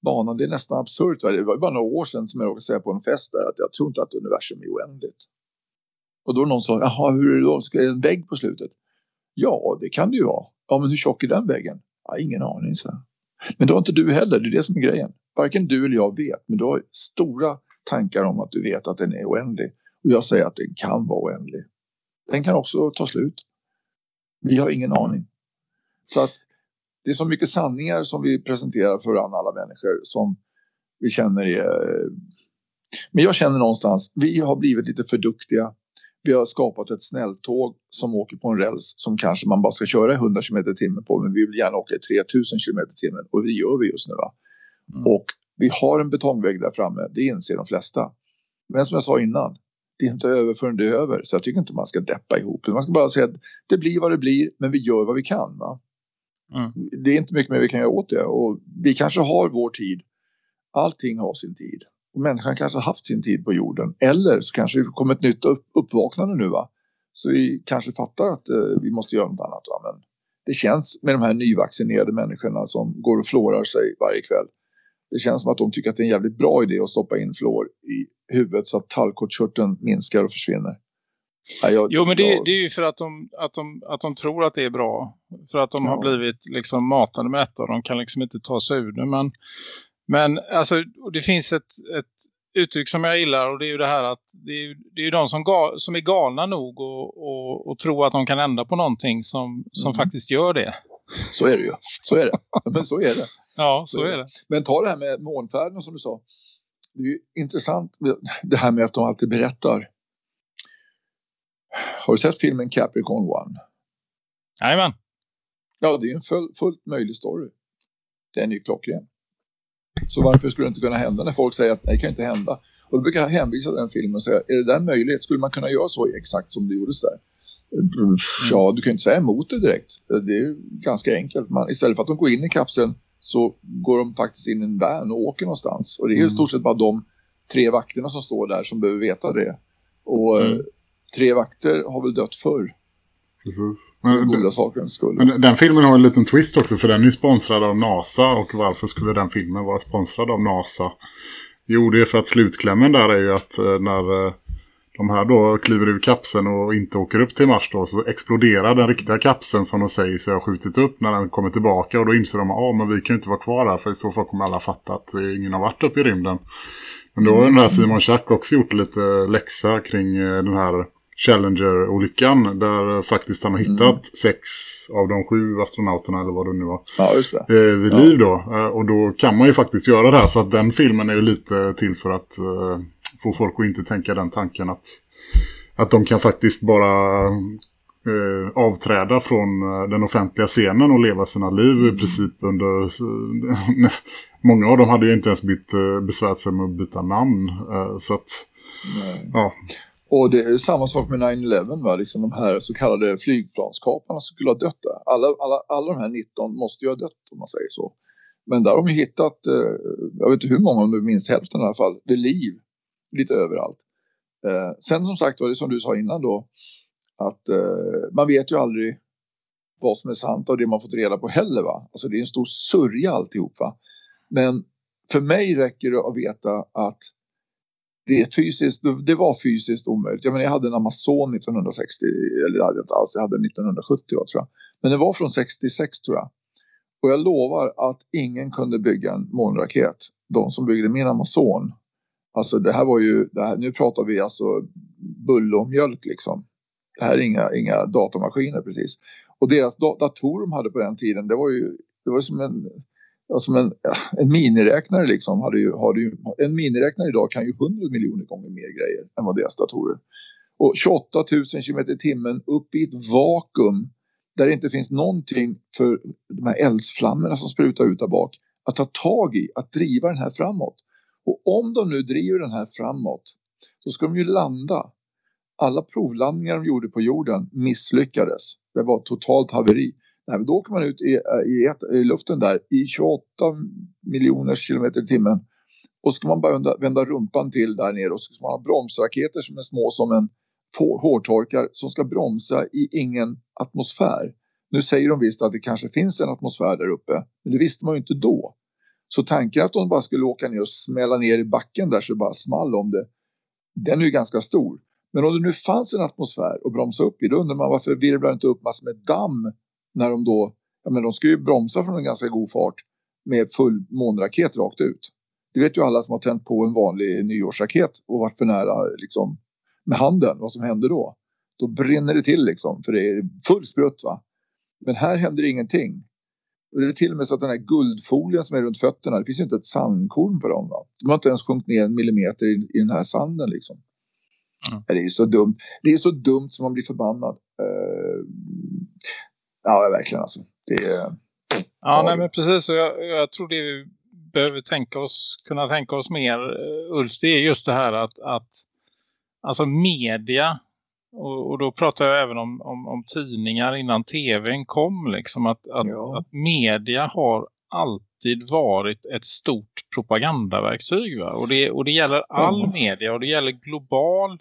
banan, det är nästan absurt. Va? Det var bara några år sedan som jag råkade säga på en fest där att jag tror inte att universum är oändligt. Och då någon sa, jaha hur är det då? Ska det en vägg på slutet? Ja, det kan det ju vara. Ja, men hur tjock är den väggen? Ja, ingen aning, så. Men det har inte du heller, det är det som är grejen. Varken du eller jag vet, men du har stora tankar om att du vet att den är oändlig. Och jag säger att den kan vara oändlig. Den kan också ta slut. Vi har ingen aning. Så att det är så mycket sanningar som vi presenterar för alla människor som vi känner är... Men jag känner någonstans, vi har blivit lite för duktiga vi har skapat ett snälltåg som åker på en räls som kanske man bara ska köra 100 km i timmen på men vi vill gärna åka 3000 km i timmen och det gör vi just nu. Mm. Och vi har en betongvägg där framme, det inser de flesta. Men som jag sa innan, det är inte över förrän det är över så jag tycker inte man ska deppa ihop. Man ska bara säga att det blir vad det blir men vi gör vad vi kan va. Mm. Det är inte mycket mer vi kan göra åt det och vi kanske har vår tid. Allting har sin tid människan kanske har haft sin tid på jorden. Eller så kanske det kommer ett nytt upp, uppvaknande nu va. Så vi kanske fattar att eh, vi måste göra något annat va. Men det känns med de här nyvaccinerade människorna som går och flårar sig varje kväll. Det känns som att de tycker att det är en jävligt bra idé att stoppa in flår i huvudet så att tallkottkörteln minskar och försvinner. Ja, jag, jo men det, jag... det, är ju för att de, att, de, att de tror att det är bra. För att de ja. har blivit liksom matade med detta och de kan liksom inte ta sig ur det. Men men alltså, det finns ett, ett uttryck som jag gillar och det är ju det här att det är, det är ju de som, ga, som är galna nog och, och, och tror att de kan ändra på någonting som, som mm. faktiskt gör det. Så är det ju. Så är det. Men så är det. Ja, så, så är det. Men ta det här med månfärden som du sa. Det är ju intressant det här med att de alltid berättar. Har du sett filmen Capricorn One? Jajamän. Ja, det är en full, fullt möjlig story. Den är ju klockren. Så varför skulle det inte kunna hända när folk säger att det kan inte hända? Och då brukar jag hänvisa den filmen och säga, är det där möjligt? Skulle man kunna göra så exakt som det gjordes där? Mm. Ja, du kan inte säga emot det direkt. Det är ganska enkelt. Man, istället för att de går in i kapseln så går de faktiskt in i en van och åker någonstans. Och det är mm. i stort sett bara de tre vakterna som står där som behöver veta det. Och mm. tre vakter har väl dött förr. Precis. Men, goda sakernas skull. Men den filmen har en liten twist också för den är sponsrad av NASA och varför skulle den filmen vara sponsrad av NASA? Jo, det är för att slutklämmen där är ju att eh, när eh, de här då kliver ur kapseln och inte åker upp till Mars då så exploderar den riktiga kapseln som de säger sig ha skjutit upp när den kommer tillbaka och då inser de att ah, men vi kan inte vara kvar här för i så fall kommer alla fatta att ingen har varit uppe i rymden. Men då har den här Simon Schack också gjort lite läxa kring eh, den här Challenger-olyckan där faktiskt han har hittat mm. sex av de sju astronauterna eller vad det nu var ja, just det. Eh, vid ja. liv då. Eh, och då kan man ju faktiskt göra det här så att den filmen är ju lite till för att eh, få folk att inte tänka den tanken att, att de kan faktiskt bara eh, avträda från eh, den offentliga scenen och leva sina liv mm. i princip under... många av dem hade ju inte ens bytt, eh, besvärt sig med att byta namn. så att... Nej. Ja. Och det är samma sak med 9-11 va? Liksom de här så kallade flygplanskaparna som skulle ha dött där. Alla, alla, alla de här 19 måste ju ha dött om man säger så. Men där har de ju hittat, eh, jag vet inte hur många, om du minst hälften i alla fall, det liv lite överallt. Eh, sen som sagt var det som du sa innan då, att eh, man vet ju aldrig vad som är sant av det man fått reda på heller va. Alltså det är en stor sörja alltihop va. Men för mig räcker det att veta att det, är fysiskt, det var fysiskt omöjligt. Jag, menar, jag hade en Amazon 1960, eller det hade inte alls, jag hade 1970 tror jag. Men det var från 66 tror jag. Och jag lovar att ingen kunde bygga en månraket. De som byggde min Amazon. Alltså det här var ju, det här, nu pratar vi alltså bulle och mjölk liksom. Det här är inga, inga datamaskiner precis. Och deras datorer de hade på den tiden, det var ju, det var som en, som en, en miniräknare liksom. Hade ju, hade ju, en miniräknare idag kan ju 100 miljoner gånger mer grejer än vad deras datorer. Och 28 000 km i timmen upp i ett vakuum där det inte finns någonting för de här eldsflammorna som sprutar ut där bak att ta tag i, att driva den här framåt. Och om de nu driver den här framåt Då ska de ju landa. Alla provlandningar de gjorde på jorden misslyckades. Det var totalt haveri. Nej, men då åker man ut i, i, i, luften där i 28 miljoner kilometer i timmen och ska man bara vända, vända rumpan till där nere och så ska man ha bromsraketer som är små som en hårtorkar som ska bromsa i ingen atmosfär. Nu säger de visst att det kanske finns en atmosfär där uppe, men det visste man ju inte då. Så tanken att de bara skulle åka ner och smälla ner i backen där så det bara small om det, den är ju ganska stor. Men om det nu fanns en atmosfär att bromsa upp i, då undrar man varför virvlar inte upp massor med damm när de då, ja men de ska ju bromsa från en ganska god fart med full månraket rakt ut. Det vet ju alla som har tänt på en vanlig nyårsraket och varit för nära liksom med handen, vad som händer då? Då brinner det till liksom, för det är full sprutt va. Men här händer ingenting. Och det är till och med så att den här guldfolien som är runt fötterna, det finns ju inte ett sandkorn på dem va. De har inte ens sjunkit ner en millimeter i, i den här sanden liksom. Mm. Det är så dumt. Det är så dumt som man blir förbannad. Uh, ja, verkligen alltså. Det är... Ja, ja, nej men precis. Och jag, jag tror det vi behöver tänka oss, kunna tänka oss mer, Ulf, det är just det här att, att alltså media och, och, då pratar jag även om, om, om tidningar innan tvn kom liksom att, att, ja. att, media har alltid varit ett stort propagandaverktyg va? Och, det, och det gäller all ja. media och det gäller global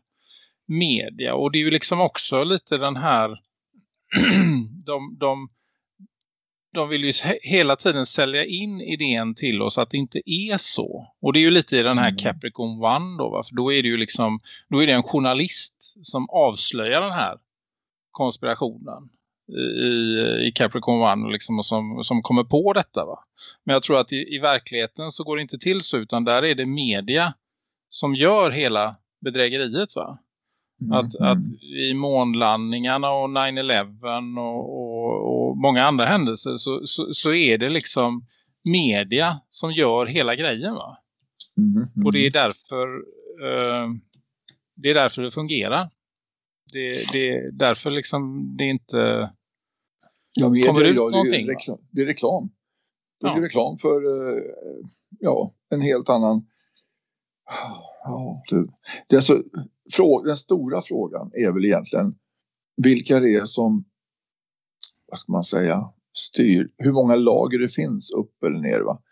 media och det är ju liksom också lite den här de, de de vill ju hela tiden sälja in idén till oss att det inte är så. Och det är ju lite i den här mm. Capricorn One då va? För då är det ju liksom, då är det en journalist som avslöjar den här konspirationen i, i Capricorn One liksom, och som, som kommer på detta va. Men jag tror att i, i verkligheten så går det inte till så utan där är det media som gör hela bedrägeriet va. Mm, att, mm. att i månlandningarna och 9-11 och, och, och, många andra händelser så, så, så, är det liksom media som gör hela grejen va? Mm, mm. Och det är därför uh, det är därför det fungerar. Det, det är därför liksom det inte ja, media, kommer ut ja, någonting. Det är, reklam, det är reklam. Det är ja. reklam för uh, ja, en helt annan Ja, du. Det är alltså, den stora frågan är väl egentligen vilka det är som, vad ska man säga, styr, hur många lager det finns upp eller ner va.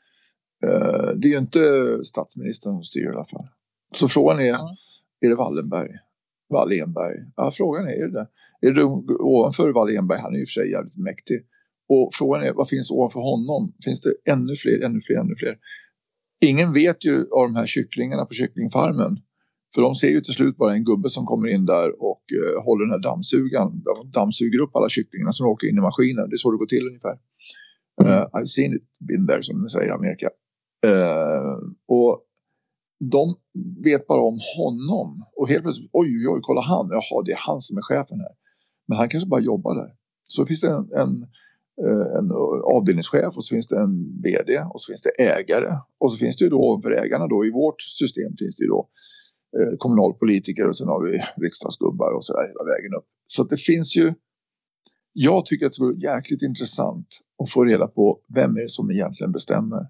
Eh, det är ju inte statsministern som styr i alla fall. Så frågan är, är det Wallenberg? Wallenberg? Ja, frågan är det. Är det ovanför Wallenberg? Han är ju för sig jävligt mäktig. Och frågan är, vad finns ovanför honom? Finns det ännu fler, ännu fler, ännu fler? Ingen vet ju av de här kycklingarna på kycklingfarmen för de ser ju till slut bara en gubbe som kommer in där och eh, håller den här dammsugaren. De dammsuger upp alla kycklingarna som åker in i maskinen. Det är så det går till ungefär. Uh, I've seen it, been there som de säger i Amerika. Uh, och de vet bara om honom. Och helt plötsligt, oj oj oj, kolla han. Jaha, det är han som är chefen här. Men han kanske bara jobbar där. Så finns det en, en, en avdelningschef och så finns det en vd och så finns det ägare. Och så finns det ju då ovanför ägarna då i vårt system finns det ju då Eh, kommunalpolitiker och sen har vi riksdagsgubbar och så där hela vägen upp. Så det finns ju, jag tycker att det vore jäkligt intressant att få reda på vem är det som egentligen bestämmer.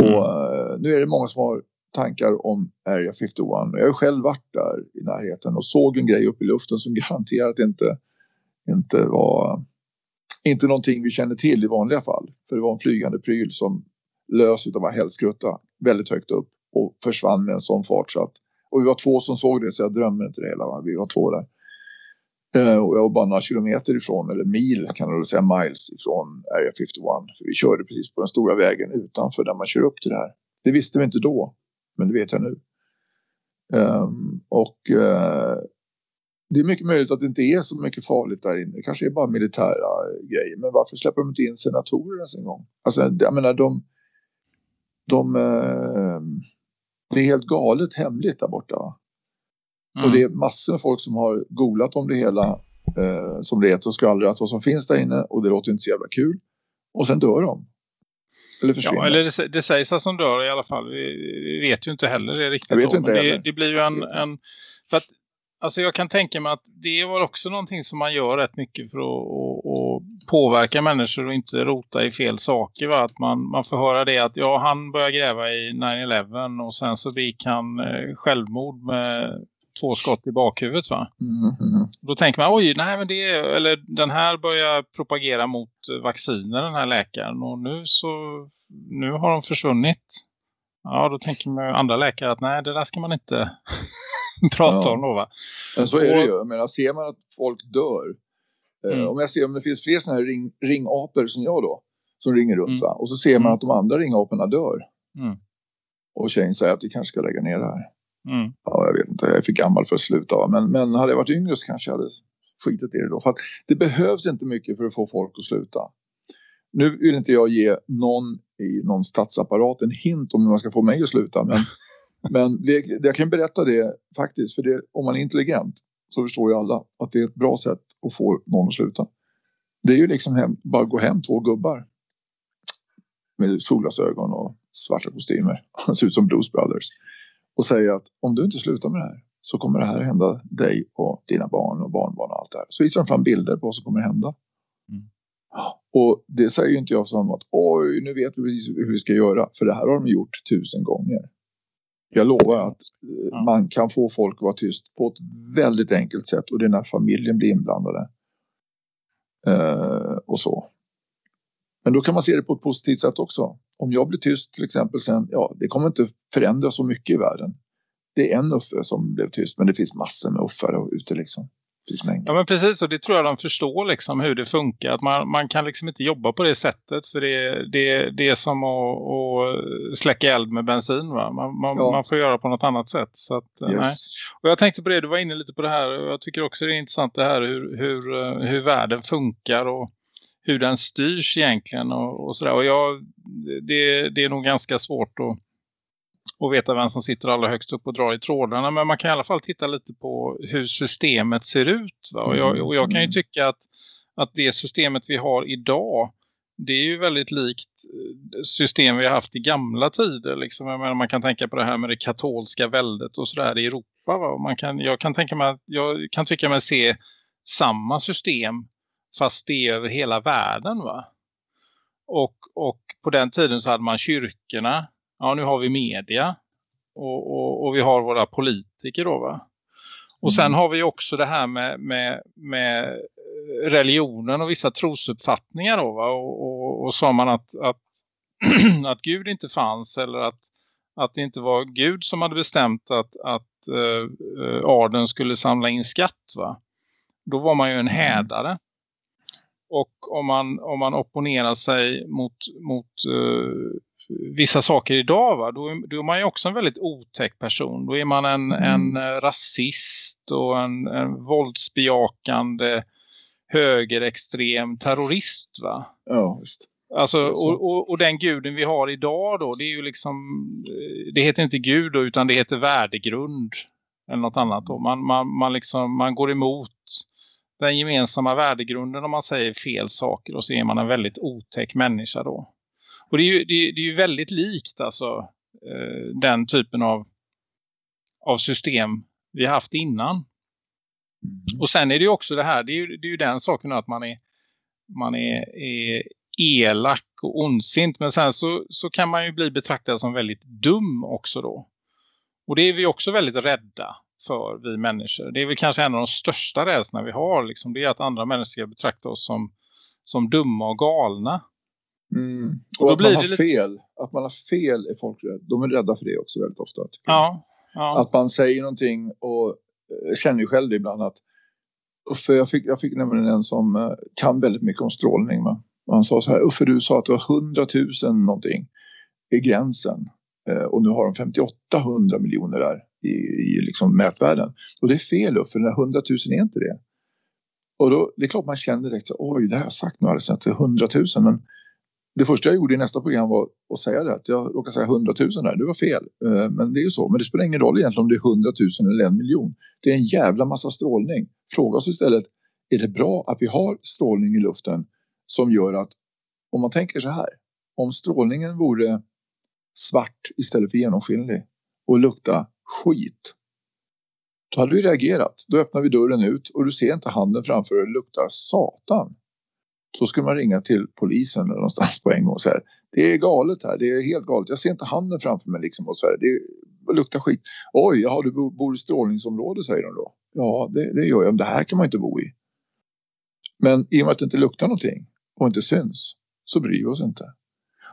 Och mm. nu är det många som har tankar om Area 51. Jag har själv varit där i närheten och såg en grej upp i luften som garanterat inte, inte var inte någonting vi känner till i vanliga fall. För det var en flygande pryl som lös utav en hällskrutta väldigt högt upp och försvann med en sån fart så att och vi var två som såg det så jag drömmer inte det hela. Va? Vi var två där. Uh, och jag var bara några kilometer ifrån, eller mil kan man säga, miles ifrån Area 51. För vi körde precis på den stora vägen utanför där man kör upp till det här. Det visste vi inte då, men det vet jag nu. Um, och uh, det är mycket möjligt att det inte är så mycket farligt där inne. Det kanske är bara militära grejer. Men varför släpper de inte in senatorer ens en gång? Alltså, jag menar, de... de eh, det är helt galet hemligt där borta. Mm. Och det är massor med folk som har golat om det hela eh, som det heter och skvallrat vad som finns där inne och det låter inte så jävla kul. Och sen dör de. Eller försvinner. Ja, eller det, det sägs att som dör i alla fall. Vi, vi vet ju inte heller det riktigt. Jag vet inte det, det, blir ju en... en för att, alltså jag kan tänka mig att det var också någonting som man gör rätt mycket för att, att, att påverka människor och inte rota i fel saker. Va? Att man, man får höra det att ja, han började gräva i 9-11 och sen så begick han eh, självmord med två skott i bakhuvudet va? Mm, mm. Då tänker man, oj, nej men det är, eller den här börjar propagera mot vacciner den här läkaren och nu så, nu har de försvunnit. Ja, då tänker man andra läkare att nej, det där ska man inte prata ja. om då va? Men så är det ju, jag menar, ser man att folk dör, eh, mm. om jag ser om det finns fler sådana här ring, ringaper som jag då, som ringer runt mm. va? och så ser man mm. att de andra ringaporna dör. Mm. Och tjejen säger att vi kanske ska lägga ner det här. Mm. Ja, jag vet inte, jag är för gammal för att sluta. Men, men hade jag varit yngre så kanske jag hade skitit i det då. För att det behövs inte mycket för att få folk att sluta. Nu vill inte jag ge någon i någon statsapparat en hint om hur man ska få mig att sluta. Men, men det, jag kan berätta det faktiskt. För det, om man är intelligent så förstår ju alla att det är ett bra sätt att få någon att sluta. Det är ju liksom hem, bara gå hem två gubbar med solglasögon och svarta kostymer. Han ser ut som Blues Brothers och säger att om du inte slutar med det här så kommer det här hända dig och dina barn och barnbarn och allt det här. Så visar de fram bilder på vad som kommer hända. Mm. Och det säger ju inte jag som att oj, nu vet vi precis hur vi ska göra. För det här har de gjort tusen gånger. Jag lovar att mm. man kan få folk att vara tyst på ett väldigt enkelt sätt. Och det är när familjen blir inblandade. Uh, och så. Men då kan man se det på ett positivt sätt också. Om jag blir tyst till exempel sen, ja det kommer inte förändra så mycket i världen. Det är en Uffe som blev tyst men det finns massor med Uffar ute liksom. Ja men precis och det tror jag de förstår liksom hur det funkar. Att man, man kan liksom inte jobba på det sättet för det, det, det är som att, att släcka eld med bensin va. Man, man, ja. man får göra på något annat sätt. Så att, yes. Och jag tänkte på det, du var inne lite på det här och jag tycker också det är intressant det här hur, hur, hur världen funkar och hur den styrs egentligen och, och sådär. Och jag, det, det är nog ganska svårt att, att veta vem som sitter allra högst upp och drar i trådarna. Men man kan i alla fall titta lite på hur systemet ser ut. Och, jag, och jag kan ju mm. tycka att, att det systemet vi har idag det är ju väldigt likt eh, system vi har haft i gamla tider. Liksom. Menar, man kan tänka på det här med det katolska väldet och sådär i Europa. Va? Man kan, jag, kan tänka mig, jag kan tycka mig se samma system fast det är över hela världen va. Och, och på den tiden så hade man kyrkorna. Ja nu har vi media. Och, och, och vi har våra politiker då va. Och sen mm. har vi också det här med, med, med religionen och vissa trosuppfattningar då va. Och, och, och sa man att, att, att Gud inte fanns eller att, att det inte var Gud som hade bestämt att, att uh, Arden skulle samla in skatt va. Då var man ju en mm. hädare. Och om man, om man opponerar sig mot, mot uh, vissa saker idag va, då, då är man ju också en väldigt otäck person. Då är man en, mm. en eh, rasist och en, en våldsbejakande högerextrem terrorist va? Ja, visst. Alltså, och, och, och, den guden vi har idag då, det är ju liksom, eh, det heter inte gud då, utan det heter värdegrund eller något annat då. Man, man, man, liksom, man går emot den gemensamma värdegrunden om man säger fel saker och så är man en väldigt otäck människa då. Och det är ju, det är, det är ju väldigt likt alltså eh, den typen av, av system vi har haft innan. Mm. Och sen är det ju också det här, det är ju, det är ju den saken att man är, man är, är elak och ondsint. Men sen så, så kan man ju bli betraktad som väldigt dum också då. Och det är vi också väldigt rädda för vi människor. Det är väl kanske en av de största rädslorna vi har. Liksom. Det är att andra människor ska betrakta oss som, som dumma och galna. Mm. Och, och att man har lite... fel. Att man har fel är folk rädda. De är rädda för det också väldigt ofta. Ja, ja. Att man säger någonting och eh, känner ju själv det ibland att Uffe, jag fick, jag fick nämligen en som eh, kan väldigt mycket om strålning. Och han sa så här, Uffe du sa att det var 100 000 någonting i gränsen. Eh, och nu har de 5800 miljoner där i, i liksom mätvärden. Och det är fel för den här 100 000 är inte det. Och då, det är klart man känner direkt, oj det har jag sagt nu alldeles att 100 000 men det första jag gjorde i nästa program var att säga det. Att jag råkade säga 100 000 där. Det var fel. Eh, men det är ju så. Men det spelar ingen roll egentligen om det är 100 000 eller en miljon. Det är en jävla massa strålning. Fråga oss istället. Är det bra att vi har strålning i luften som gör att om man tänker så här. Om strålningen vore svart istället för genomskinlig och lukta skit. Då hade vi reagerat. Då öppnar vi dörren ut och du ser inte handen framför dig luktar satan. Då skulle man ringa till polisen eller någonstans på en gång och säga det är galet här, det är helt galet. Jag ser inte handen framför mig liksom och så här, det luktar skit. Oj, ja, du bor i strålningsområde säger de då. Ja, det, det gör jag. Men det här kan man inte bo i. Men i och med att det inte luktar någonting och inte syns så bryr vi oss inte.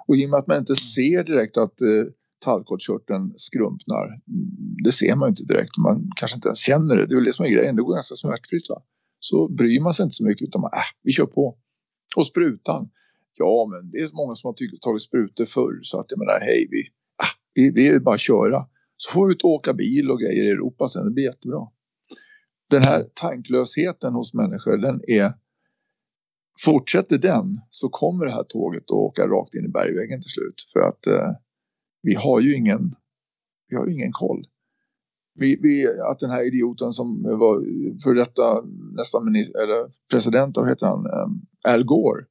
Och i och med att man inte ser direkt att eh, tallkottkörteln skrumpnar. Mm, det ser man inte direkt. Man kanske inte ens känner det. Det är väl det som är grejen. Det går ganska smärtfritt va. Så bryr man sig inte så mycket utan man, äh, vi kör på. Och sprutan. Ja, men det är många som har tagit sprutor förr. Så att jag menar, hej, vi, ah, vi, vi är bara att köra. Så får vi ut och åka bil och grejer i Europa sen. Det blir jättebra. Den här tanklösheten hos människor, den är... Fortsätter den så kommer det här tåget att åka rakt in i bergväggen till slut. För att eh, vi har ju ingen, vi har ingen koll vi, vi, att den här idioten som var för detta nästan minister, eller president, vad heter han, ehm, Al Gore.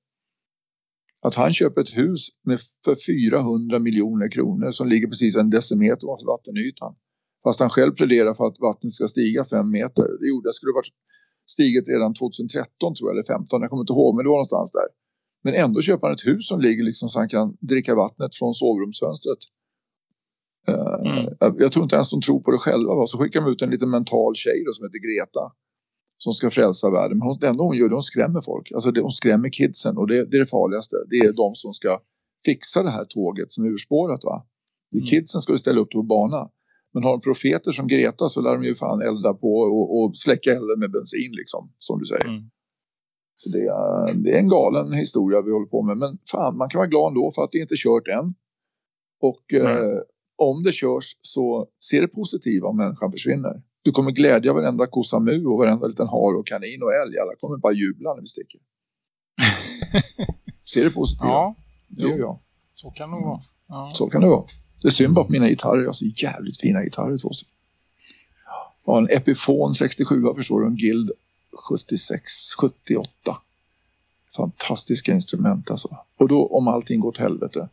Att han köper ett hus med för 400 miljoner kronor som ligger precis en decimeter av vattenytan. Fast han själv pläderar för att vattnet ska stiga fem meter. Det gjorde, det skulle varit stigit redan 2013 tror jag, eller 15, jag kommer inte ihåg, men det var någonstans där. Men ändå köper han ett hus som ligger liksom så han kan dricka vattnet från sovrumsfönstret Mm. Eh, jag tror inte ens de tror på det själva. Så skickar de ut en liten mental tjej då, som heter Greta. Som ska frälsa världen. Men det enda hon gör det hon skrämmer folk. Alltså det, hon skrämmer kidsen. Och det, det, är det farligaste. Det är de som ska fixa det här tåget som är urspårat va. Det är mm. kidsen ska ställa upp på bana. Men har de profeter som Greta så lär de ju fan elda på och, och släcka elden med bensin liksom. Som du säger. Mm. Så det är, det är en galen historia vi håller på med. Men fan, man kan vara glad ändå för att det inte är kört än. Och mm om det körs så ser det positiva om människan försvinner. Du kommer glädja varenda kossa mu och varenda liten har och kanin och älg. Alla kommer bara jubla när vi sticker. ser det positiva? Ja, det gör jag. Så kan det vara. Ja. Så kan det vara. Det är synd bara på mina gitarrer. Jag har så jävligt fina gitarrer två Ja, en Epiphone 67 förstår du. En Guild 76, 78. Fantastiska instrument alltså. Och då om allting går åt helvete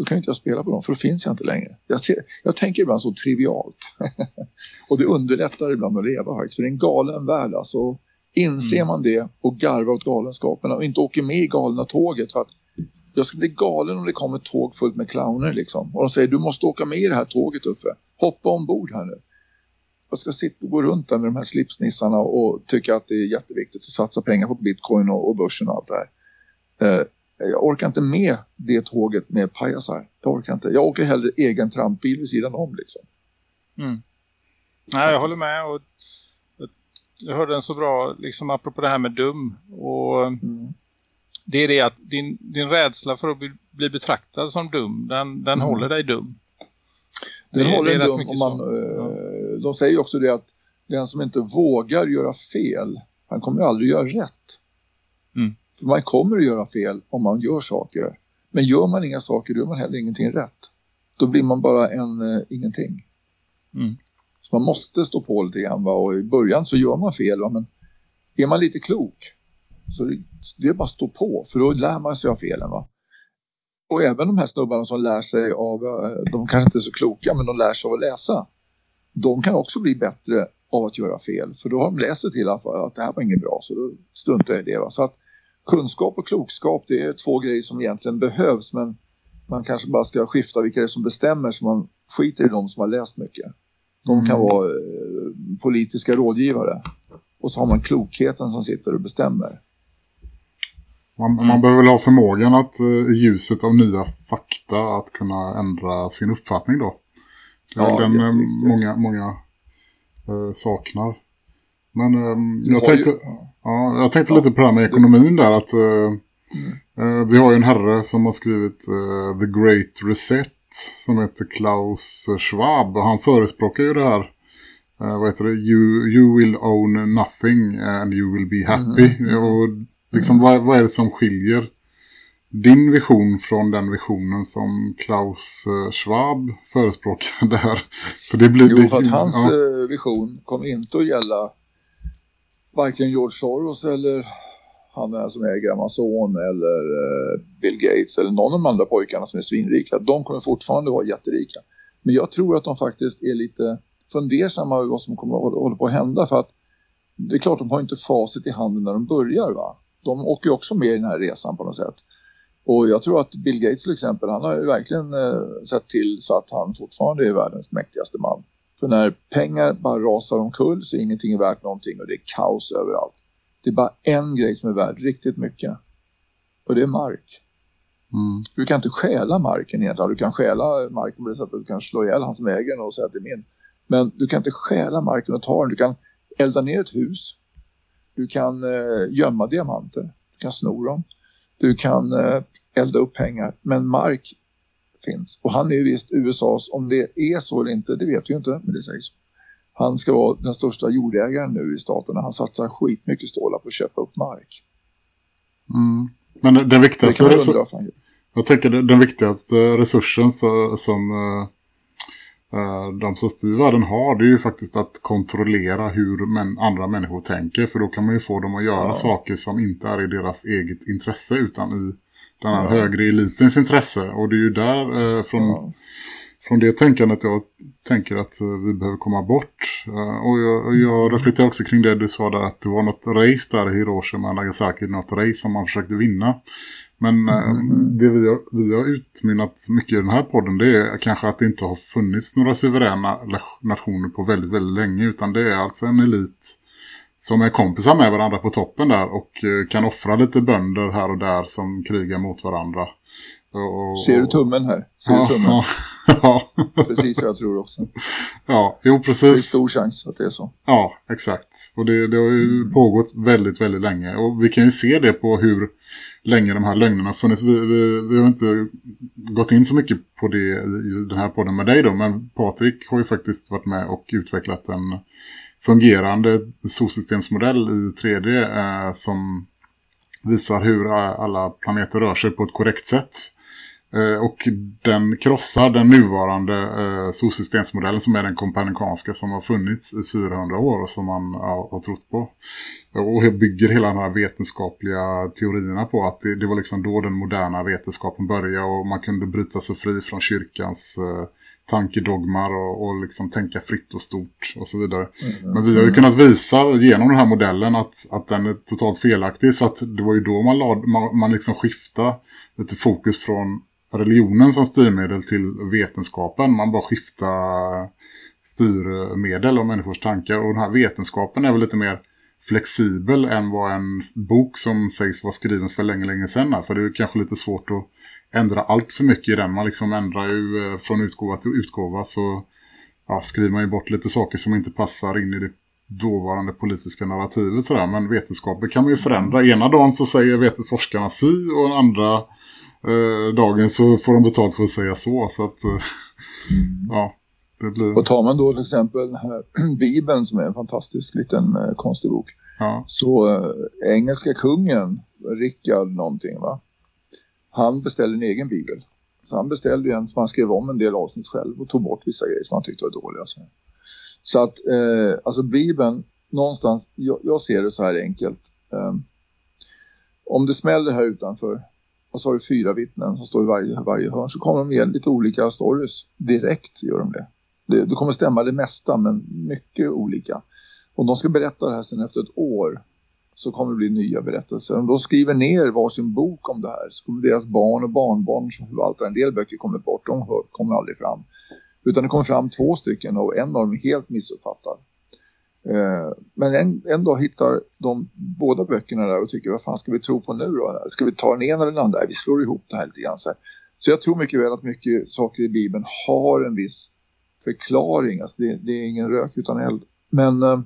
då kan inte jag spela på dem för då finns jag inte längre. Jag, ser, jag tänker ibland så trivialt. och det underlättar ibland att leva faktiskt. För det är en galen värld alltså. Inser mm. man det och garvar åt galenskaperna och inte åker med i galna tåget för att jag skulle bli galen om det kom ett tåg fullt med clowner liksom. Och de säger du måste åka med i det här tåget Uffe. Hoppa ombord här nu. Jag ska sitta och gå runt där med de här slipsnissarna och tycka att det är jätteviktigt att satsa pengar på bitcoin och, och börsen och allt det här. Eh, jag orkar inte med det tåget med pajasar. Jag orkar inte. Jag åker hellre egen trampbil vid sidan om liksom. Mm. Nej, jag håller med. Och jag hörde en så bra, liksom apropå det här med dum. Och mm. Det är det att din, din rädsla för att bli, bli betraktad som dum, den, den mm. håller dig dum. Den det, håller dig dum. Om man, ja. De säger ju också det att den som inte vågar göra fel, han kommer aldrig göra rätt. Man kommer att göra fel om man gör saker. Men gör man inga saker, då gör man heller ingenting rätt. Då blir man bara en uh, ingenting. Mm. Så man måste stå på lite grann. Va? Och i början så gör man fel. Va? Men är man lite klok så det, det är bara att stå på. För då lär man sig av felen. Va? Och även de här snubbarna som lär sig av, eh, de kanske inte är så kloka men de lär sig av att läsa. De kan också bli bättre av att göra fel. För då har de läst sig till att, att det här var inget bra så då struntar jag i det. Va? Så att kunskap och klokskap det är två grejer som egentligen behövs men man kanske bara ska skifta vilka det är som bestämmer så man skiter i de som har läst mycket. De kan mm. vara eh, politiska rådgivare och så har man klokheten som sitter och bestämmer. Man, man behöver väl ha förmågan att eh, i ljuset av nya fakta att kunna ändra sin uppfattning då. Det är ja, den eh, många, många eh, saknar. Men um, jag, tänkte, ju... ja, jag tänkte ja. lite på det här med ekonomin där. Att uh, mm. uh, vi har ju en herre som har skrivit uh, The Great Reset. som heter Klaus Schwab och han förespråkar ju det här vad heter det? You, you will own nothing and you will be happy. Mm. Och liksom mm. vad, vad är det som skiljer din vision från den visionen som Klaus Schwab förespråkar där? För det blir, jo, för att hans ja. Vision kommer inte att gälla varken George Soros eller han är som äger Amazon eller eh, Bill Gates eller någon av de andra pojkarna som är svinrika. De kommer fortfarande vara jätterika. Men jag tror att de faktiskt är lite fundersamma över vad som kommer att hålla på att hända för att det är klart de har inte facit i handen när de börjar va. De åker ju också med i den här resan på något sätt. Och jag tror att Bill Gates till exempel, han har ju verkligen eh, sett till så att han fortfarande är världens mäktigaste man. För när pengar bara rasar omkull så är ingenting värt någonting och det är kaos överallt. Det är bara en grej som är värd riktigt mycket. Och det är mark. Mm. Du kan inte stjäla marken egentligen. Du kan stjäla marken på det sättet att du kan slå ihjäl han som äger den och säga att det är min. Men du kan inte stjäla marken och ta den. Du kan elda ner ett hus. Du kan eh, gömma diamanter. Du kan sno dem. Du kan eh, elda upp pengar. Men mark finns. Och han är ju visst USAs, om det är så eller inte, det vet vi inte, men det sägs. Han ska vara den största jordägaren nu i staterna. Han satsar skitmycket stålar på att köpa upp mark. Mm. Men den viktigaste resursen, jag tänker den viktigaste resursen så, som uh, de som styr världen har det är ju faktiskt att kontrollera hur men, andra människor tänker. För då kan man ju få dem att göra ja. saker som inte är i deras eget intresse utan i den här ja. högre elitens intresse. Och det är ju där uh, från... Ja från det tänkandet jag tänker att eh, vi behöver komma bort. Eh, och jag, jag reflekterar också kring det du sa där att det var något race där i Hiroshima Nagasaki, något race som man försökte vinna. Men eh, mm. det vi har, vi har utmynnat mycket i den här podden det är kanske att det inte har funnits några suveräna nationer på väldigt, väldigt länge utan det är alltså en elit som är kompisar med varandra på toppen där och kan offra lite bönder här och där som krigar mot varandra. Och, Ser du tummen här? Ser ja, du tummen? Ja. precis vad jag tror också. Ja, jo precis. Det är stor chans att det är så. Ja, exakt. Och det, det har ju mm. pågått väldigt, väldigt länge. Och vi kan ju se det på hur länge de här lögnerna har funnits. Vi, vi, vi har inte gått in så mycket på det i den här podden med dig då. Men Patrik har ju faktiskt varit med och utvecklat en fungerande solsystemsmodell i 3D eh, som visar hur eh, alla planeter rör sig på ett korrekt sätt. Eh, och den krossar den nuvarande eh, solsystemsmodellen som är den kompanikanska som har funnits i 400 år och som man ja, har trott på. Och bygger hela de här vetenskapliga teorierna på att det, det, var liksom då den moderna vetenskapen började och man kunde bryta sig fri från kyrkans eh, tankedogmar och, och liksom tänka fritt och stort och så vidare. Mm. Men vi har ju kunnat visa genom den här modellen att, att den är totalt felaktig så att det var ju då man, lad, man, man liksom skiftade lite fokus från religionen som styrmedel till vetenskapen. Man bara skiftar styrmedel och människors tankar. Och den här vetenskapen är väl lite mer flexibel än vad en bok som sägs vara skriven för länge, länge sedan är. För det är kanske lite svårt att ändra allt för mycket i den. Man liksom ändrar ju eh, från utgåva till utgåva så ja, skriver man ju bort lite saker som inte passar in i det dåvarande politiska narrativet. Sådär. Men vetenskapen kan man ju förändra. Ena dagen så säger vet forskarna si och andra eh, dagen så får de betalt för att säga så. Så att, eh, ja, det blir... Och tar man då till exempel här, Bibeln som är en fantastisk liten eh, konstig bok. Ja. Så eh, engelska kungen, Rickard någonting va? Han beställde en egen bibel. Så han beställde en som han skrev om en del avsnitt själv och tog bort vissa grejer som han tyckte var dåliga. Så, så att eh, alltså Bibeln, någonstans, jag, jag, ser det så här enkelt. Eh, om det smäller här utanför och så har du fyra vittnen som står i varje, varje hörn så kommer de igen lite olika stories. Direkt gör de det. det. Det kommer stämma det mesta men mycket olika. Om de ska berätta det här sen efter ett år så kommer det bli nya berättelser. Om de skriver ner varsin bok om det här så kommer deras barn och barnbarn som förvaltar en del böcker kommer bort. De kommer aldrig fram. Utan det kommer fram två stycken och en av dem är helt missuppfattad. Eh, men en, en dag hittar de båda böckerna där och tycker vad fan ska vi tro på nu då? Ska vi ta den ena eller den andra? Vi slår ihop det här lite grann. Så, så jag tror mycket väl att mycket saker i Bibeln har en viss förklaring. Alltså det, det är ingen rök utan eld. Men eh,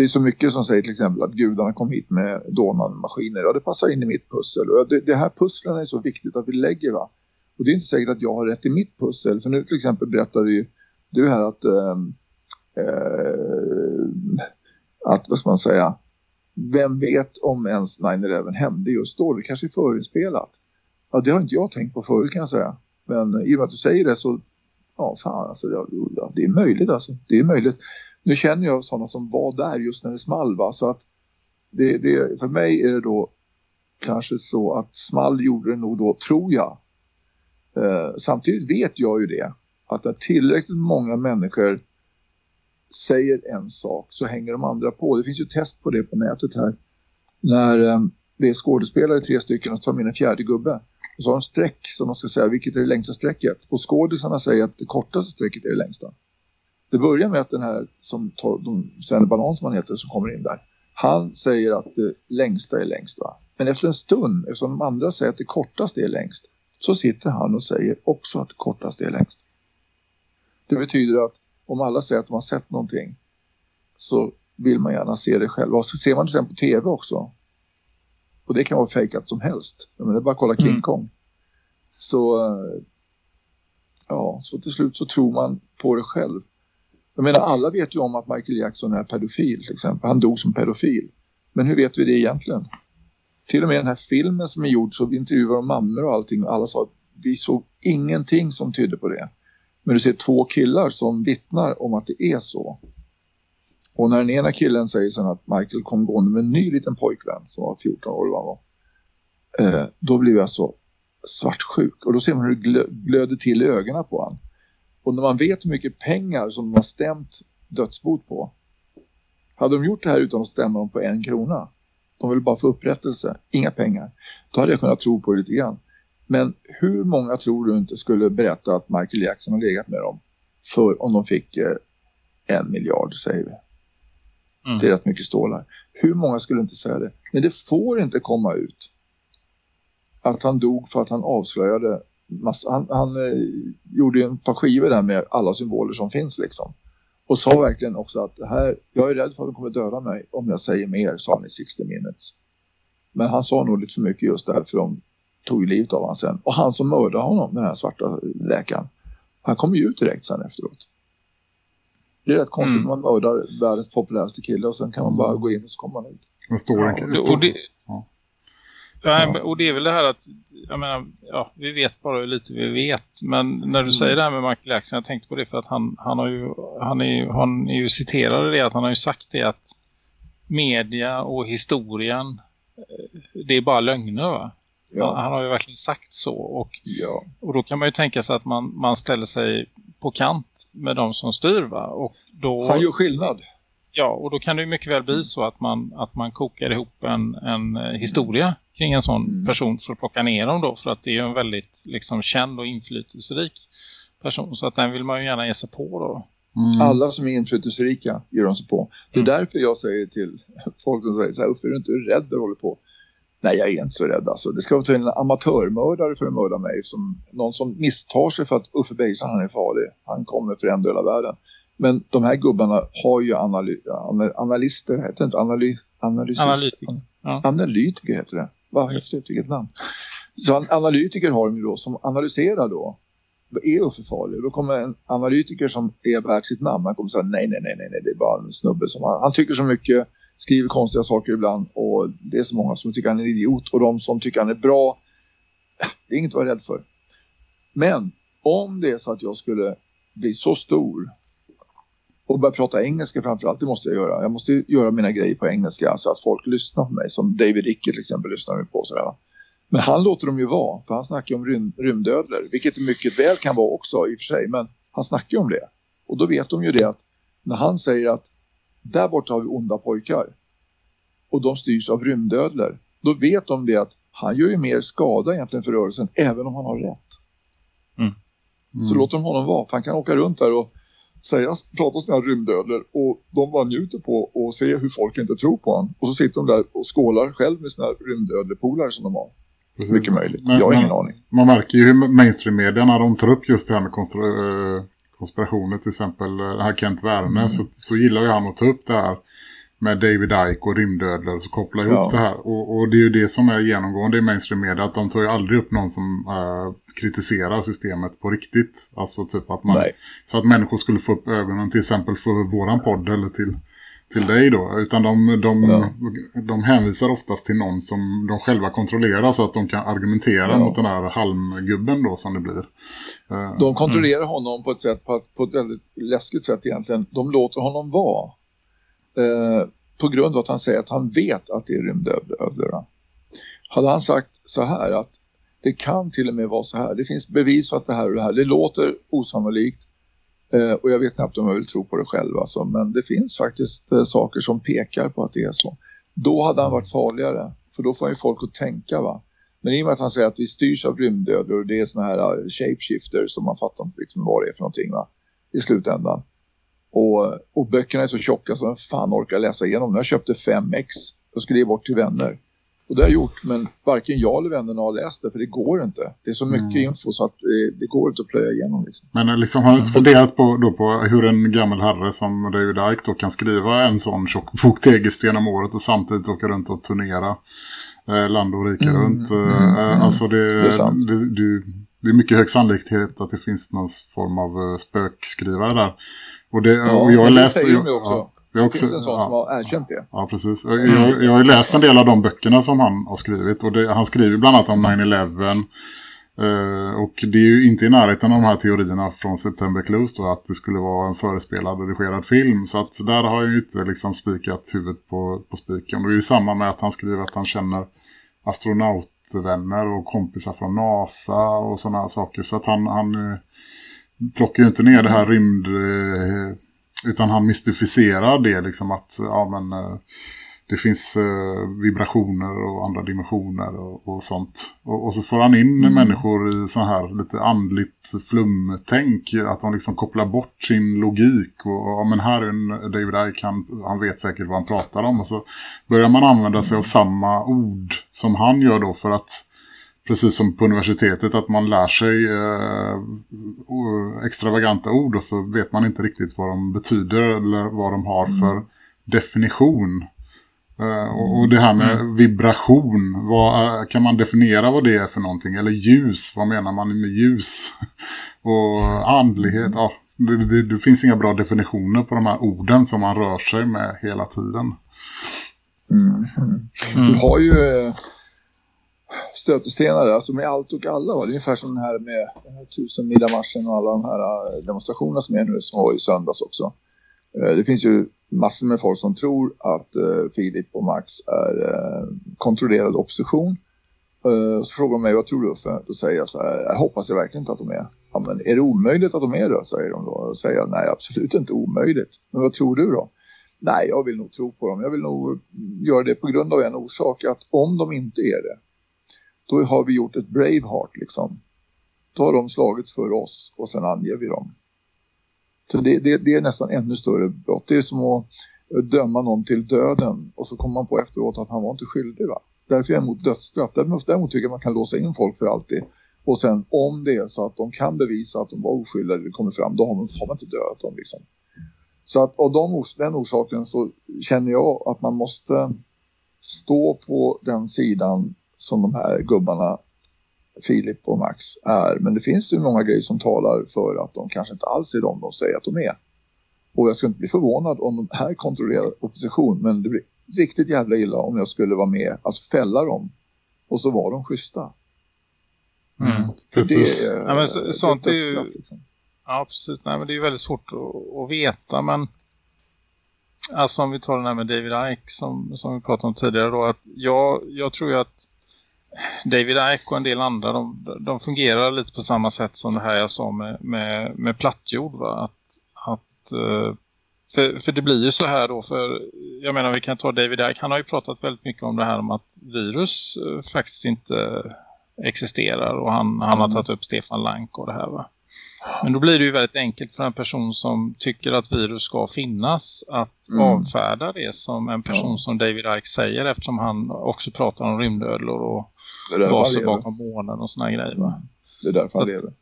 det är så mycket som säger till exempel att gudarna kom hit med dånande maskiner. Ja, det passar in i mitt pussel. Och det, det här pusslen är så viktigt att vi lägger va. Och det är inte säkert att jag har rätt i mitt pussel. För nu till exempel berättade ju du här att, äh, att vad ska man säga, vem vet om ens 9-11 hände just då? Det kanske är förinspelat. Ja, det har inte jag tänkt på förut kan jag säga. Men i och med att du säger det så, ja fan alltså, ja, det är möjligt alltså. Det är möjligt. Nu känner jag sådana som var där just när det small va? Så att det, det, för mig är det då kanske så att small gjorde det nog då, tror jag. Eh, samtidigt vet jag ju det. Att när tillräckligt många människor säger en sak så hänger de andra på. Det finns ju test på det på nätet här. När eh, det är skådespelare tre stycken och tar in en fjärde gubbe. Och så har de streck som de ska säga vilket är det längsta strecket. Och skådisarna säger att det kortaste strecket är det längsta. Det börjar med att den här som tar, de, Svenne Banan som han heter som kommer in där. Han säger att det längsta är längst va? Men efter en stund, eftersom de andra säger att det kortaste är längst, så sitter han och säger också att det kortaste är längst. Det betyder att om alla säger att de har sett någonting så vill man gärna se det själv. Och så ser man det sen på tv också. Och det kan vara fejkat som helst. Men det är bara att kolla King mm. Kong. Så, eh, ja, så till slut så tror man på det själv. Jag menar, alla vet ju om att Michael Jackson är pedofil till exempel. Han dog som pedofil. Men hur vet vi det egentligen? Till och med den här filmen som är gjord så intervjuar de mammor och allting. Och alla sa att vi såg ingenting som tydde på det. Men du ser två killar som vittnar om att det är så. Och när den ena killen säger sen att Michael kom gående med en ny liten pojkvän som var 14 år var, eh, då blir jag så svartsjuk. Och då ser man hur det glöder till i ögonen på honom. Och när man vet hur mycket pengar som de har stämt dödsbot på. Hade de gjort det här utan att stämma dem på en krona. De vill bara få upprättelse, inga pengar. Då hade jag kunnat tro på det lite grann. Men hur många tror du inte skulle berätta att Michael Jackson har legat med dem för om de fick eh, en miljard, säger vi. Mm. Det är rätt mycket stålar. Hur många skulle inte säga det? Men det får inte komma ut att han dog för att han avslöjade massa, han, han eh, gjorde en par skivor där med alla symboler som finns liksom. Och sa verkligen också att här, jag är rädd för att de kommer döda mig om jag säger mer, sa han i 60 minutes. Men han sa nog lite för mycket just där för de tog livet av honom sen. Och han som mördade honom, den här svarta läkaren, han kom ju ut direkt sen efteråt. Det är rätt konstigt mm. man mördar världens populäraste kille och sen kan man bara gå in och så kommer man ut. En stor, ja, en stor, det, ja. Ja, och det är väl det här att jag menar, ja, vi vet bara hur lite vi vet. Men när du mm. säger det här med Michael Jackson, jag tänkte på det för att han, han, har ju, han, är ju, han är ju citerad det att han har ju sagt det att media och historien eh, det är bara lögner va? Ja. Han har ju verkligen sagt så. Och, ja. och då kan man ju tänka sig att man, man ställer sig på kant med de som styr va? Och då, han gör skillnad. Ja, och då kan det ju mycket väl bli så att man, att man kokar ihop en, en eh, historia kring en sån mm. person för att plocka ner dem då. För att det är ju en väldigt liksom, känd och inflytelserik person. Så att den vill man ju gärna ge sig på då. Mm. Alla som är inflytelserika ger de sig på. Det är mm. därför jag säger till folk som säger så här, Uffe är du inte rädd när du håller på? Nej, jag är inte så rädd. Alltså. Det ska vara en amatörmördare för att mörda mig. Som, någon som misstar sig för att Uffe Bejsan han är farlig. Han kommer förändra hela världen. Men de här gubbarna har ju analy analyster, heter det inte? Analy analytiker. Ja. Analytiker heter det. Vad häftigt, vilket namn. Så en analytiker har de ju då som analyserar då. Vad är Uffe farlig? Då kommer en analytiker som är värd sitt namn. Han kommer säga nej, nej, nej, nej, det är bara en snubbe som han, han tycker så mycket, skriver konstiga saker ibland och det är så många som tycker han är en idiot och de som tycker han är bra, det är inget att vara rädd för. Men om det är så att jag skulle bli så stor och börja prata engelska framförallt, det måste jag göra. Jag måste göra mina grejer på engelska så att folk lyssnar på mig. Som David Icke till exempel lyssnar på. Sådär. Men han låter dem ju vara, för han snackar om rym rymdödlor. Vilket det mycket väl kan vara också i och för sig, men han snackar om det. Och då vet de ju det att när han säger att där borta har vi onda pojkar och de styrs av rymdödlor. Då vet de det att han gör ju mer skada egentligen för rörelsen även om han har rätt. Mm. Mm. Så låter de honom vara. För han kan åka runt där och säga, prata om sina rymdödlor och de bara njuter på att se hur folk inte tror på honom. Och så sitter de där och skålar själv med sina rymdödlepolare som de har. Precis. Mycket möjligt. Men, jag har ingen aning. Man märker ju hur mainstream-media när de tar upp just det här med konspirationer till exempel, det här Kent Werner, mm. så, så gillar ju han att ta upp det här med David Icke och rymdödlor så kopplar ihop ja. det här. Och, och, det är ju det som är genomgående i mainstream media att de tar ju aldrig upp någon som uh, kritiserar systemet på riktigt. Alltså typ att man, Nej. så att människor skulle få upp ögonen till exempel för våran podd eller till till dig då. Utan de, de, ja. de hänvisar oftast till någon som de själva kontrollerar så att de kan argumentera ja. mot den här halmgubben då som det blir. Eh, de kontrollerar mm. honom på ett sätt på, på ett väldigt läskigt sätt egentligen. De låter honom vara. Eh, på grund av att han säger att han vet att det är rymdödlor. Alltså, hade han sagt så här att det kan till och med vara så här. Det finns bevis för att det här och det här. Det låter osannolikt. Eh, och jag vet knappt om jag vill tro på det själv. Alltså, men det finns faktiskt eh, saker som pekar på att det är så. Då hade han varit farligare. För då får ju folk att tänka va. Men i och med att han säger att vi styrs av rymdödlor och det är såna här eh, shapeshifters som man fattar inte liksom vad det är för någonting va. I slutändan. Och, och böckerna är så tjocka så vem fan orkar läsa igenom. Jag köpte 5x och skrev bort till vänner. Och det har jag gjort, men varken jag eller vännerna har läst det, för det går inte. Det är så mycket mm. info så att det, det, går inte att plöja igenom. Liksom. Men eh, liksom, har du inte funderat på, då på hur en gammal herre som David Icke då kan skriva en sån tjock bok tegelsten om året och samtidigt åka runt och turnera eh, land och rika mm. runt? Eh, mm. Eh, alltså det, det, är det, det, det är mycket hög sannolikhet att det finns någon form av spökskrivare där. Och, det, ja, och jag har läst... Det också. Ja, det också, finns en sån ja, som har erkänt det. Ja, precis. Jag, jag har läst en del av de böckerna som han har skrivit. Och det, han skriver bland annat om 9-11. Uh, och det är ju inte i närheten av de här teorierna från September Close då, att det skulle vara en förespelad redigerad film. Så att där har jag ju inte liksom spikat huvudet på, på spiken. Det är ju samma med att han skriver att han känner astronautvänner och kompisar från NASA och sådana saker. Så att han, han uh, plockar ju inte ner det här rymd... Uh, utan han mystificerar det liksom att ja, men, eh, det finns eh, vibrationer och andra dimensioner och, och sånt. Och, och, så får han in mm. människor i så här lite andligt flumtänk. Att de liksom kopplar bort sin logik. Och ja, men här är en David Icke, han, han vet säkert vad han pratar om. Och så börjar man använda sig av samma ord som han gör då för att precis som på universitetet att man lär sig eh, extravaganta ord och så vet man inte riktigt vad de betyder eller vad de har för mm. definition. Eh, och, och, det här med mm. vibration, vad, eh, kan man definiera vad det är för någonting? Eller ljus, vad menar man med ljus? och andlighet, ja, det, det, det, finns inga bra definitioner på de här orden som man rör sig med hela tiden. Mm. Mm. Du har ju eh, stötestenar alltså med allt och alla. Va? Det är ungefär som den här med den här tusen marschen och alla de här eh, demonstrationerna som är nu som var i söndags också. Eh, det finns ju massor med folk som tror att eh, Filip och Max är kontrollerad opposition. Så frågar de mig, vad tror du Uffe? Då säger jag så här, jag hoppas jag verkligen inte att de är. Ja, men är det omöjligt att de är det? Säger de då. Då säger jag, nej absolut inte omöjligt. Men vad tror du då? Nej, jag vill nog tro på dem. Jag vill nog mm, göra det på grund av en orsak att om de inte är det då har vi gjort ett Braveheart liksom. Då har de slagits för oss och sen anger vi dem. Så det, det, det är nästan ännu större brott. Det är som att döma någon till döden och så kommer man på efteråt att han var inte skyldig va. Därför är jag emot dödsstraff. Däremot, däremot tycker jag man kan låsa in folk för alltid. Och sen om det är så att de kan bevisa att de var oskyldiga eller kommer fram, då har man, har man inte dödat dem liksom. Så att av de, den orsaken så känner jag att man måste stå på den sidan som de här gubbarna Filip och Max är. Men det finns ju många grejer som talar för att de kanske inte alls är de de säger att de är. Och jag skulle inte bli förvånad om de här kontrollerar opposition. Men det blir riktigt jävla illa om jag skulle vara med att fälla dem. Och så var de schyssta. Mm, för det är, ja, men så, sånt är ju... Liksom. Ja, precis. Nej, men det är ju väldigt svårt att, att veta. Men alltså om vi tar den här med David Icke som, som vi pratade om tidigare då. Att jag, jag tror ju att David Icke och en del andra de, de fungerar lite på samma sätt som det här jag sa med, med, med plattjord va? Att, att, eh, för, för det blir ju så här då för jag menar vi kan ta David Icke han har ju pratat väldigt mycket om det här om att virus eh, faktiskt inte existerar och han, han har mm. tagit upp Stefan Lank och det här va. Men då blir det ju väldigt enkelt för en person som tycker att virus ska finnas att mm. avfärda det som en person ja. som David Icke säger eftersom han också pratar om rymdödlor och gaser bakom månen och såna grejer va? Det är därför han lever.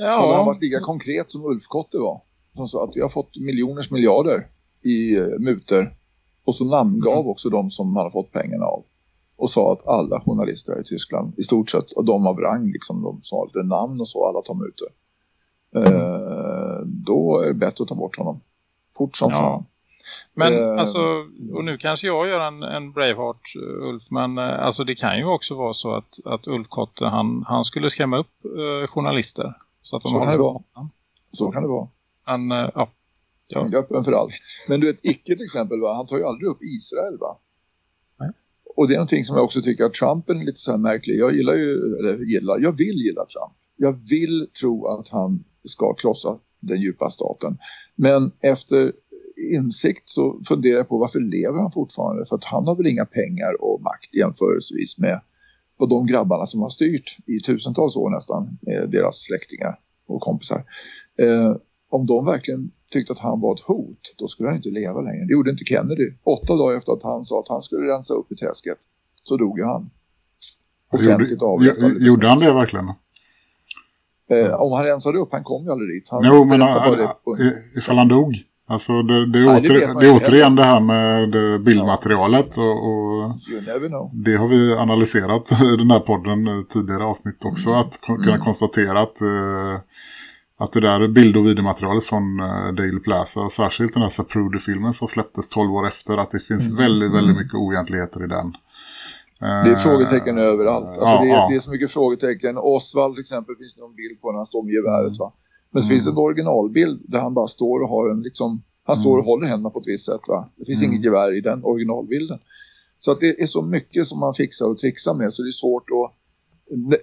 Ja. Hade han varit lika konkret som Ulf Kotte var. Som sa att vi har fått miljoners miljarder i uh, muter. Och så namngav mm. också de som han har fått pengarna av. Och sa att alla journalister i Tyskland, i stort sett, och de av rang, liksom, de sa lite namn och så, alla tar mutor. Eh, då är det bättre att ta bort honom. Fort som ja. fan. Men eh, alltså, och nu kanske jag gör en, en Braveheart, uh, Ulf, men uh, alltså det kan ju också vara så att, att Ulf Kotte, han, han skulle skrämma upp uh, journalister. Så, att de så kan det vara. Så kan det vara. Men, ja. ja. Jag är öppen för allt. Men du vet, Icke till exempel, va? han tar ju aldrig upp Israel va? Nej. Och det är någonting som jag också tycker att Trump är lite så här märklig. Jag gillar ju, eller gillar, jag vill gilla Trump. Jag vill tro att han ska krossa den djupa staten. Men efter insikt så funderar jag på varför lever han fortfarande? För att han har väl inga pengar och makt jämförelsevis med på de grabbarna som har styrt i tusentals år nästan, med deras släktingar och kompisar. Eh, om de verkligen tyckte att han var ett hot, då skulle han inte leva längre. Det gjorde inte Kennedy. Åtta dagar efter att han sa att han skulle rensa upp i träsket så dog han. Offentligt avrättad. Gjorde han det verkligen? Eh, om han rensade upp, han kom ju aldrig dit. Han jo, men på... ifall han dog. Alltså det, det, är, Nej, åter, det, det är återigen det här med bildmaterialet och, och det har vi analyserat i den här podden tidigare avsnitt också mm. att kunna mm. konstatera att, eh, att det där bild- och videomaterialet från uh, Dale Plaza särskilt den här Sapruder-filmen som släpptes 12 år efter att det finns mm. väldigt, väldigt mm. mycket oegentligheter i den. Det är frågetecken uh, överallt. Alltså ja, det, är, ja. det är så mycket frågetecken. Oswald till exempel finns det någon bild på när han står med geväret va? Men så mm. finns det en originalbild där han bara står och har en liksom, han står och mm. håller händerna på ett visst sätt va. Det finns mm. inget gevär i den originalbilden. Så att det är så mycket som man fixar och trixar med så det är svårt att...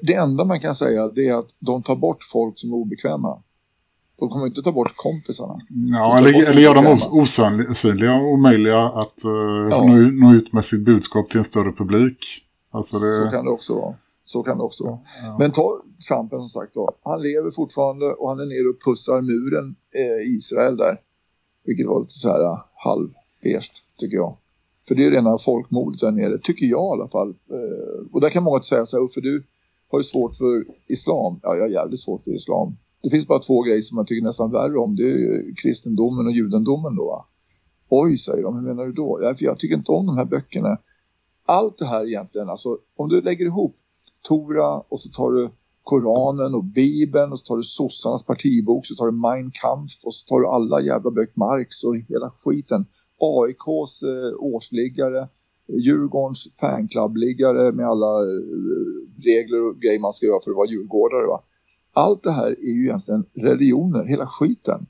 Det enda man kan säga är att de tar bort folk som är obekväma. De kommer inte ta bort kompisarna. Ja, eller, eller gör dem osynliga och omöjliga att uh, ja. nå, nå, ut med sitt budskap till en större publik. Alltså det... Så kan det också vara. Så kan det också vara. Ja. Men ta Trumpen som sagt då. Han lever fortfarande och han är nere och pussar muren eh, i Israel där. Vilket var lite så här uh, halvbest tycker jag. För det är rena folkmordet där nere, tycker jag i alla fall. Eh, och där kan många säga så här, för du har ju svårt för islam. Ja, jag har jävligt svårt för islam. Det finns bara två grejer som jag tycker nästan värre om. Det är kristendomen och judendomen då. Va? Oj, säger de. Hur menar du då? Ja, för jag tycker inte om de här böckerna. Allt det här egentligen, alltså om du lägger ihop Tora och så tar du Koranen och Bibeln och så tar du sossarnas partibok så tar du Mein Kampf och så tar du alla jävla böcker Marx och hela skiten. AIKs eh, årsliggare, Djurgårdens fanklubbliggare med alla eh, regler och grejer man ska göra för att vara djurgårdare va. Allt det här är ju egentligen religioner, hela skiten.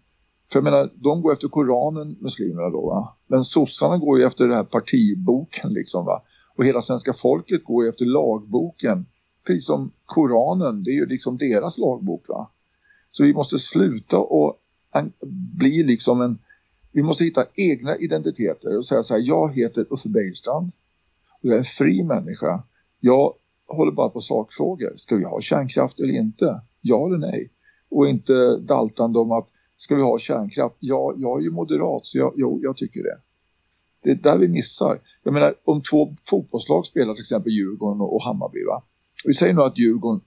För jag menar, de går efter Koranen, muslimerna då va. Men sossarna går ju efter den här partiboken liksom va. Och hela svenska folket går ju efter lagboken precis som Koranen, det är ju liksom deras lagbok va. Så vi måste sluta och bli liksom en, vi måste hitta egna identiteter och säga så här, jag heter Uffe Bergstrand och jag är en fri människa. Jag håller bara på sakfrågor. Ska vi ha kärnkraft eller inte? Ja eller nej? Och inte daltande om att ska vi ha kärnkraft? Ja, jag är ju moderat så jag, jo, jag tycker det. Det är där vi missar. Jag menar, om två fotbollslag spelar till exempel Djurgården och Hammarby va? Vi säger nu att Djurgården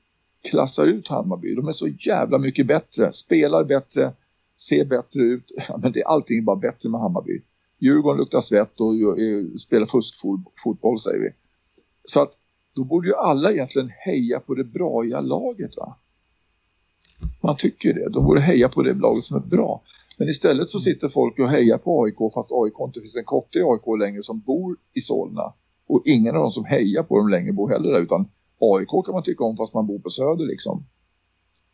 klassar ut Hammarby. De är så jävla mycket bättre. Spelar bättre, ser bättre ut. Ja, men det, är allting bara bättre med Hammarby. Djurgården luktar svett och eh, spelar fuskfotboll säger vi. Så att då borde ju alla egentligen heja på det braiga laget va? Man tycker det. De borde heja på det laget som är bra. Men istället så sitter folk och hejar på AIK fast AIK inte finns en kotte i AIK längre som bor i Solna. Och ingen av dem som hejar på dem längre bor heller där utan AIK kan man tycka om fast man bor på Söder liksom.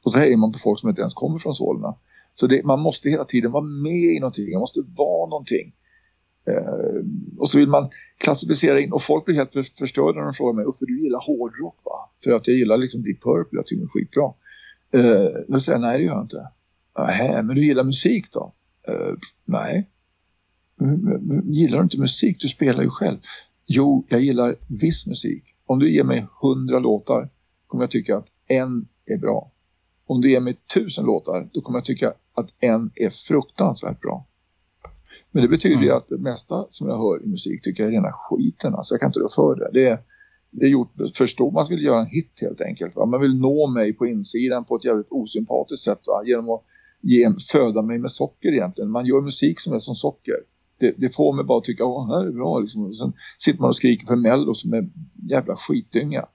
Och så hejar man på folk som inte ens kommer från Solna. Så det, man måste hela tiden vara med i någonting. Man måste vara någonting. Eh, och så vill man klassificera in. Och folk blir helt för, förstörda när de frågar mig för du gillar hårdrock va? För att jag gillar liksom Deep Purple. Jag tycker det är skitbra. Eh, då säger jag nej det gör jag inte. Nej, men du gillar musik då? Eh, nej. Gillar du inte musik? Du spelar ju själv. Jo, jag gillar viss musik. Om du ger mig hundra låtar kommer jag tycka att en är bra. Om du ger mig tusen låtar då kommer jag tycka att en är fruktansvärt bra. Men det betyder ju mm. att det mesta som jag hör i musik tycker jag är rena skiten. Alltså jag kan inte rå för det. Det är, det är gjort, förstå, man vill göra en hit helt enkelt. Va? Man vill nå mig på insidan på ett jävligt osympatiskt sätt va? genom att ge, föda mig med socker egentligen. Man gör musik som är som socker. Det, det får mig bara att tycka, åh, här är bra. Liksom. Och sen sitter man och skriker för Mello som är jävla skitdynga.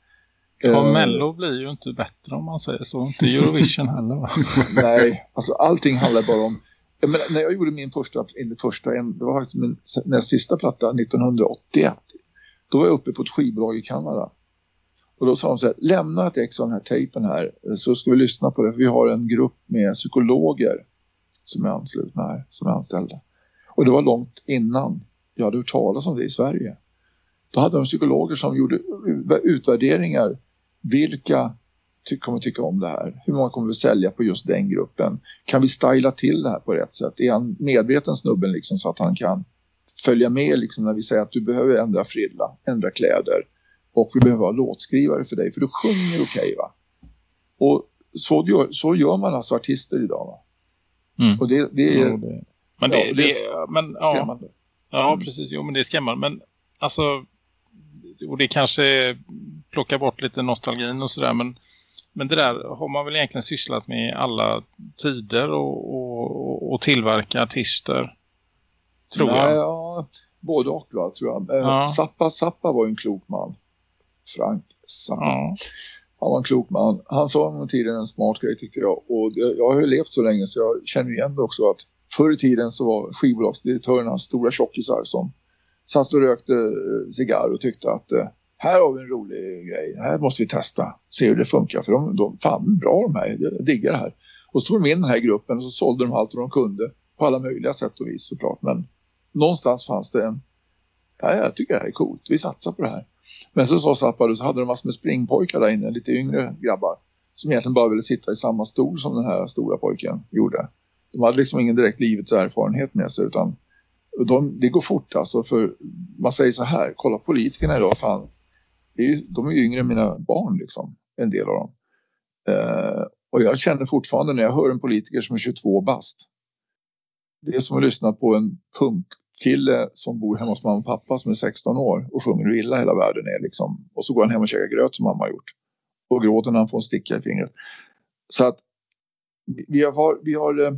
Ja, uh, Mello blir ju inte bättre om man säger så. Inte Eurovision heller va? Nej, alltså allting handlar bara om... Jag menar, när jag gjorde min första, min första det var faktiskt min näst sista platta 1981. Då var jag uppe på ett skivbolag i Kanada. Och då sa de så här, lämna ett ex av den här tejpen här så ska vi lyssna på det. För vi har en grupp med psykologer som är anslutna här, som är anställda. Och det var långt innan jag hade hört talas om det i Sverige. Då hade de psykologer som gjorde utvärderingar. Vilka ty kommer tycka om det här? Hur många kommer vi sälja på just den gruppen? Kan vi styla till det här på rätt sätt? Är han medveten snubben liksom så att han kan följa med liksom när vi säger att du behöver ändra frilla, ändra kläder och vi behöver ha låtskrivare för dig för du sjunger okej okay, va? Och så gör, så gör man alltså artister idag va? Mm. Och det, det är... Men det, ja, det, det men. Ja, ja mm. precis. Jo, men det är skrämmande. Men alltså, och det kanske plockar bort lite nostalgin och sådär. Men, men det där har man väl egentligen sysslat med i alla tider och, och, och tillverka artister. Tror Nej, jag. Ja, både och va, tror jag. Eh, ja. Zappa, Zappa var en klok man. Frank Zappa. Ja. Han var en klok man. Han sa en tiden en smart grej tyckte jag. Och jag har ju levt så länge så jag känner igen det också att förr i tiden så var skivbolagsdirektörerna stora tjockisar som satt och rökte eh, cigarr och tyckte att eh, här har vi en rolig grej, här måste vi testa, se hur det funkar för de, de fan bra de här, jag diggar det här. Och så tog de in den här gruppen och så sålde de allt vad de kunde på alla möjliga sätt och vis såklart men någonstans fanns det en ja, jag tycker det här är coolt, vi satsar på det här. Men så sa Zappa så hade de massor med springpojkar där inne, lite yngre grabbar som egentligen bara ville sitta i samma stol som den här stora pojken gjorde. De hade liksom ingen direkt livets erfarenhet med sig utan de, det går fort alltså för man säger så här, kolla politikerna idag fan, är ju, de är ju yngre än mina barn liksom, en del av dem. Eh, och jag känner fortfarande när jag hör en politiker som är 22 bast. Det är som att lyssna på en punkkille som bor hemma hos mamma och pappa som är 16 år och sjunger hur illa hela världen är liksom. Och så går han hem och käkar gröt som mamma har gjort. Och gråter när han får en sticka i fingret. Så att vi har, vi har eh,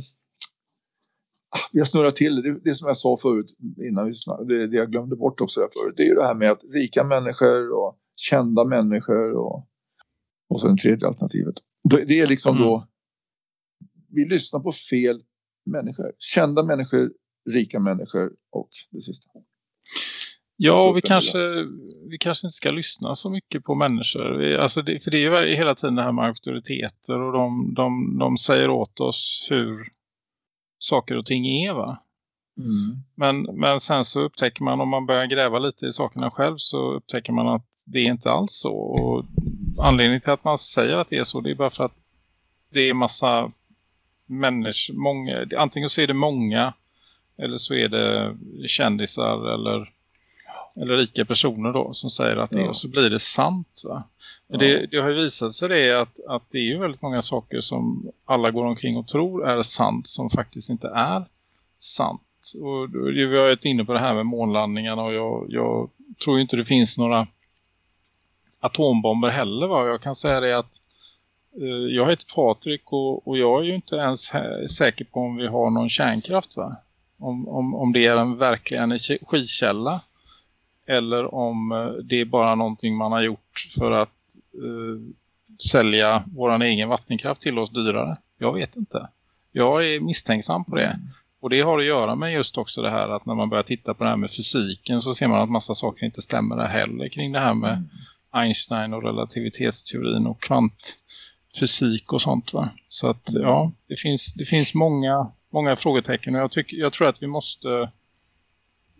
vi har snurrat till det. Det som jag sa förut innan vi det, det jag glömde bort också där förut. Det är ju det här med att rika människor och kända människor och, och det tredje alternativet. Det är liksom mm. då vi lyssnar på fel människor. Kända människor, rika människor och det sista. Ja, vi kanske, vi kanske inte ska lyssna så mycket på människor. Vi, alltså det, för det är ju hela tiden det här med auktoriteter och de, de, de säger åt oss hur saker och ting är va? Mm. Men, men sen så upptäcker man om man börjar gräva lite i sakerna själv så upptäcker man att det är inte alls så. Och anledningen till att man säger att det är så det är bara för att det är massa människor, många, antingen så är det många eller så är det kändisar eller, eller rika personer då som säger att det är och så blir det sant va. Ja. Det, det, har ju visat sig det att, att det är ju väldigt många saker som alla går omkring och tror är sant som faktiskt inte är sant. Och vi har varit inne på det här med månlandningarna och jag, jag tror inte det finns några atombomber heller va. Jag kan säga det att eh, jag heter Patrik och, och, jag är ju inte ens säker på om vi har någon kärnkraft va. Om, om, om det är en verklig energikälla eller om eh, det är bara någonting man har gjort för att uh, sälja våran egen vattenkraft till oss dyrare. Jag vet inte. Jag är misstänksam på det. Och det har att göra med just också det här att när man börjar titta på det här med fysiken så ser man att massa saker inte stämmer där heller kring det här med mm. Einstein och relativitetsteorin och kvantfysik och sånt va. Så att ja, det finns, det finns många, många frågetecken och jag, tycker, jag tror att vi måste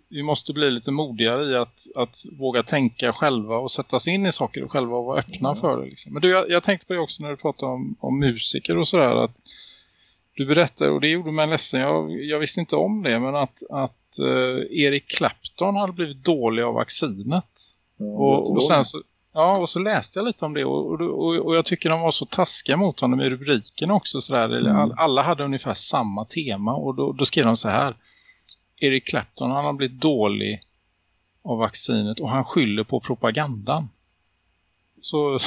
vi måste bli lite modigare i att, att våga tänka själva och sätta sig in i saker själva och vara öppna mm. för det. Liksom. Men du, jag, jag, tänkte på det också när du pratade om, om musiker och sådär att du berättade, och det gjorde mig ledsen, jag, jag visste inte om det, men att, att uh, Eric Clapton hade blivit dålig av vaccinet. Ja, och, och, sen så, ja, och så läste jag lite om det och, och, och, jag tycker de var så taskiga mot honom i rubriken också. Sådär. Mm. Alla hade ungefär samma tema och då, då skrev de så här Eric Clapton han har blivit dålig av vaccinet och han skyller på propagandan. Så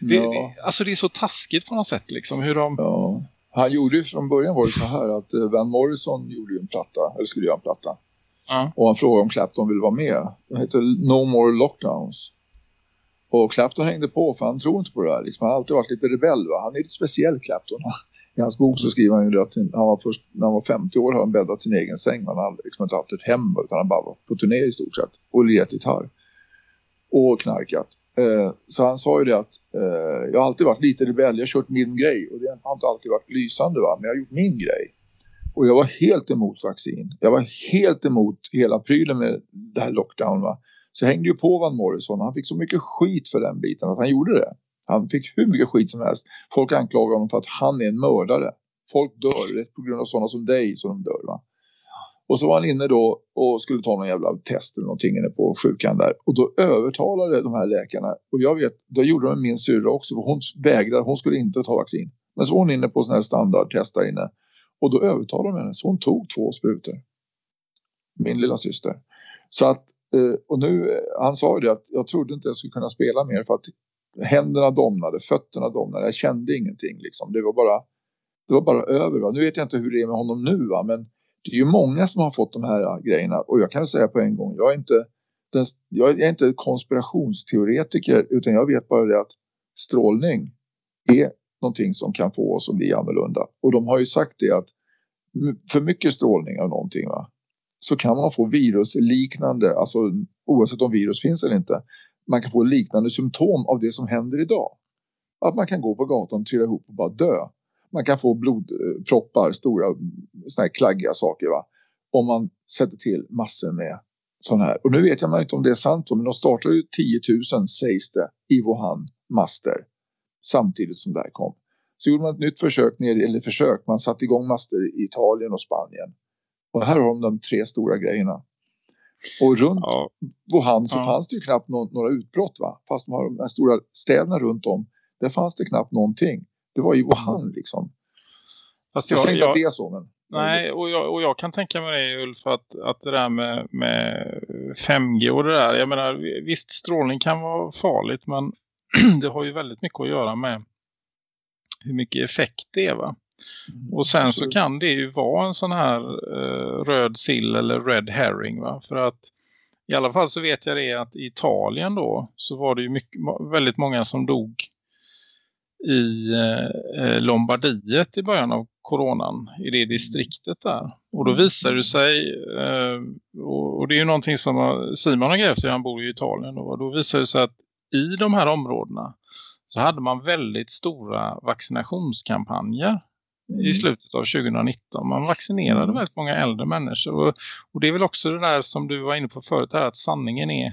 det, ja. alltså det är så taskigt på något sätt liksom hur de ja. Han gjorde ju från början var det så här att eh, Van Morrison gjorde ju en platta, eller skulle göra en platta. Ja. Och han frågade om Clapton ville vara med. Den heter No More Lockdowns. Och Clapton hängde på för han tror inte på det här. Liksom. Han har alltid varit lite rebell. Va? Han är lite speciell Clapton. I hans bok så skriver han ju att han var först, när han var 50 år har han bäddat sin egen säng. Han har liksom inte haft ett hem utan han bara var på turné i stort sett. Och lirat gitarr. Och knarkat. Eh, så han sa ju det att eh, jag har alltid varit lite rebell. Jag har kört min grej. Och det har inte alltid varit lysande va. Men jag har gjort min grej. Och jag var helt emot vaccin. Jag var helt emot hela prylen med det här lockdown va. Så hängde ju på Van Morrison. Han fick så mycket skit för den biten att han gjorde det. Han fick hur mycket skit som helst. Folk anklagar honom för att han är en mördare. Folk dör. Det är på grund av sådana som dig som de dör va. Och så var han inne då och skulle ta någon jävla test eller någonting inne på sjukan där. Och då övertalade de här läkarna. Och jag vet, då gjorde de min syrra också. För hon vägrade, hon skulle inte ta vaccin. Men så var hon inne på sån här standardtest där inne. Och då övertalade de henne. Så hon tog två sprutor. Min lilla syster. Så att, Eh, och nu, eh, han sa ju det att jag trodde inte jag skulle kunna spela mer för att händerna domnade, fötterna domnade. Jag kände ingenting liksom. Det var bara, det var bara över. Va? Nu vet jag inte hur det är med honom nu va? men det är ju många som har fått de här eh, grejerna. Och jag kan säga på en gång, jag är inte, den, jag är inte konspirationsteoretiker utan jag vet bara det att strålning är någonting som kan få oss att bli annorlunda. Och de har ju sagt det att för mycket strålning av någonting va, så kan man få virusliknande, alltså oavsett om virus finns eller inte, man kan få liknande symptom av det som händer idag. Att man kan gå på gatan, trilla ihop och bara dö. Man kan få blodproppar, stora såna här klaggiga saker va. Om man sätter till massor med sådana här. Och nu vet jag inte om det är sant men de startade ju 10 000 sägs det i Wuhan master samtidigt som det här kom. Så gjorde man ett nytt försök, eller försök, man satte igång master i Italien och Spanien. Och här har de de tre stora grejerna. Och runt ja. Wuhan så ja. fanns det ju knappt no några utbrott va. Fast de har de här stora städerna runt om. Där fanns det knappt någonting. Det var i Wuhan liksom. Fast jag, jag säger inte jag, att det är så men. Nej och jag, och jag kan tänka mig det Ulf att, att det där med, med 5G och det där. Jag menar visst strålning kan vara farligt men det har ju väldigt mycket att göra med hur mycket effekt det är va. Mm, och sen så kan det ju vara en sån här uh, röd sill eller red herring va. För att i alla fall så vet jag det att i Italien då så var det ju mycket, väldigt många som dog i eh, Lombardiet i början av coronan i det distriktet där. Och då visar det sig, eh, och, och, det är ju någonting som Simon har grävt i, han bor i Italien då, och då visar det sig att i de här områdena så hade man väldigt stora vaccinationskampanjer mm. I slutet av 2019. Man vaccinerade mm. väldigt många äldre människor. Och, och, det är väl också det där som du var inne på förut här, att sanningen är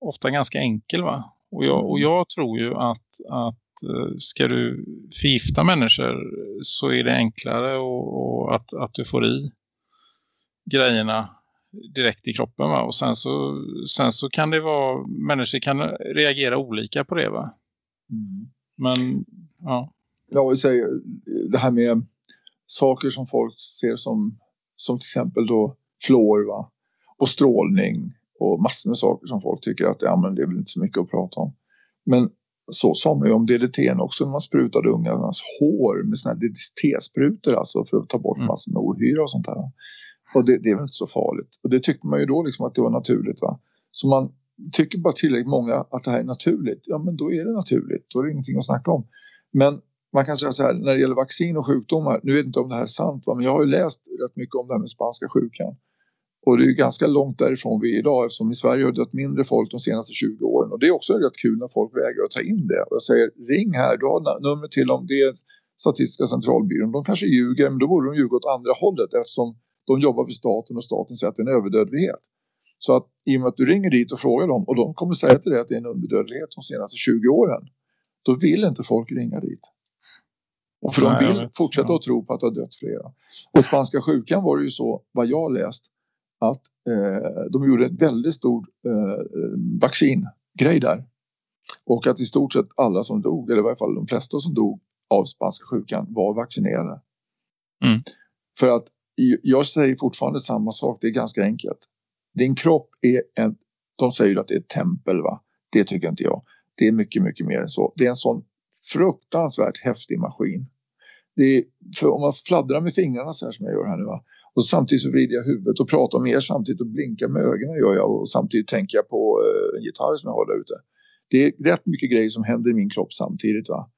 ofta ganska enkel va? Och jag, och jag tror ju att, att eh, ska du förgifta människor så är det enklare och, och att, att du får i grejerna direkt i kroppen va? och sen så, sen så kan det vara människor kan reagera olika på det va mm. men ja vill säga det här med saker som folk ser som som till exempel då flår va och strålning och massor med saker som folk tycker att ja, men det är väl inte så mycket att prata om men så sa man ju om DDT också när man sprutade ungarnas hår med såna här DDT-sprutor alltså för att ta bort mm. massor med ohyra och sånt där. Och det, det, är väl inte så farligt. Och det tyckte man ju då liksom att det var naturligt va. Så man tycker bara tillräckligt många att det här är naturligt. Ja men då är det naturligt. Då är det ingenting att snacka om. Men man kan säga så här när det gäller vaccin och sjukdomar. Nu vet jag inte om det här är sant va. Men jag har ju läst rätt mycket om det här med spanska sjukan. Och det är ju ganska långt därifrån vi är idag eftersom i Sverige har det dött mindre folk de senaste 20 åren. Och det är också rätt kul när folk vägrar att ta in det. Och jag säger ring här, du har nummer till om det är Statistiska centralbyrån. De kanske ljuger men då borde de ljuga åt andra hållet eftersom de jobbar för staten och staten säger att det är en överdödlighet. Så att i och med att du ringer dit och frågar dem och de kommer säga till dig att det är en underdödlighet de senaste 20 åren. Då vill inte folk ringa dit. Och för Nej, de vill fortsätta att tro på att det har dött flera. Och spanska sjukan var det ju så, vad jag läst, att eh, de gjorde en väldigt stor eh, vaccingrej där. Och att i stort sett alla som dog, eller i varje fall de flesta som dog av spanska sjukan var vaccinerade. Mm. För att jag säger fortfarande samma sak, det är ganska enkelt. Din kropp är en, de säger att det är ett tempel va? Det tycker inte jag. Det är mycket, mycket mer än så. Det är en sån fruktansvärt häftig maskin. det är, för om man fladdrar med fingrarna så här som jag gör här nu va? och samtidigt så vrider jag huvudet och pratar med er samtidigt och blinkar med ögonen gör jag och samtidigt tänker jag på eh, en gitarr som jag har där ute. Det är rätt mycket grejer som händer i min kropp samtidigt va.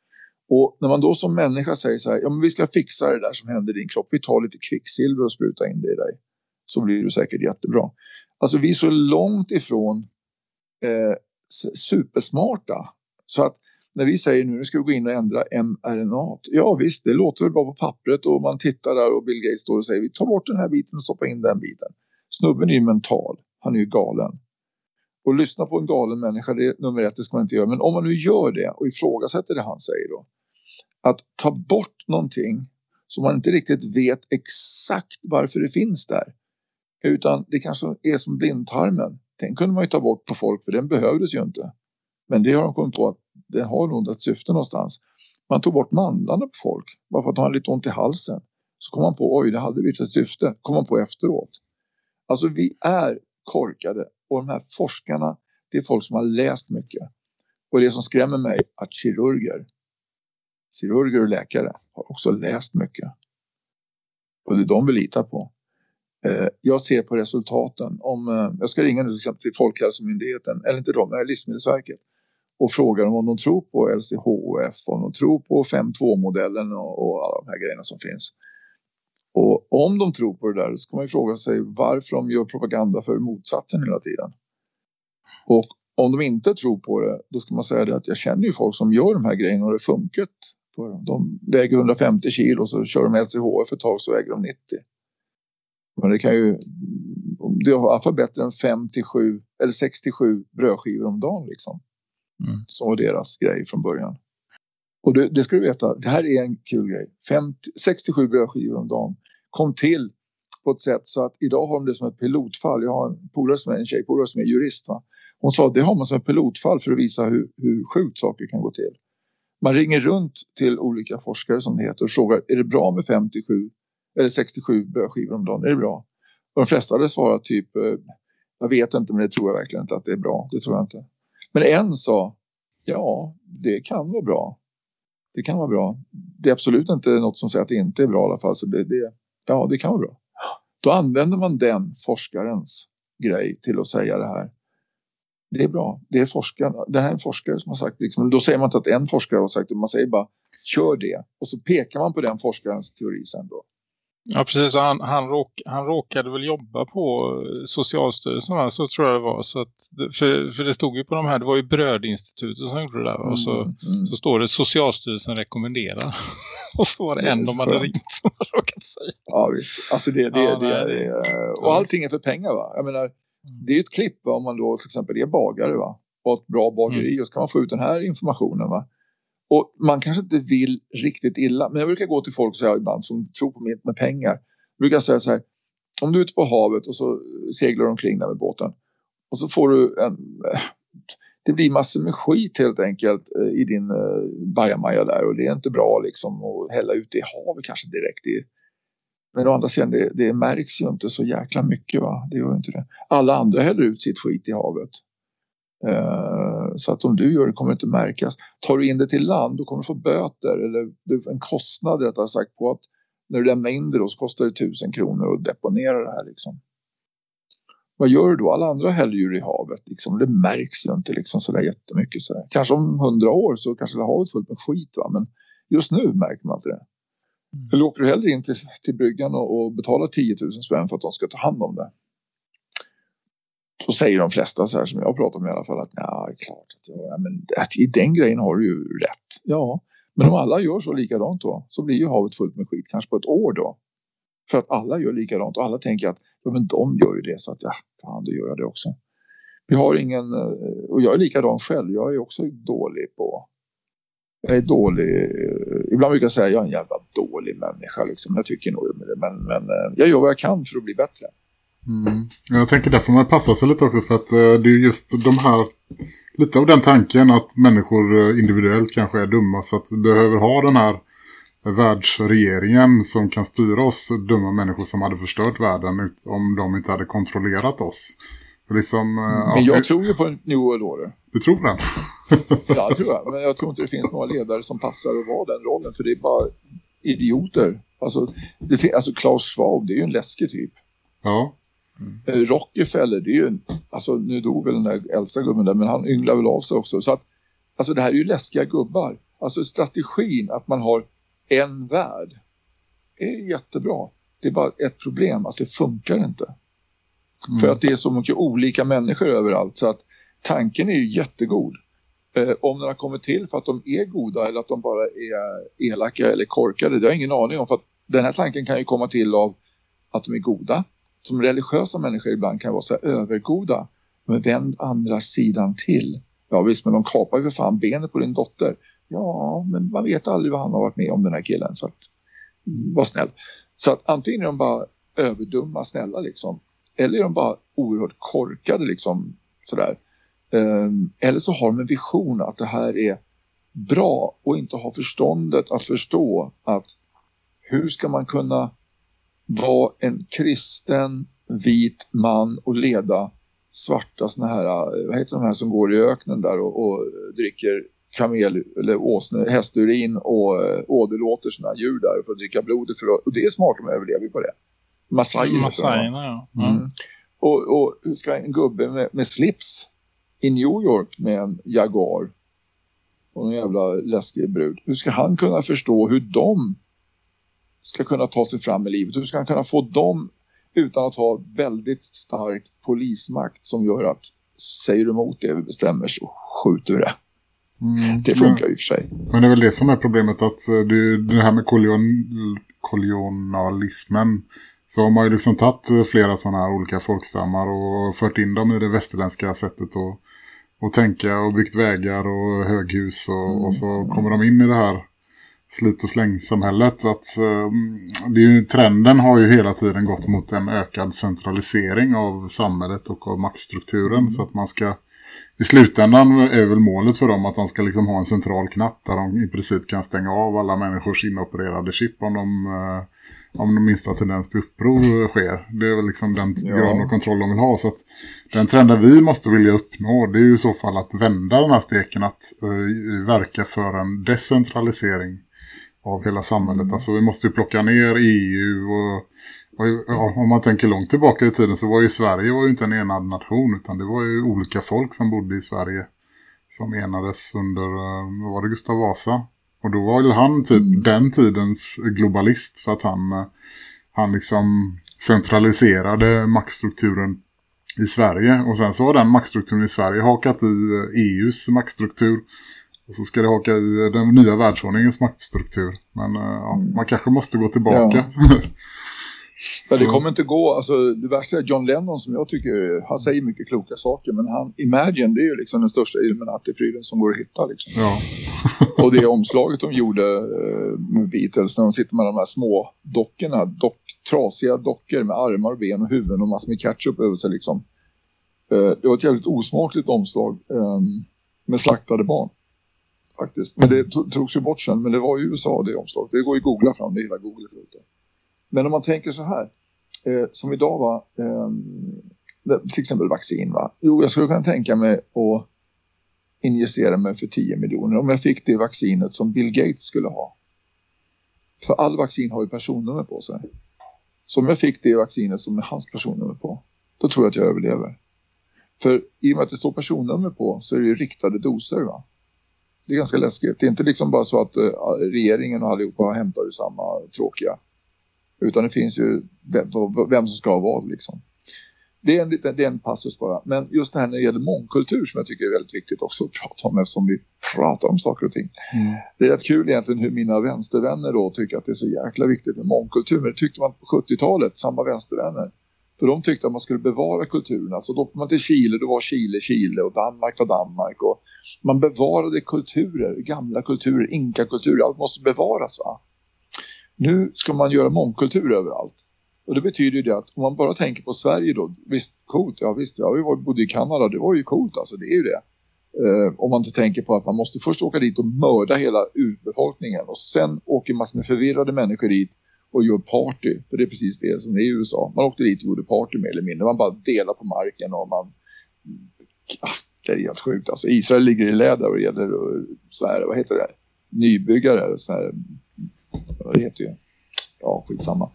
Och när man då som människa säger så här, ja men vi ska fixa det där som händer i din kropp, vi tar lite kvicksilver och sprutar in det i dig. Så blir du säkert jättebra. Alltså vi är så långt ifrån eh, supersmarta. Så att när vi säger nu, nu ska vi gå in och ändra mRNA. Ja visst, det låter väl bra på pappret och man tittar där och Bill Gates står och säger vi tar bort den här biten och stoppar in den biten. Snubben är ju mental, han är ju galen. Och lyssna på en galen människa, det är nummer ett, det ska man inte göra. Men om man nu gör det och ifrågasätter det han säger då. Att ta bort någonting som man inte riktigt vet exakt varför det finns där. Utan det kanske är som blindtarmen. Den kunde man ju ta bort på folk för den behövdes ju inte. Men det har de kommit på att det har nog ett syfte någonstans. Man tog bort mandlarna på folk bara för att ha lite ont i halsen. Så kom man på, oj det hade vissa syfte. kom man på efteråt. Alltså vi är korkade och de här forskarna det är folk som har läst mycket. Och det som skrämmer mig att kirurger, kirurger och läkare har också läst mycket. Och det är de vi litar på. Eh, jag ser på resultaten. Om, eh, jag ska ringa nu till exempel till Folkhälsomyndigheten, eller inte de, men Livsmedelsverket och frågar dem om de tror på LCHF, om de tror på 5.2-modellen och, och alla de här grejerna som finns. Och om de tror på det där så kan man ju fråga sig varför de gör propaganda för motsatsen hela tiden. Och om de inte tror på det, då ska man säga det att jag känner ju folk som gör de här grejerna och det funkat. De väger 150 kilo så kör de LCHF ett tag så väger de 90. Men det kan ju, det är i alla fall bättre än 57 eller 67 brödskivor om dagen liksom. Mm. Som var deras grej från början. Och det, det ska du veta, det här är en kul grej. 50, 67 brödskivor om dagen kom till på ett sätt så att idag har de det som ett pilotfall. Jag har en polare som är en tjejpolare som är jurist. Va? Hon sa att det har man som ett pilotfall för att visa hur, hur sjukt saker kan gå till. Man ringer runt till olika forskare som det heter och frågar är det bra med 57 eller 67 brödskivor om dagen? Är det bra? Och de flesta hade svarat typ eh, jag vet inte men det tror jag verkligen inte att det är bra. Det tror jag inte. Men en sa ja det kan vara bra det kan vara bra. Det är absolut inte något som säger att det inte är bra i alla fall. Så det, det, ja, det kan vara bra. Då använder man den forskarens grej till att säga det här. Det är bra. Det är forskaren, det här är en forskare som har sagt liksom, då säger man inte att en forskare har sagt det. Man säger bara kör det. Och så pekar man på den forskarens teori sen då. Ja, precis. Han, han, råk, han råkade väl jobba på Socialstyrelsen, så tror jag det var. Så att, för, för det stod ju på de här, det var ju Brödinstitutet som gjorde det där. Mm, och så, mm. så står det Socialstyrelsen rekommenderar. och så var det, det en de hade ringt som hade råkat säga. Ja, visst. Alltså det, det, ja, det, nej, det, det Och allting är för pengar va? Jag menar, mm. det är ju ett klipp va? om man då till exempel är bagare va? Och ett bra bageri mm. och så kan man få ut den här informationen va? Och man kanske inte vill riktigt illa. Men jag brukar gå till folk och säga ibland som tror på mig med pengar. Jag brukar säga så här. Om du är ute på havet och så seglar du omkring där med båten. Och så får du en... Det blir massor med skit helt enkelt eh, i din eh, bajamaja där. Och det är inte bra liksom att hälla ut i havet kanske direkt. I, men å andra sidan, det, det märks ju inte så jäkla mycket va. Det gör inte det. Alla andra häller ut sitt skit i havet. Eh, så att om du gör det kommer det inte märkas. Tar du in det till land då kommer du få böter eller en kostnad rättare sagt på att när du lämnar in det då så kostar det tusen kronor att deponera det här liksom. Vad gör du då? Alla andra häller i havet liksom. Det märks ju inte liksom sådär jättemycket sådär. Kanske om hundra år så kanske det havet fullt med skit va? men just nu märker man inte det. Mm. Eller åker du hellre in till, till bryggan och, och betalar 10 000 spänn för att de ska ta hand om det? Då säger de flesta så här som jag pratar med i alla fall att ja, klart att, ja, men, att i den grejen har du ju rätt. Ja, men om alla gör så likadant då så blir ju havet fullt med skit kanske på ett år då. För att alla gör likadant och alla tänker att ja, men de gör ju det så att ja, fan då gör jag det också. Vi har ingen, eh, och jag är likadan själv, jag är också dålig på jag är dålig, eh, ibland brukar jag säga att jag är en jävla dålig människa liksom. jag tycker nog det, men, men eh, jag gör vad jag kan för att bli bättre. Mm. Jag tänker där får man passa sig lite också för att eh, det är just de här, lite av den tanken att människor eh, individuellt kanske är dumma så att vi behöver ha den här världsregeringen som kan styra oss dumma människor som hade förstört världen om de inte hade kontrollerat oss. Liksom, eh, men jag ja, tror ju på New World Order. Du tror på den? ja, det tror jag. Men jag tror inte det finns några ledare som passar att vara den rollen. För det är bara idioter. Alltså, det, alltså Klaus Schwab, det är ju en läskig typ. Ja. Mm. Rockefeller, det är ju, alltså nu dog väl den där äldsta gubben där, men han ynglar väl av sig också. Så att, alltså det här är ju läskiga gubbar. Alltså strategin att man har en värld är jättebra. Det är bara ett problem, alltså det funkar inte. Mm. För att det är så mycket olika människor överallt så att tanken är ju jättegod. Eh, om den har kommit till för att de är goda eller att de bara är elaka eller korkade, det har jag ingen aning om. För att den här tanken kan ju komma till av att de är goda. Som religiösa människor ibland kan vara så övergoda. Men vänd andra sidan till. Ja visst, men de kapar ju för fan benet på din dotter. Ja, men man vet aldrig vad han har varit med om den här killen. Så att, mm, var snäll. Så att antingen är de bara överdumma, snälla liksom. Eller är de bara oerhört korkade liksom sådär. Um, eller så har de en vision att det här är bra och inte har förståndet att förstå att hur ska man kunna vara en kristen vit man och leda svarta såna här, vad heter de här som går i öknen där och, och dricker kamel eller åsne, hästurin och äh, åderlåter såna djur där för att dricka blodet för att, och det är smart om överlever på det. Masai. Massajerna, ja. Mm. Mm. Och, och hur ska en gubbe med, med slips i New York med en Jaguar och en jävla läskig brud. Hur ska han kunna förstå hur de ska kunna ta sig fram i livet? Hur ska han kunna få dem utan att ha väldigt stark polismakt som gör att säger du emot det vi bestämmer så skjuter vi det. Mm. Det funkar ju för sig. Men det är väl det som är problemet att eh, det, det här med kolonial, kolonialismen så har man ju liksom tagit eh, flera sådana här olika folkstammar och fört in dem i det västerländska sättet att, att tänka och byggt vägar och höghus och, mm. och så kommer de in i det här slit- och slängsamhället. Att, um, det är ju, trenden har ju hela tiden gått mot en ökad centralisering av samhället och av maktstrukturen mm. så att man ska i slutändan är väl målet för dem att de ska liksom ha en central knapp där de i princip kan stänga av alla människors inopererade chip om de, eh, om de minsta tendens till uppror sker. Det är väl liksom den ja. graden av kontroll de vill ha. Så att den trenden vi måste vilja uppnå det är ju i så fall att vända den här steken att uh, verka för en decentralisering av hela samhället. Mm. Alltså vi måste ju plocka ner EU och Ja, om man tänker långt tillbaka i tiden så var ju Sverige var ju inte en enad nation utan det var ju olika folk som bodde i Sverige som enades under, eh, var det Gustav Vasa? Och då var väl han typ mm. den tidens globalist för att han, eh, han liksom centraliserade maktstrukturen i Sverige. Och sen så har den maktstrukturen i Sverige hakat i EUs eh, e maktstruktur. Och så ska det haka i den nya världsordningens maktstruktur. Men ja, mm. man kanske måste gå tillbaka. Ja. Men det kommer inte gå, alltså det värsta är John Lennon som jag tycker, han säger mycket kloka saker men han, Imagine det är ju liksom den största Illuminati-prylen som går att hitta liksom. Ja. och det omslaget de gjorde eh, med Beatles när de sitter med de här små dockorna, dock, trasiga dockor med armar och ben och huvuden och massor med ketchup över sig liksom. Eh, det var ett jävligt osmakligt omslag eh, med slaktade barn faktiskt. Men det togs ju bort sen, men det var i USA det omslaget. Det går ju att googla fram, det hela Google fullt. Men om man tänker så här, eh, som idag var, eh, till exempel vaccin va? Jo, jag skulle kunna tänka mig att injicera mig för 10 miljoner om jag fick det vaccinet som Bill Gates skulle ha. För all vaccin har ju personnummer på sig. Så om jag fick det vaccinet som är hans personnummer på, då tror jag att jag överlever. För i och med att det står personnummer på så är det ju riktade doser va? Det är ganska läskigt. Det är inte liksom bara så att uh, regeringen och allihopa hämtar ju samma tråkiga utan det finns ju vem, vem som ska ha vad liksom. Det är, en det är en passus bara. Men just det här när det gäller mångkultur som jag tycker är väldigt viktigt också att prata om eftersom vi pratar om saker och ting. Mm. Det är rätt kul egentligen hur mina vänstervänner då tycker att det är så jäkla viktigt med mångkultur. Men det tyckte man på 70-talet, samma vänstervänner. För de tyckte att man skulle bevara kulturen. Alltså då kom man till Chile, då var Chile Chile och Danmark var Danmark. Och man bevarade kulturer, gamla kulturer, inka-kulturer. Allt måste bevaras va? Nu ska man göra mångkultur överallt. Och det betyder ju det att om man bara tänker på Sverige då, visst coolt, ja visst, jag var, bodde i Kanada, det var ju coolt alltså, det är ju det. Uh, om man inte tänker på att man måste först åka dit och mörda hela urbefolkningen och sen åker massor med förvirrade människor dit och gör party, för det är precis det som är i USA. Man åkte dit och gjorde party mer eller mindre, man bara delar på marken och man ah, det är helt sjukt alltså. Israel ligger i läder och det gäller så här, vad heter det? Nybyggare, så här det heter ju, ja skitsamma.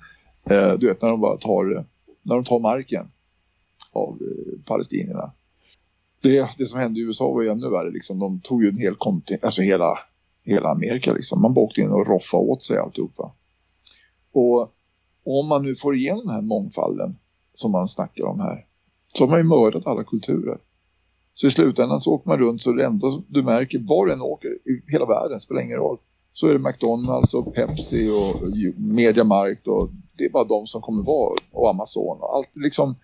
Eh, du vet när de bara tar, när de tar marken av eh, palestinierna. Det, det som hände i USA var ju ännu värre. Liksom. De tog ju en hel kontinent, alltså hela, hela Amerika. Liksom. Man bara åkte in och roffade åt sig alltihopa. Och om man nu får igenom den här mångfalden som man snackar om här så har man ju mördat alla kulturer. Så i slutändan så åker man runt så det enda du märker var du än åker i hela världen spelar ingen roll. Så är det McDonalds och Pepsi och Mediamarkt och det är bara de som kommer vara och Amazon och allt liksom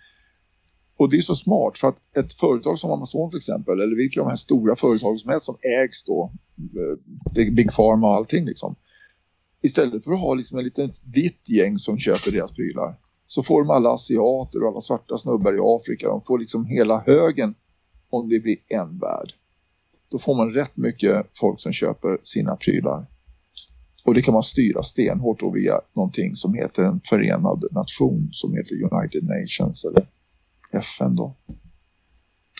och det är så smart för att ett företag som Amazon till exempel eller vilka av de här stora företagen som helst som ägs då eh, Big Pharma och allting liksom istället för att ha liksom en liten vitt gäng som köper deras prylar så får de alla asiater och alla svarta snubbar i Afrika de får liksom hela högen om det blir en värld då får man rätt mycket folk som köper sina prylar och det kan man styra stenhårt då via någonting som heter en förenad nation som heter United Nations eller FN då.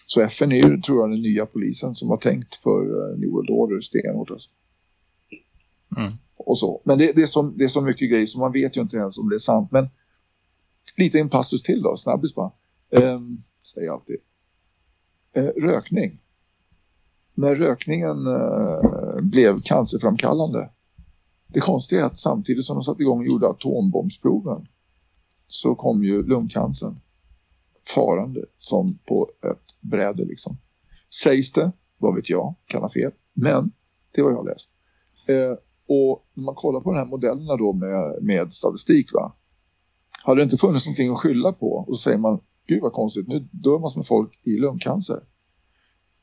Så FN är ju, tror jag, den nya polisen som var tänkt för uh, New World Order stenhårt alltså. Mm. Och så. Men det, det, är så, det är så mycket grejer så man vet ju inte ens om det är sant. Men lite en passus till då, snabbis bara. Um, säger jag alltid. Eh, rökning. När rökningen eh, blev cancerframkallande. Det konstiga är att samtidigt som de satte igång och gjorde atombombsproven så kom ju lungcancern farande som på ett bräde liksom. Sägs det, vad vet jag, kan ha fel, men det har jag läst. Eh, och när man kollar på de här modellerna då med, med statistik va, hade det inte funnits någonting att skylla på och så säger man, gud vad konstigt, nu dör massor med folk i lungcancer.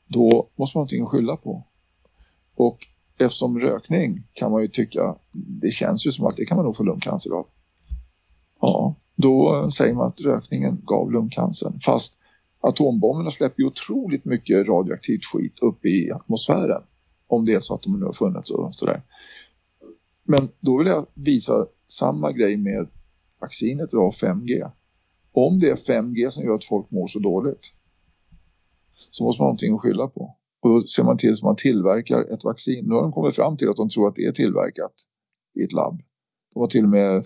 Då måste man ha någonting att skylla på. Och eftersom rökning kan man ju tycka, det känns ju som att det kan man nog få lungcancer av. Ja, då säger man att rökningen gav lungcancer. Fast atombomberna släpper ju otroligt mycket radioaktivt skit upp i atmosfären. Om det är så att de nu har funnits och sådär. Men då vill jag visa samma grej med vaccinet då, 5G. Om det är 5G som gör att folk mår så dåligt så måste man ha någonting att skylla på. Och då ser man till att man tillverkar ett vaccin. Nu har de kommit fram till att de tror att det är tillverkat i ett labb. De har till och med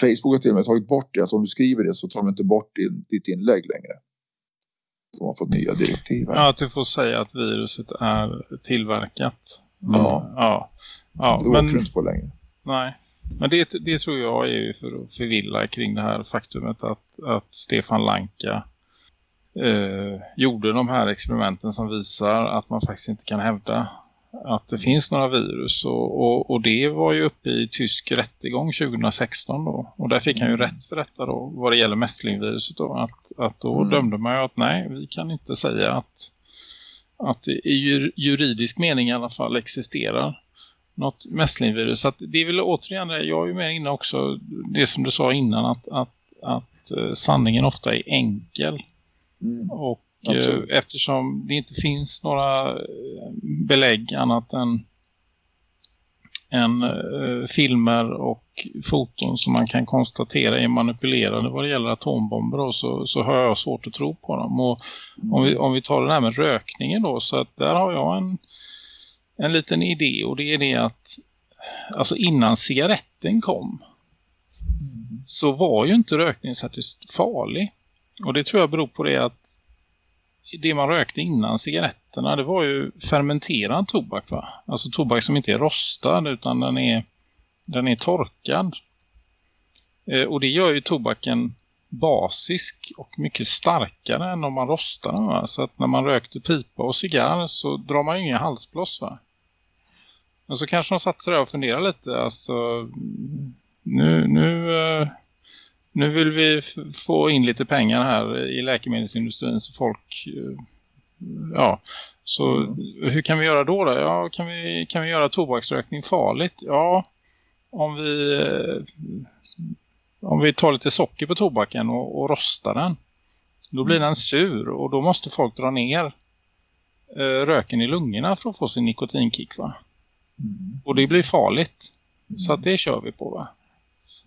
Facebook har till och med tagit bort det. Att om du skriver det så tar de inte bort din, ditt inlägg längre. De har fått nya direktiv. Här. Ja, att du får säga att viruset är tillverkat. Ja. Ja. ja det men, åker du inte på längre. Nej. Men det, det tror jag är ju för att förvilla kring det här faktumet att, att Stefan Lanka eh, gjorde de här experimenten som visar att man faktiskt inte kan hävda att det finns några virus och, och, och, det var ju uppe i tysk rättegång 2016 då och där fick han ju mm. rätt för detta då vad det gäller mässlingviruset då att, att då mm. dömde man ju att nej vi kan inte säga att att det i juridisk mening i alla fall existerar något mässlingvirus så att det är väl återigen det, jag är ju med inne också det som du sa innan att, att, att eh, sanningen ofta är enkel mm. och Absolut. Eh, eftersom det inte finns några eh, belägg annat än, än uh, filmer och foton som man kan konstatera är manipulerade vad det gäller atombomber då, så, så har jag svårt att tro på dem. Och om, vi, om vi tar det här med rökningen då så att där har jag en, en liten idé och det är det att alltså innan cigaretten kom så var ju inte rökning särskilt farlig. Och det tror jag beror på det att det man rökte innan cigaretterna det var ju fermenterad tobak va? Alltså tobak som inte är rostad utan den är, den är torkad. Eh, och det gör ju tobaken basisk och mycket starkare än om man rostar den va? Så att när man rökte pipa och cigarr så drar man ju inga halsblås va? Men så kanske de satt sig där och funderade lite alltså nu, nu eh, nu vill vi få in lite pengar här i läkemedelsindustrin så folk eh, ja, så hur kan vi göra då då? Ja, kan vi, kan vi göra tobaksrökning farligt? Ja, om vi eh, om vi tar lite socker på tobaken och, och rostar den då blir den sur och då måste folk dra ner röken i lungorna för att få sin nikotinkick va? Mm. Och det blir farligt. Så att det kör vi på va?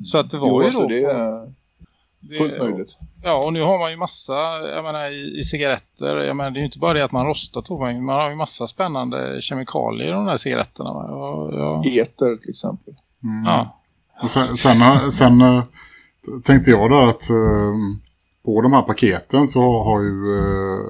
Så att det var jo, ju alltså då... Det är fullt möjligt. Ja, och nu har man ju massa, jag menar i, i cigaretter, jag menar det är ju inte bara det att man rostar tobak, man har ju massa spännande kemikalier i de här cigaretterna. Ja, ja. Eter till exempel. Mm. Ja. Och sen, sen, sen eh, tänkte jag där att eh, på de här paketen så har ju,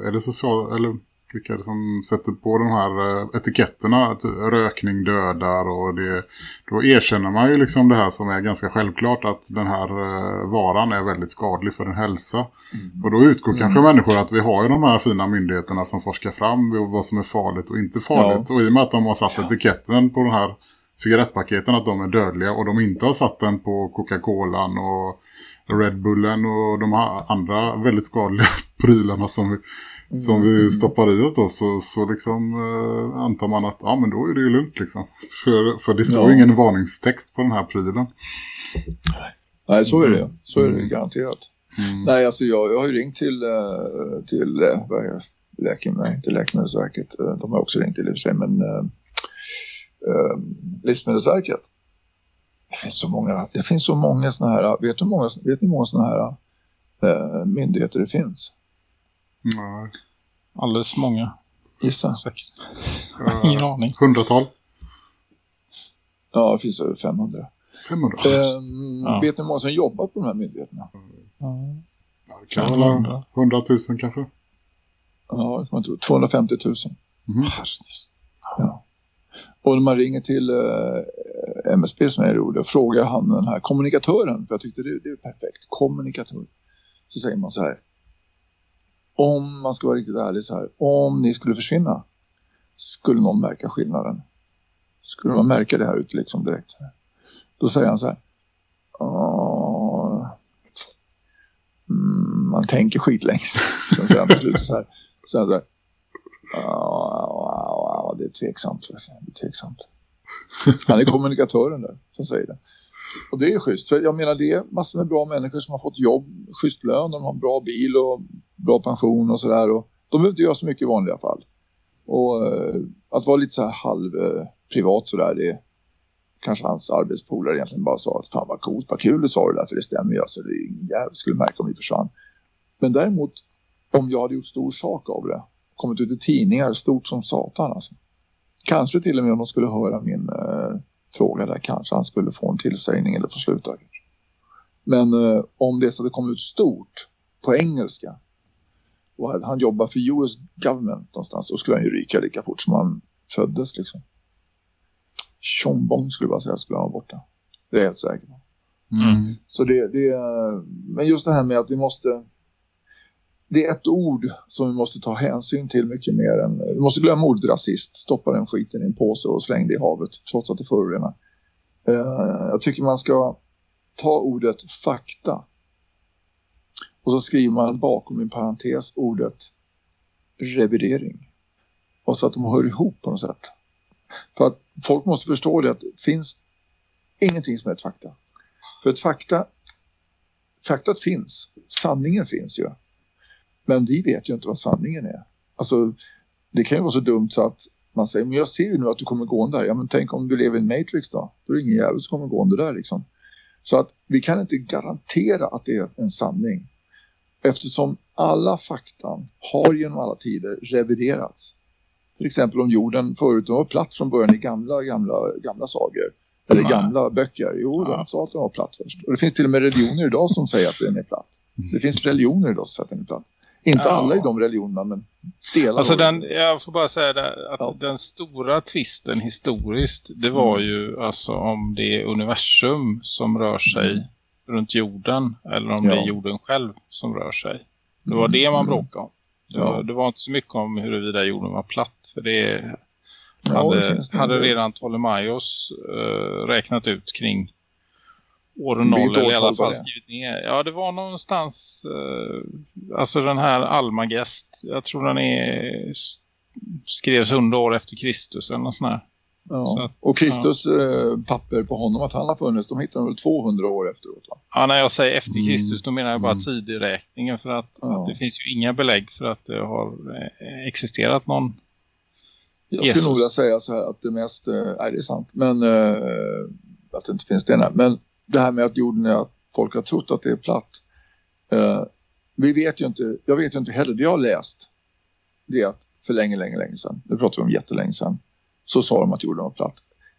är det social, eller det som sätter på de här eh, etiketterna att rökning dödar och det, då erkänner man ju liksom det här som är ganska självklart att den här eh, varan är väldigt skadlig för en hälsa. Mm. Och då utgår mm. kanske människor att vi har ju de här fina myndigheterna som forskar fram vad som är farligt och inte farligt. Ja. Och i och med att de har satt etiketten på den här cigarettpaketen att de är dödliga och de inte har satt den på Coca-Colan och Red Bullen och de här andra väldigt skadliga prylarna som vi som vi mm. stoppar i oss då så, så liksom eh, antar man att ja men då är det ju lugnt liksom. För, för det står ja. ingen varningstext på den här prylen. Nej, så är det. Så är det mm. garanterat. Mm. Nej, alltså jag, jag har ju ringt till, eh, till äh, läkemedel, inte Läkemedelsverket. De har också ringt till i och för sig, men äh, Livsmedelsverket. Det finns så många, det finns så många såna här, vet du många, vet du många såna här äh, myndigheter det finns? Nej. Alldeles många. Gissa. Säkert. Uh, Ingen aning. Hundratal? Ja, det finns över 500. 500? Um, ja. Vet ni hur många som jobbar på de här myndigheterna? Mm. Ja, det kan vara 100 000 kanske. Ja, det kan man tro. 250 000. Mm. Ja. Och när man ringer till uh, eh, MSB som är rolig och frågar han den här kommunikatören, för jag tyckte det, det är perfekt, kommunikatör. Så säger man så här, om man ska vara riktigt ärlig så här, om ni skulle försvinna skulle någon märka skillnaden. Skulle man märka det här ute liksom direkt. Då säger han så här, mm, man tänker skitlänge. Sen säger han till slut så här, så här, det är tveksamt. Det är tveksamt. Han är kommunikatören där som säger det. Och det är schysst. För jag menar det är massor med bra människor som har fått jobb, schysst lön, och de har en bra bil och bra pension och sådär. Och de behöver inte göra så mycket i vanliga fall. Och eh, att vara lite så här halv eh, privat sådär, det kanske hans arbetspolare egentligen bara sa att fan vad coolt, vad kul du sa det där, för det stämmer ju. Alltså, det är ingen jävel skulle märka om vi försvann. Men däremot, om jag hade gjort stor sak av det, kommit ut i tidningar, stort som satan alltså. Kanske till och med om de skulle höra min eh, fråga där, kanske han skulle få en tillsägning eller få sluta. Men eh, om det så hade kommit ut stort på engelska och han jobbar för US government någonstans så skulle han ju ryka lika fort som han föddes liksom. Tjombong skulle jag bara säga skulle han vara borta. Det är jag helt säker på. Mm. Så det, det, men just det här med att vi måste det är ett ord som vi måste ta hänsyn till mycket mer än, vi måste glömma ordet rasist, stoppa den skiten i en påse och släng det i havet trots att det förorenar. Eh, jag tycker man ska ta ordet fakta och så skriver man bakom en parentes ordet revidering. Och så att de hör ihop på något sätt. För att folk måste förstå det att det finns ingenting som är ett fakta. För ett fakta, faktat finns, sanningen finns ju. Men vi vet ju inte vad sanningen är. Alltså, det kan ju vara så dumt så att man säger, men jag ser ju nu att du kommer gående där. Ja, men tänk om du lever i en Matrix då? Då är det ingen jävel som kommer gående där liksom. Så att vi kan inte garantera att det är en sanning. Eftersom alla faktan har genom alla tider reviderats. Till exempel om jorden förut var platt från början i gamla, gamla, gamla sagor. Eller gamla böcker. Jo, ja. de sa att den var platt först. Och det finns till och med religioner idag som säger att den är platt. Det finns religioner idag som säger att den är platt. Inte ja. alla i de religionerna, men delar alltså den, Jag får bara säga det, att ja. den stora tvisten historiskt, det var mm. ju alltså om det är universum som rör sig mm. runt jorden eller om ja. det är jorden själv som rör sig. Det var det man mm. bråkade om. Det var, det var, inte så mycket om huruvida jorden var platt, för det hade, det hade redan Ptolemaios uh, räknat ut kring år noll eller i alla fall skrivit ner. Ja, det var någonstans eh, alltså den här Almagest, jag tror den är skrevs hundra år efter Kristus eller något sånt här. Ja. Att, och Kristus ja. eh, papper på honom att han har funnits, de hittade väl 200 år efteråt va? Ja, när jag säger efter mm. Kristus då menar jag bara mm. tideräkningen för att, ja. att, det finns ju inga belägg för att det har eh, existerat någon Jag skulle nog vilja säga så här att det mest, eh, nej det är sant, men eh, att det inte finns det. Men det här med att jorden är, att folk har trott att det är platt. Eh, vi vet ju inte, jag vet ju inte heller, det jag har läst det är att för länge, länge, länge sedan, nu pratar vi om jättelänge sedan, så sa de att jorden var platt.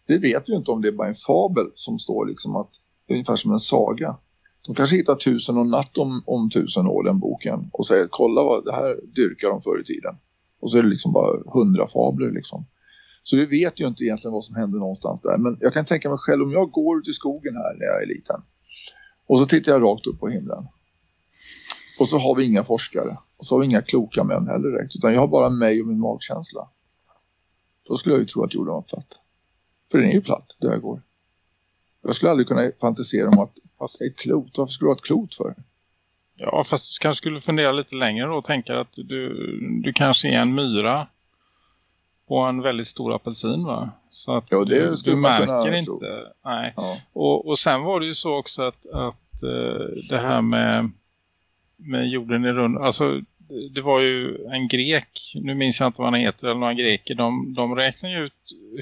Det vet ju inte om det är bara en fabel som står liksom att ungefär som en saga. De kanske hittar tusen och natt om, om tusen år den boken och säger kolla vad det här dyrkar de förr i tiden. Och så är det liksom bara hundra fabler liksom. Så vi vet ju inte egentligen vad som händer någonstans där. Men jag kan tänka mig själv om jag går ut i skogen här när jag är liten. Och så tittar jag rakt upp på himlen. Och så har vi inga forskare. Och så har vi inga kloka män heller direkt. Utan jag har bara mig och min magkänsla. Då skulle jag ju tro att jorden var platt. För den är ju platt där jag går. Jag skulle aldrig kunna fantisera om att fast ett klot. Varför skulle du ha ett klot för? Ja, fast du kanske skulle fundera lite längre då och tänka att du, du kanske är en myra på en väldigt stor apelsin va? Så att ja, det du, märker inte. Tro. Nej. Ja. Och, och sen var det ju så också att, att uh, det här med, med jorden i rund, alltså det var ju en grek, nu minns jag inte vad han heter, eller några greker, de, de räknade ut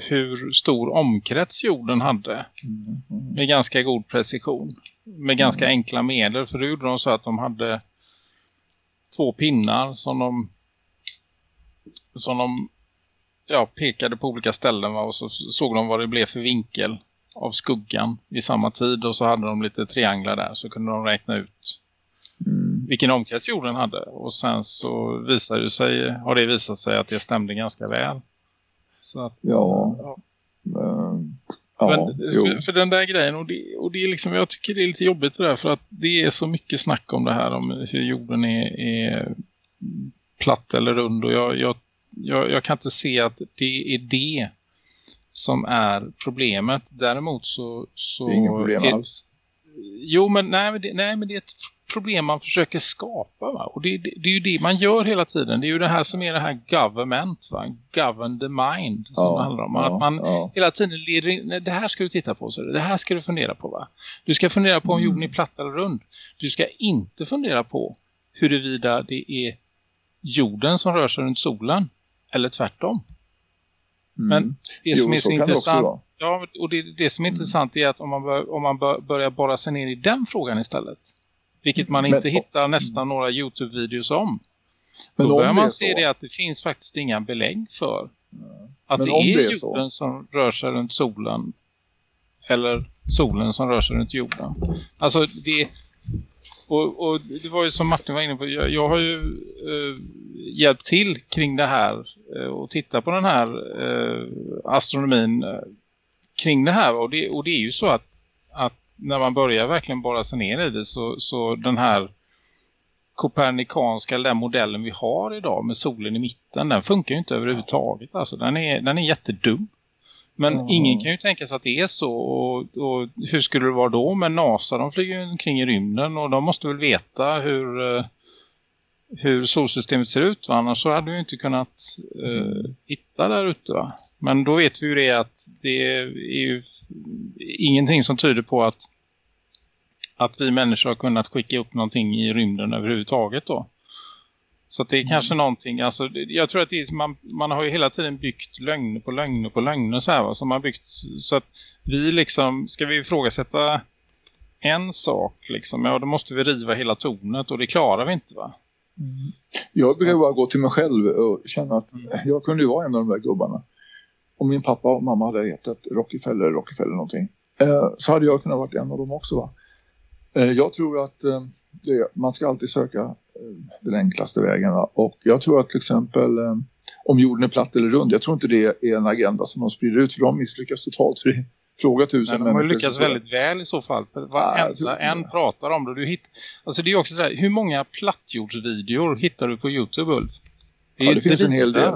hur stor omkrets jorden hade med ganska god precision. Med ganska mm. enkla medel, för då gjorde de så att de hade två pinnar som de som de ja, pekade på olika ställen va? och så såg de vad det blev för vinkel av skuggan vid samma tid och så hade de lite trianglar där så kunde de räkna ut mm. vilken omkrets jorden hade och sen så visade det sig, har det visat sig att det stämde ganska väl. Så att, ja. ja. Men, ja Men, för den där grejen och det, och det är liksom, jag tycker det är lite jobbigt det där för att det är så mycket snack om det här om hur jorden är, är platt eller rund och jag, jag jag, jag, kan inte se att det är det som är problemet. Däremot så... så det är inget problem är, alls. Jo, men nej, men det, nej, men det är ett problem man försöker skapa. Va? Och det, det, det, är ju det man gör hela tiden. Det är ju det här som är det här government. Va? Govern the mind. Som ja, handlar om. Ja, att man ja. hela tiden leder in, det här ska du titta på. Så det här ska du fundera på. va? Du ska fundera på om mm. jorden är platt eller rund. Du ska inte fundera på huruvida det är jorden som rör sig runt solen eller tvärtom. Mm. Men det jo, som är så, så intressant ja, och det, det som är mm. intressant är att om man, bör, om man bör, börjar borra sig ner i den frågan istället. Vilket man inte men, hittar nästan några Youtube-videos om. Men då börjar man se det att det finns faktiskt inga belägg för att men det är, det är jorden så. som rör sig runt solen eller solen som rör sig runt jorden. Alltså det, och, och, det var ju som Martin var inne på, jag, jag har ju eh, hjälpt till kring det här eh, och titta på den här eh, astronomin eh, kring det här. Och det, och det är ju så att, att när man börjar verkligen borra sig ner i det så, så den här kopernikanska den modellen vi har idag med solen i mitten, den funkar ju inte överhuvudtaget. Alltså den är, den är jättedum. Men mm. ingen kan ju tänka sig att det är så. Och, och, hur skulle det vara då? Men NASA de flyger ju omkring i rymden och de måste väl veta hur, eh, hur solsystemet ser ut. Va? Annars så hade vi inte kunnat uh, hitta där ute. Va? Men då vet vi ju det att det är ju ingenting som tyder på att, att vi människor har kunnat skicka upp någonting i rymden överhuvudtaget då. Så det är mm. kanske någonting, alltså jag tror att är, man, man har ju hela tiden byggt lögner på lögner på lögner så här va, som man byggt så att vi liksom, ska vi ifrågasätta en sak liksom, ja då måste vi riva hela tornet och det klarar vi inte va? Mm. Jag brukar bara gå till mig själv och känna att mm. jag kunde ju vara en av de där gubbarna. Om min pappa och mamma hade hetat Rockefeller eller Rockefeller någonting eh, så hade jag kunnat vara en av dem också va? Eh, jag tror att eh, det, man ska alltid söka eh, den enklaste vägen. Och jag tror att till exempel om jorden är platt eller rund, jag tror inte det är en agenda som de sprider ut för de misslyckas totalt för fråga tusen Nej, de har lyckats väldigt väl i så fall. För varenda ja, en pratar om det. Du hitt, alltså det är också så här, hur många plattjordsvideor hittar du på Youtube, Ulf? Det, ja, det finns en hel del.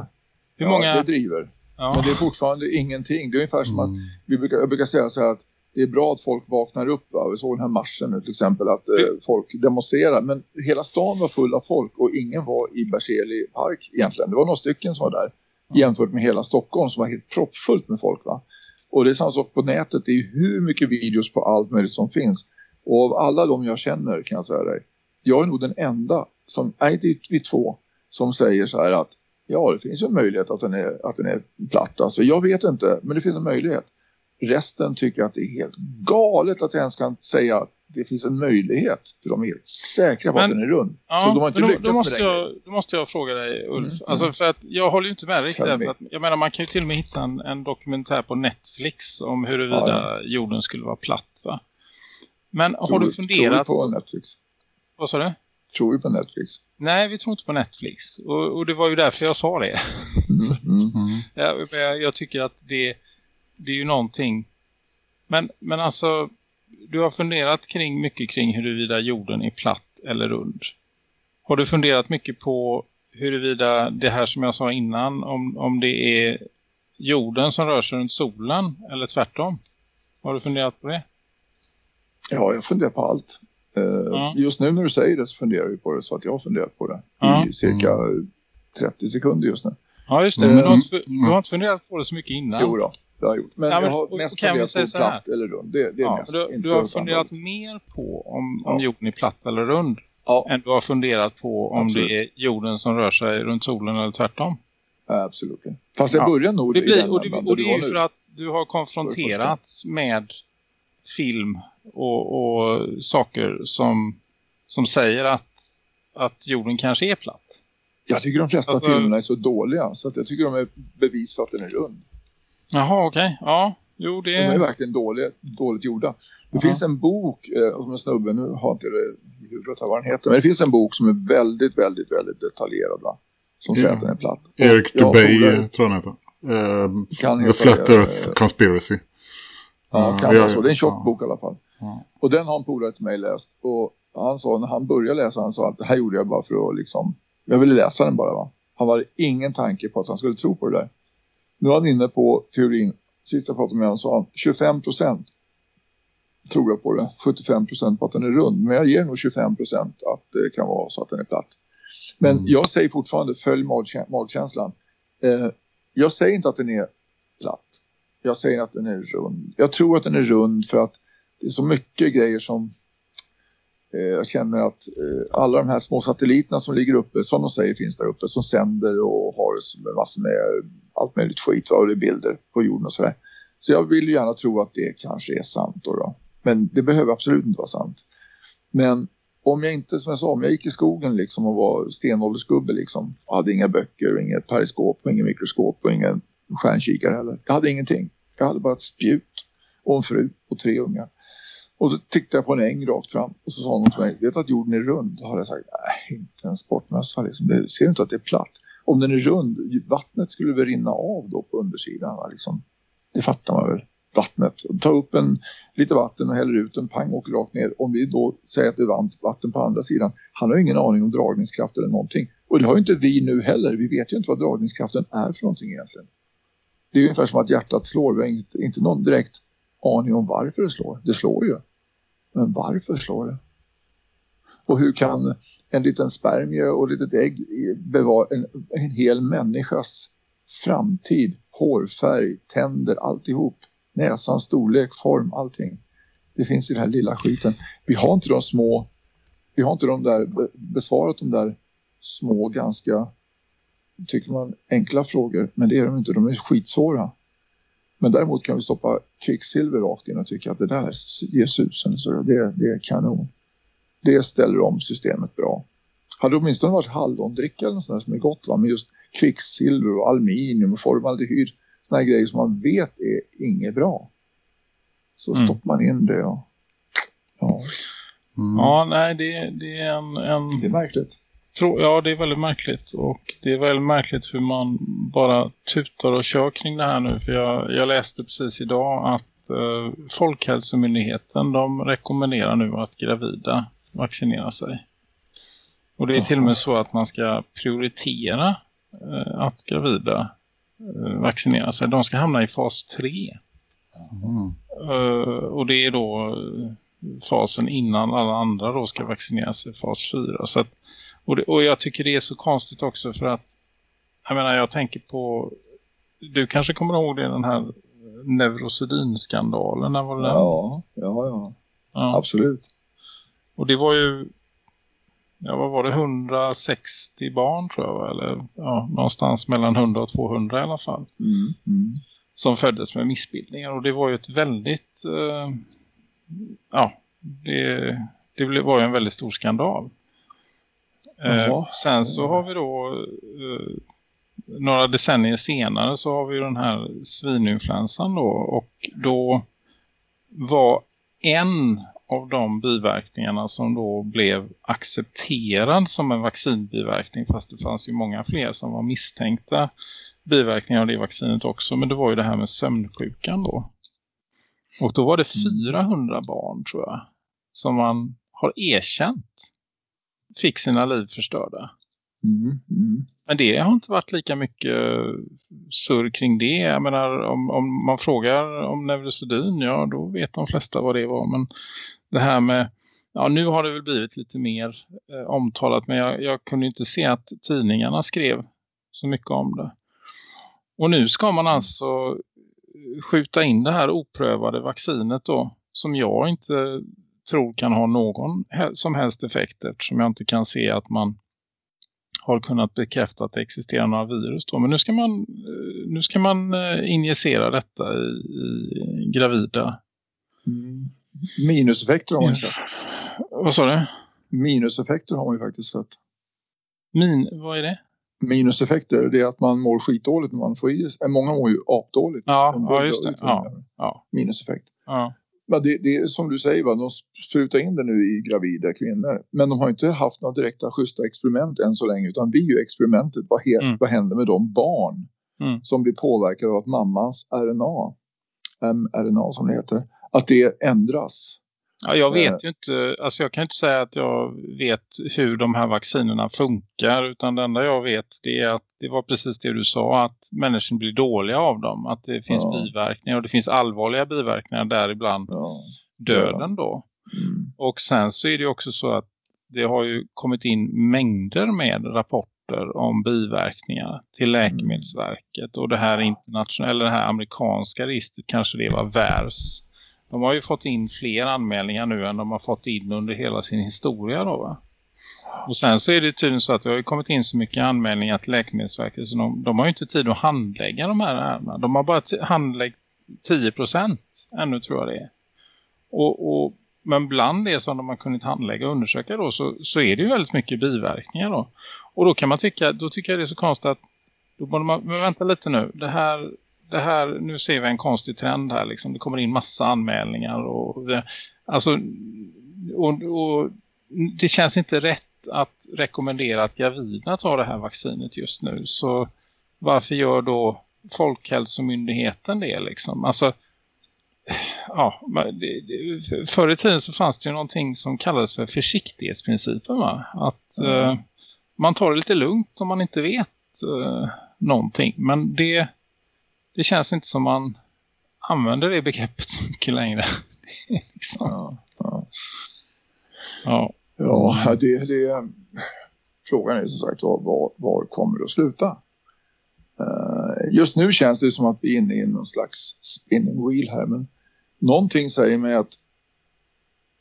Hur ja, många... det driver. Ja. Men det är fortfarande ingenting. Det är ungefär som mm. att vi brukar, jag brukar säga så här att det är bra att folk vaknar upp. Va? Vi såg den här marschen nu till exempel att eh, folk demonstrerar. Men hela stan var full av folk och ingen var i Berzelii park egentligen. Det var några stycken som var där mm. jämfört med hela Stockholm som var helt proppfullt med folk va. Och det är samma sak på nätet. Det är hur mycket videos på allt möjligt som finns. Och av alla de jag känner kan jag säga dig. Jag är nog den enda, som, nej det är vi två, som säger så här att ja det finns ju en möjlighet att den är, att den är platt. Alltså jag vet inte, men det finns en möjlighet resten tycker att det är helt galet att jag ens kan säga det finns en möjlighet. För de är helt säkra på men, att den är rund. Ja, så de har inte då, lyckats då måste med jag, Då måste jag fråga dig Ulf. Mm, alltså mm. för att jag håller ju inte med riktigt. Att, jag menar man kan ju till och med hitta en, en dokumentär på Netflix om huruvida ja, ja. jorden skulle vara platt va? Men tror, har du funderat... Tror du på Netflix? Vad sa du? Tror vi på Netflix? Nej, vi tror inte på Netflix. Och, och det var ju därför jag sa det. Mm, mm, mm. jag, jag, tycker att det, det är ju någonting... Men, men alltså, du har funderat kring mycket kring huruvida jorden är platt eller rund. Har du funderat mycket på huruvida det här som jag sa innan, om, om det är jorden som rör sig runt solen eller tvärtom? Har du funderat på det? Ja, jag funderar på allt. Uh, ja. Just nu när du säger det så funderar jag på det så att jag har funderat på det ja. i cirka 30 sekunder just nu. Ja, just det. Men du har, inte, du har inte funderat på det så mycket innan. Jo då, det har jag gjort. Men, ja, men jag har mest funderat på platt eller rund. Det, det är ja, mest. Du, du har funderat mer på om, om jorden är platt eller rund än du har funderat på om Absolut. det är jorden som rör sig runt solen eller tvärtom. Absolut. Fast jag börjar nog det blir, i den och det, och det är ju för att du har konfronterats med film och, och saker som, som säger att, att jorden kanske är platt. Jag tycker de flesta alltså, filmerna är så dåliga så att jag tycker de är bevis för att den är rund. Jaha, okej. Okay. Ja, jo det... De är verkligen dåligt, dåligt gjorda. Det Aha. finns en bok eh, som en snubbe, nu har inte det i huvudet vad den heter, men det finns en bok som är väldigt, väldigt, väldigt detaljerad va? Som säger att den är platt. Erik Dubay tror jag heter. Uh, The Flat Earth Conspiracy. Ja, kan vara så. Det är en tjock bok i alla fall. Och den har en polare till mig läst. Och han sa, när han började läsa, han sa att det här gjorde jag bara för att liksom, jag ville läsa den bara va. Han var ingen tanke på att han skulle tro på det där. Nu är han inne på teorin, sist jag pratade med honom sa han 25 procent tror jag på det. 75 procent på att den är rund. Men jag ger nog 25 procent att det kan vara så att den är platt. Men mm. jag säger fortfarande följ magkänslan. Eh, jag säger inte att den är platt. Jag säger att den är rund. Jag tror att den är rund för att det är så mycket grejer som Eh, jag känner att eh, alla de här små satelliterna som ligger uppe, som de säger finns där uppe, som sänder och har massor med allt möjligt skit och det är bilder på jorden och sådär. Så jag vill ju gärna tro att det kanske är sant då, då. Men det behöver absolut inte vara sant. Men om jag inte, som jag sa, om jag gick i skogen liksom och var stenåldersgubbe liksom, och hade inga böcker, och inget periskop, och ingen mikroskop och ingen stjärnkikare heller. Jag hade ingenting. Jag hade bara ett spjut och en fru och tre ungar. Och så tittade jag på en äng rakt fram och så sa hon till mig, vet du att jorden är rund? Då har jag sagt, nej inte en sportmössa liksom. Det, ser du inte att det är platt? Om den är rund, vattnet skulle väl rinna av då på undersidan va? Liksom. Det fattar man väl vattnet. Ta upp en, lite vatten och häller ut en pang och rakt ner. Om vi då säger att det är varmt vatten på andra sidan. Han har ingen aning om dragningskraft eller någonting. Och det har ju inte vi nu heller. Vi vet ju inte vad dragningskraften är för någonting egentligen. Det är ungefär som att hjärtat slår. Vi har inte, inte någon direkt aning om varför det slår. Det slår ju. Men varför slår det? Och hur kan en liten spermie och ett litet ägg bevara en, en hel människas framtid, hårfärg, tänder, alltihop. Näsans storlek, form, allting. Det finns i den här lilla skiten. Vi har inte de små, vi har inte de där, besvarat de där små, ganska, tycker man, enkla frågor. Men det är de inte, de är skitsvåra. Men däremot kan vi stoppa kvicksilver rakt in och tycka att det där ger susen. Så det, det är kanon. Det ställer om systemet bra. Hade det åtminstone varit hallondricka eller något sånt som är gott va? Men just kvicksilver och aluminium och formaldehyd. Såna här grejer som man vet är inget bra. Så mm. stoppar man in det och... Ja, mm. ja nej det, det är en, en... Det är märkligt ja, det är väldigt märkligt. Och det är väldigt märkligt hur man bara tutar och kör kring det här nu. För jag, jag läste precis idag att eh, Folkhälsomyndigheten de rekommenderar nu att gravida vaccinera sig. Och det är till och med så att man ska prioritera eh, att gravida eh, vaccinera sig. De ska hamna i fas 3. Mm. Uh, och det är då eh, fasen innan alla andra då ska vaccinera sig, fas 4. Så att och, det, och jag tycker det är så konstigt också för att jag menar jag tänker på du kanske kommer ihåg det den här neurosedynskandalen när var det ja, ja, ja, ja. Absolut. Och det var ju ja, vad var det 160 barn tror jag eller ja, någonstans mellan 100 och 200 i alla fall. Mm, mm. Som föddes med missbildningar och det var ju ett väldigt eh, ja, Det, det var ju en väldigt stor skandal. Eh, sen så har vi då eh, några decennier senare så har vi den här svininfluensan då. Och då var en av de biverkningarna som då blev accepterad som en vaccinbiverkning fast det fanns ju många fler som var misstänkta biverkningar av det vaccinet också. Men det var ju det här med sömnsjukan då. Och då var det 400 barn tror jag som man har erkänt fick sina liv förstörda. Mm, mm. Men det har inte varit lika mycket surr kring det. Jag menar, om, om man frågar om neurosedyn, ja då vet de flesta vad det var. Men det här med, ja nu har det väl blivit lite mer eh, omtalat. Men jag, jag kunde inte se att tidningarna skrev så mycket om det. Och nu ska man alltså skjuta in det här oprövade vaccinet då. Som jag inte tror kan ha någon som helst effekt eftersom jag inte kan se att man har kunnat bekräfta att det existerar några virus. Då. Men nu ska man, eh, nu ska man eh, injicera detta i, i gravida. Mm. Minuseffekter har man ju sett. Vad sa du? Minuseffekter har man ju faktiskt sett. Min, vad är det? Minuseffekter, det är att man mår skitdåligt när man får i sig. Många mår ju apdåligt. Ja, ja just det. Ja, ja. Minuseffekt. Ja. Ja, det, det är som du säger, va? de sprutar in det nu i gravida kvinnor. Men de har inte haft några direkta schyssta experiment än så länge. Utan vi är ju experimentet. Vad, he- mm. vad händer med de barn mm. som blir påverkade av att mammans RNA, mRNA som det heter, att det ändras. Ja, jag vet eh. ju inte, alltså jag kan inte säga att jag vet hur de här vaccinerna funkar utan det enda jag vet det är att det var precis det du sa att människor blir dåliga av dem, att det finns ja. biverkningar och det finns allvarliga biverkningar däribland ja. döden då. Mm. Och sen så är det också så att det har ju kommit in mängder med rapporter om biverkningar till mm. Läkemedelsverket och det här internationella, eller det här amerikanska registret kanske det var VERS de har ju fått in fler anmälningar nu än de har fått in under hela sin historia då va? Och sen så är det tydligen så att det har kommit in så mycket anmälningar till Läkemedelsverket så de, de har ju inte tid att handlägga de här ärendena. De har bara handläggt 10% ännu tror jag det är. Och, och, men bland det som de har kunnat handlägga och undersöka då så, så är det ju väldigt mycket biverkningar då. Och då kan man tycka, då tycker jag det är så konstigt att då borde man, men vänta lite nu, det här det här, nu ser vi en konstig trend här liksom. Det kommer in massa anmälningar och, alltså, och, och det känns inte rätt att rekommendera att gravida tar det här vaccinet just nu. Så varför gör då Folkhälsomyndigheten det liksom? Alltså, ja, förr i tiden så fanns det ju någonting som kallades för försiktighetsprincipen va? Att mm. eh, man tar det lite lugnt om man inte vet eh, någonting. Men det det känns inte som man använder det begreppet så mycket längre. liksom. ja, ja. ja. ja det, det, frågan är som sagt var, var, kommer det att sluta? Uh, just nu känns det som att vi är inne i någon slags spinning wheel här. Men någonting säger mig att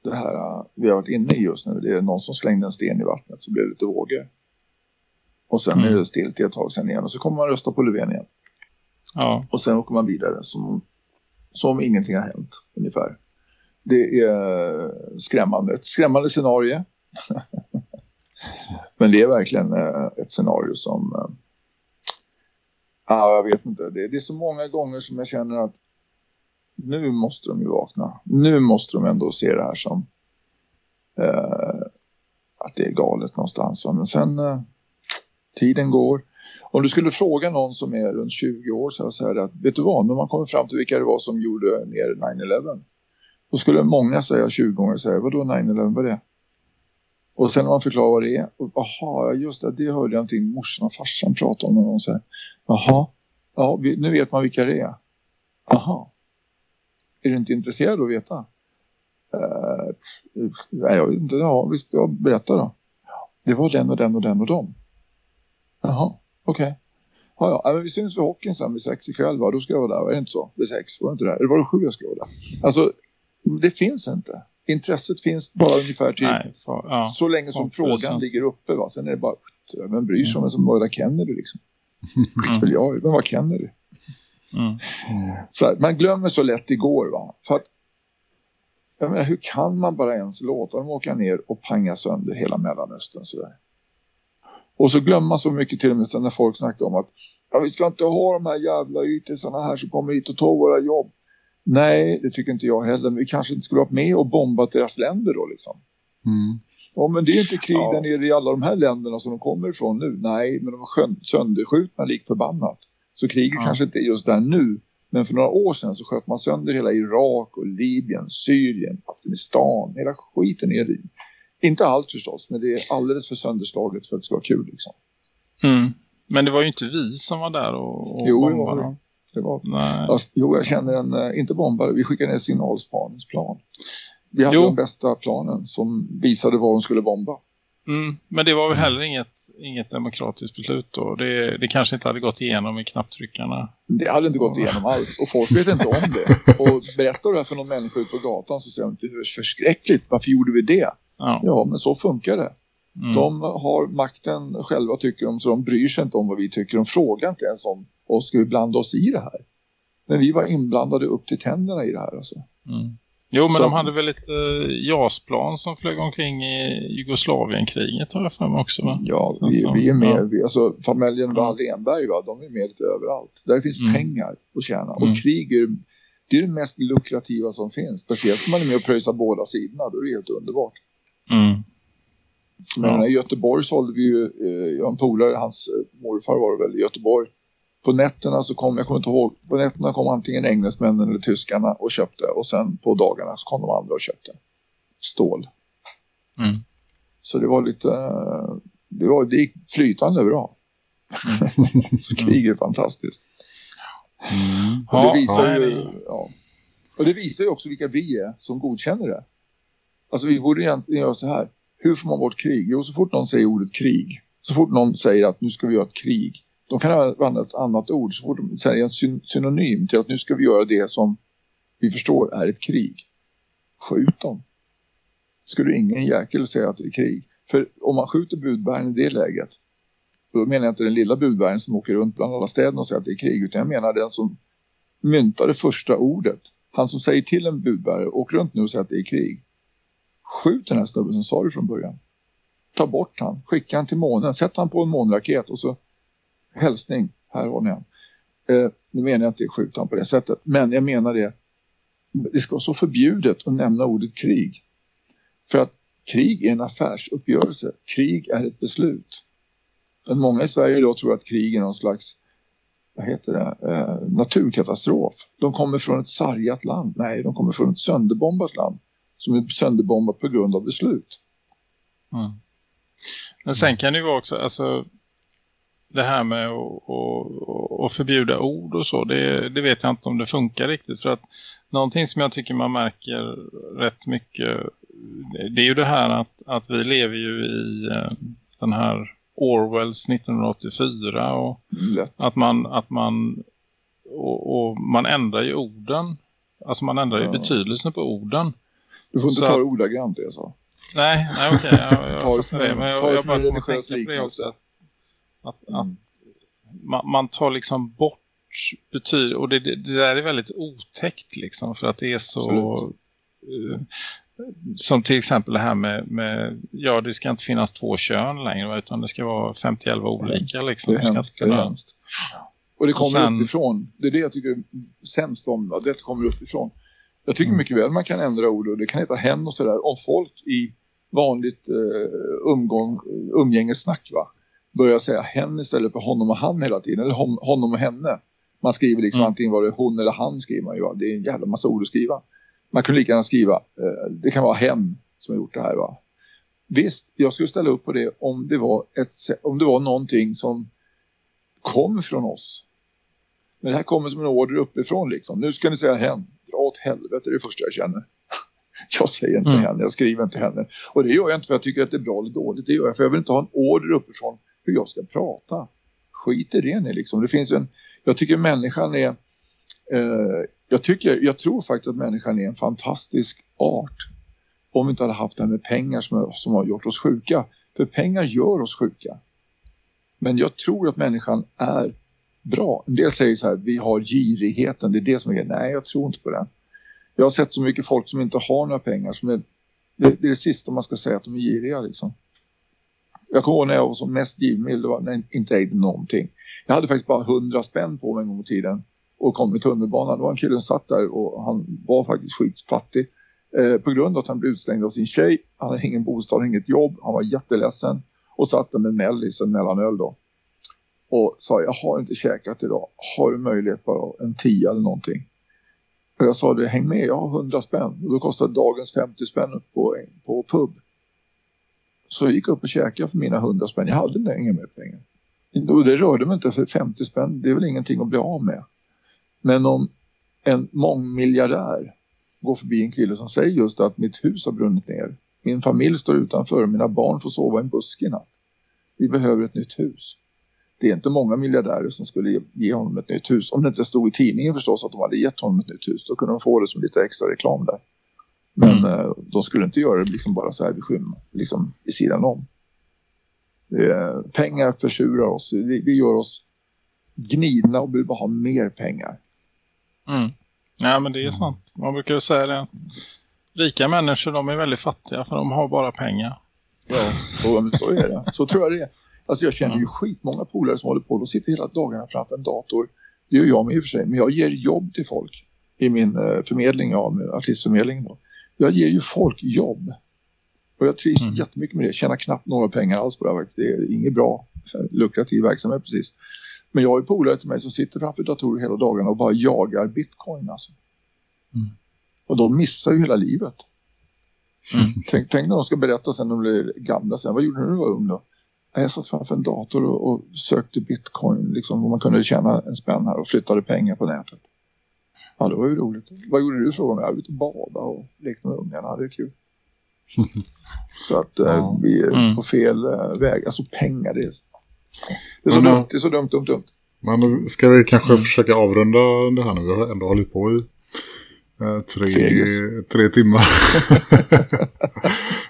det här uh, vi har varit inne i just nu, det är någon som slängde en sten i vattnet så blev det lite vågor. Och sen mm. är det stilt i ett tag sen igen och så kommer man rösta på Löfven igen. Ja. Och sen åker man vidare som, som om ingenting har hänt ungefär. Det är skrämmande. Ett skrämmande scenario. Men det är verkligen eh, ett scenario som... Ja, jag vet inte. Det är, det är så många gånger som jag känner att nu måste de ju vakna. Nu måste de ändå se det här som eh, att det är galet någonstans. Men sen eh, tiden går. Om du skulle fråga någon som är runt 20 år så här, att vet du vad, när man kommer fram till vilka det var som gjorde ner 9-11 då skulle många säga 20 gånger säga, vadå 9-11 var det? Och sen när man förklarar vad det är, jaha, just det, det hörde jag någonting morsan och farsan prata om någon gång. Jaha, ja, nu vet man vilka det är. Jaha, är du inte intresserad att veta? Uh, nej, jag vet inte, ja, visst, jag berättar då. Det var den och den och den och dem. Jaha, okej. Okay. Ja, ja, men vi syns vid sen vid sex ikväll va? Då ska jag vara där, var det inte så? Vid sex, var det inte det? Eller var det sju jag ska vara där? Alltså, det finns inte. Intresset finns bara ungefär till Nej, för, ja, så länge som frågan ligger uppe va? Sen är det bara, vem bryr sig om vem som mördar Kennedy liksom? Mm. Väl jag, vem var Kennedy? Mm. Så här, man glömmer så lätt igår va? För att Jag menar, hur kan man bara ens låta dem åka ner och panga sönder hela Mellanöstern sådär? Och så glömmer man så mycket till och med när folk snackar om att ja, vi ska inte ha de här jävla ytisarna här som kommer hit och tar våra jobb. Nej, det tycker inte jag heller. Men vi kanske inte skulle vara med och bomba deras länder då liksom. Mm. Ja, men det är inte krig ja. där nere i alla de här länderna som de kommer ifrån nu. Nej, men de är sönderskjutna lik förbannat. Så kriget ja. kanske inte är just där nu. Men för några år sedan så sköt man sönder hela Irak och Libyen, Syrien, Afghanistan. Hela skiten är det. Inte allt förstås, men det är alldeles för sönderslaget för att det ska vara kul liksom. Mm. Men det var ju inte vi som var där och, och jo, bombade. Jo, det var Nej. Fast, jo, jag känner en, eh, inte bombare, vi skickade ner signalspaningsplan. Vi hade jo. den bästa planen som visade var de skulle bomba. Mm, men det var väl heller inget, inget demokratiskt beslut då. Det, det kanske inte hade gått igenom i knapptryckarna. Det hade inte gått igenom alls. Och folk vet inte om det. Och berättar du det här för någon människa ute på gatan så säger de det är förskräckligt. Varför gjorde vi det? Ja, ja men så funkar det. Mm. De har makten själva tycker de så de bryr sig inte om vad vi tycker. De frågar inte ens om oss ska vi blanda oss i det här. Men vi var inblandade upp till tänderna i det här alltså. Mm. Jo, men så... de hade väl lite JAS-plan som flög omkring i Jugoslavienkriget har jag för mig också. Va? Ja, vi, vi är med. Ja. Vi, alltså, familjen Wallenberg, va, de är med lite överallt. Där finns mm. pengar att tjäna. Och mm. krig är, det är det mest lukrativa som finns. Speciellt om man är med och pröjsar båda sidorna. Då är det helt underbart. Mm. Men ja. i Göteborg sålde vi ju, eh, jag en polare, hans eh, morfar var det väl i Göteborg. På nätterna så kom, jag kommer inte ihåg, på nätterna kom antingen engelsmännen eller tyskarna och köpte. Och sen på dagarna så kom de andra och köpte stål. Mm. Så det var lite, det, var, det gick flytande bra. Mm. så krig är fantastiskt. Mm. Och det visar ju, ja. Och det visar ju också vilka vi är som godkänner det. Alltså vi borde egentligen göra så här. Hur får man bort krig? Jo, så fort någon säger ordet krig. Så fort någon säger att nu ska vi göra ett krig. De kan använda ett annat ord. Så fort de säger en synonym till att nu ska vi göra det som vi förstår är ett krig. Skjut dem. Skulle ingen jäkel säga att det är krig. För om man skjuter budbäraren i det läget. Då menar jag inte den lilla budbäraren som åker runt bland alla städerna och säger att det är krig. Utan jag menar den som myntar det första ordet. Han som säger till en budbärare, åk runt nu och säger att det är krig. Skjut den här snubben som sa det från början. Ta bort han, skicka han till månen, sätt han på en månraket och så hälsning, här har ni han. Eh, nu menar jag inte skjuta han på det sättet, men jag menar det. Det ska vara så förbjudet att nämna ordet krig. För att krig är en affärsuppgörelse. Krig är ett beslut. Men många i Sverige idag tror att krig är någon slags vad heter det, eh, naturkatastrof. De kommer från ett sargat land. Nej, de kommer från ett sönderbombat land som är sönderbombat på grund av beslut. Mm. Men sen kan det ju vara också, alltså det här med att förbjuda ord och så, det, det, vet jag inte om det funkar riktigt. För att någonting som jag tycker man märker rätt mycket, det är ju det här att, att vi lever ju i eh, den här Orwells 1984 och Lätt. att man, att man och, och, man ändrar ju orden. Alltså man ändrar ju ja. betydelsen på orden. Du får inte så, ta det ordagrant det jag sa. Nej, nej okej. Okay, jag, jag, ta det Men jag, jag bara religiös liknelse. Att, att, mm. man, man, tar liksom bort betyg och det, det, det, där är väldigt otäckt liksom för att det är så uh, som till exempel det här med, med, ja det ska inte finnas två kön längre utan det ska vara 50 olika liksom. Det är hemskt, det är hemskt. Och det kommer sen, uppifrån. Det är det jag tycker är sämst om. Det kommer uppifrån. Jag tycker mm. mycket väl man kan ändra ord och det kan heta hen och sådär. Om folk i vanligt eh, umgång, umgängessnack va, börjar säga hen istället för honom och han hela tiden. Eller hon, honom och henne. Man skriver liksom mm. antingen var det hon eller han skriver man ju. Va? Det är en jävla massa ord att skriva. Man kan lika gärna skriva, eh, det kan vara hen som har gjort det här va. Visst, jag skulle ställa upp på det om det var, ett, om det var någonting som kom från oss. Men det här kommer som en order uppifrån liksom. Nu ska ni säga hen. Dra åt helvete, det är det första jag känner. jag säger inte mm. henne, jag skriver inte henne. Och det gör jag inte för jag tycker att det är bra eller dåligt. Det gör jag för jag vill inte ha en order uppifrån hur jag ska prata. Skit i det ni liksom. Det finns en, jag tycker människan är... Eh, jag, tycker, jag tror faktiskt att människan är en fantastisk art. Om vi inte hade haft det här med pengar som, som har gjort oss sjuka. För pengar gör oss sjuka. Men jag tror att människan är bra. En del säger så här, vi har girigheten, det är det som är Nej, jag tror inte på det. Jag har sett så mycket folk som inte har några pengar. Som är, det, det är det sista man ska säga att de är giriga liksom. Jag kommer ihåg när jag var som mest givmild, det var när jag inte ägde någonting. Jag hade faktiskt bara hundra spänn på mig en gång i tiden och kom i tunnelbanan. Det var en kille som satt där och han var faktiskt skitfattig. Eh, på grund av att han blev utslängd av sin tjej. Han hade ingen bostad, inget jobb. Han var jätteledsen och satt där med mellis, en mellanöl då. Och sa, jag har inte käkat idag. Har du möjlighet bara en tia eller någonting? Och jag sa det, häng med, jag har hundra spänn. Och då kostade dagens 50 spänn på, på pub. Så jag gick upp och käkade för mina hundra spänn. Jag hade inga mer pengar. Och det rörde mig inte för 50 spänn. Det är väl ingenting att bli av med. Men om en mångmiljardär går förbi en kille som säger just att mitt hus har brunnit ner. Min familj står utanför och mina barn får sova i en buske i natt. Vi behöver ett nytt hus. Det är inte många miljardärer som skulle ge honom ett nytt hus. Om det inte stod i tidningen förstås att de hade gett honom ett nytt hus. Då kunde de få det som lite extra reklam där. Men mm. eh, de skulle inte göra det liksom bara så här vid skym, liksom i sidan om. Eh, pengar försurar oss. Det, det gör oss gnidna och vill bara ha mer pengar. Mm. Ja men det är sant. Man brukar ju säga det. Rika människor de är väldigt fattiga för de har bara pengar. Ja, så, så är det. Så tror jag det är. Alltså jag känner ju skitmånga polare som håller på och sitter hela dagarna framför en dator. Det gör jag med i och för sig. Men jag ger jobb till folk i min eh, förmedling, ja, med artistförmedlingen då. Jag ger ju folk jobb. Och jag trivs mm. jättemycket med det. Jag tjänar knappt några pengar alls på det här. Det är inget bra, lukrativ verksamhet precis. Men jag har ju polare till mig som sitter framför datorer hela dagarna och bara jagar bitcoin alltså. Mm. Och de missar ju hela livet. Mm. Tänk, tänk, när de ska berätta sen när de blir gamla sen. Vad gjorde du när du var ung då? Jag satt framför en dator och, och sökte bitcoin. Liksom, och man kunde tjäna en spänn här och flyttade pengar på nätet. Ja, det var ju roligt. Vad gjorde du? Frågade mig. Jag var ute och badade och lekte med ungarna. Det är kul. Så att eh, vi är mm. på fel eh, väg. Alltså pengar, det är, det är så, dumt, det är så dumt, dumt, dumt. Men ska vi kanske mm. försöka avrunda det här nu? Vi har ändå hållit på i tre, tre timmar.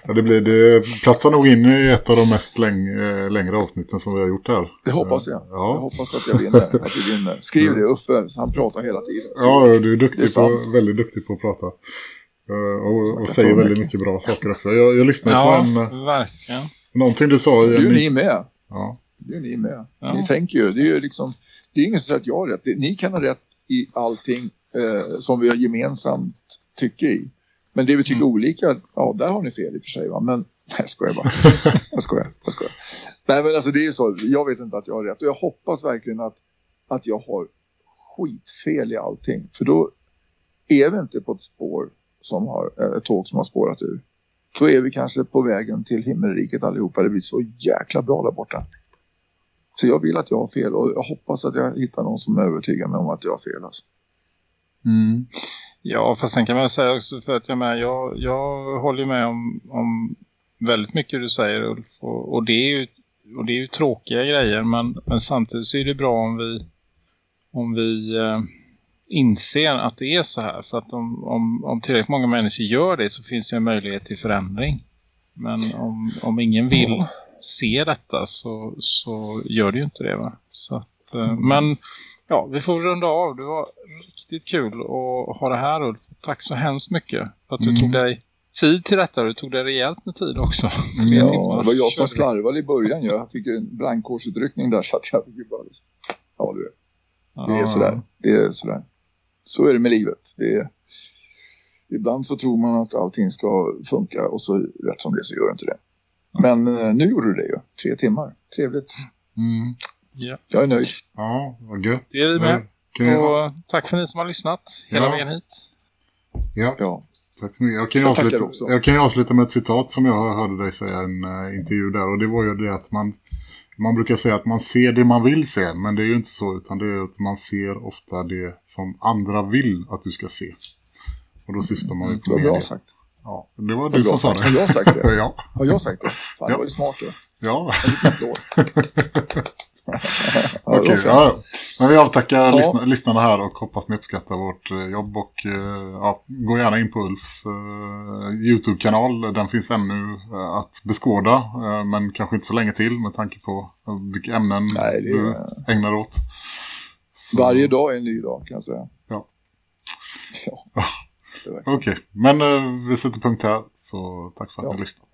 ja, det, blir, det platsar nog in i ett av de mest läng, eh, längre avsnitten som vi har gjort här. Det hoppas jag. Ja. Jag hoppas att jag vinner. Att vi vinner. Skriv det Uffe, han pratar hela tiden. Skriv. Ja, du är, duktig är på, väldigt duktig på att prata. Och, och säger väldigt mycket bra saker också. Jag, jag lyssnade ja, på en... verkligen. Någonting du sa... Det är ju ni med. Ja. Det är ni med. Ja. Ni tänker ju. Det är ju liksom... Det är ingen som säger att jag har rätt. Ni kan ha rätt i allting eh, som vi har gemensamt tycker i. Men det vi tycker mm. olika, ja där har ni fel i och för sig va. Men jag skojar bara. jag skojar, jag skojar. Nej men alltså det är så, jag vet inte att jag har rätt. Och jag hoppas verkligen att, att jag har skitfel i allting. För då är vi inte på ett spår som har, eh, ett tåg som har spårat ur. Då är vi kanske på vägen till himmelriket allihopa. Det blir så jäkla bra där borta. Så jag vill att jag har fel och jag hoppas att jag hittar någon som övertygar mig om att jag har fel. Alltså. Mm. Ja, fast sen kan man säga också för att jag med, jag, jag håller med om, om väldigt mycket du säger Ulf och, och, det är ju, och det är ju tråkiga grejer men, men samtidigt så är det bra om vi om vi eh, inser att det är så här för att om, om, om tillräckligt många människor gör det så finns det en möjlighet till förändring men om, om ingen vill se detta så, så gör det ju inte det va? Så att, eh, men ja, vi får runda av. Det var riktigt kul att ha det här Ulf. Tack så hemskt mycket för att du mm. tog dig tid till detta. Du tog dig rejält med tid också. ja, det var jag som slarvade i början. Jag fick en blankårsutryckning där så att jag fick bara... Ja, du. Det är sådär. Det är sådär. Så är det med livet. Det är... Ibland så tror man att allting ska funka och så rätt som det så gör det inte det. Men eh, nu gjorde du det ju. Tre timmar. Trevligt. Mm. Ja. Jag är nöjd. Ja, vad gött. Det är vi med. Och tack för ni som har lyssnat hela ja. vägen hit. Ja. ja. Tack så mycket. Jag kan, ju avsluta, jag kan avsluta med ett citat som jag hörde dig säga i en uh, intervju där. Och det var ju det att man, man brukar säga att man ser det man vill se. Men det är ju inte så utan det är att man ser ofta det som andra vill att du ska se. Och då syftar man ju på det. Det var bra sagt. Ja, det var du som sa det. Har jag sagt det? ja. Har jag sagt det? Fan, ja. det var ju smart det. Ja. Okej, okay, ja. Men vi avtackar ja. lyssna, lyssnarna här och hoppas ni uppskattar vårt eh, jobb. Och eh, ja, gå gärna in på Ulfs uh, Youtube-kanal. Den finns ännu uh, att beskåda. Uh, men kanske inte så länge till med tanke på vilka ämnen Nej, det... du ägnar åt. Så... Varje dag är en ny dag kan jag säga. Ja. ja. Okej, okay. men vi sätter punkt här. Så tack för att ni lyssnade.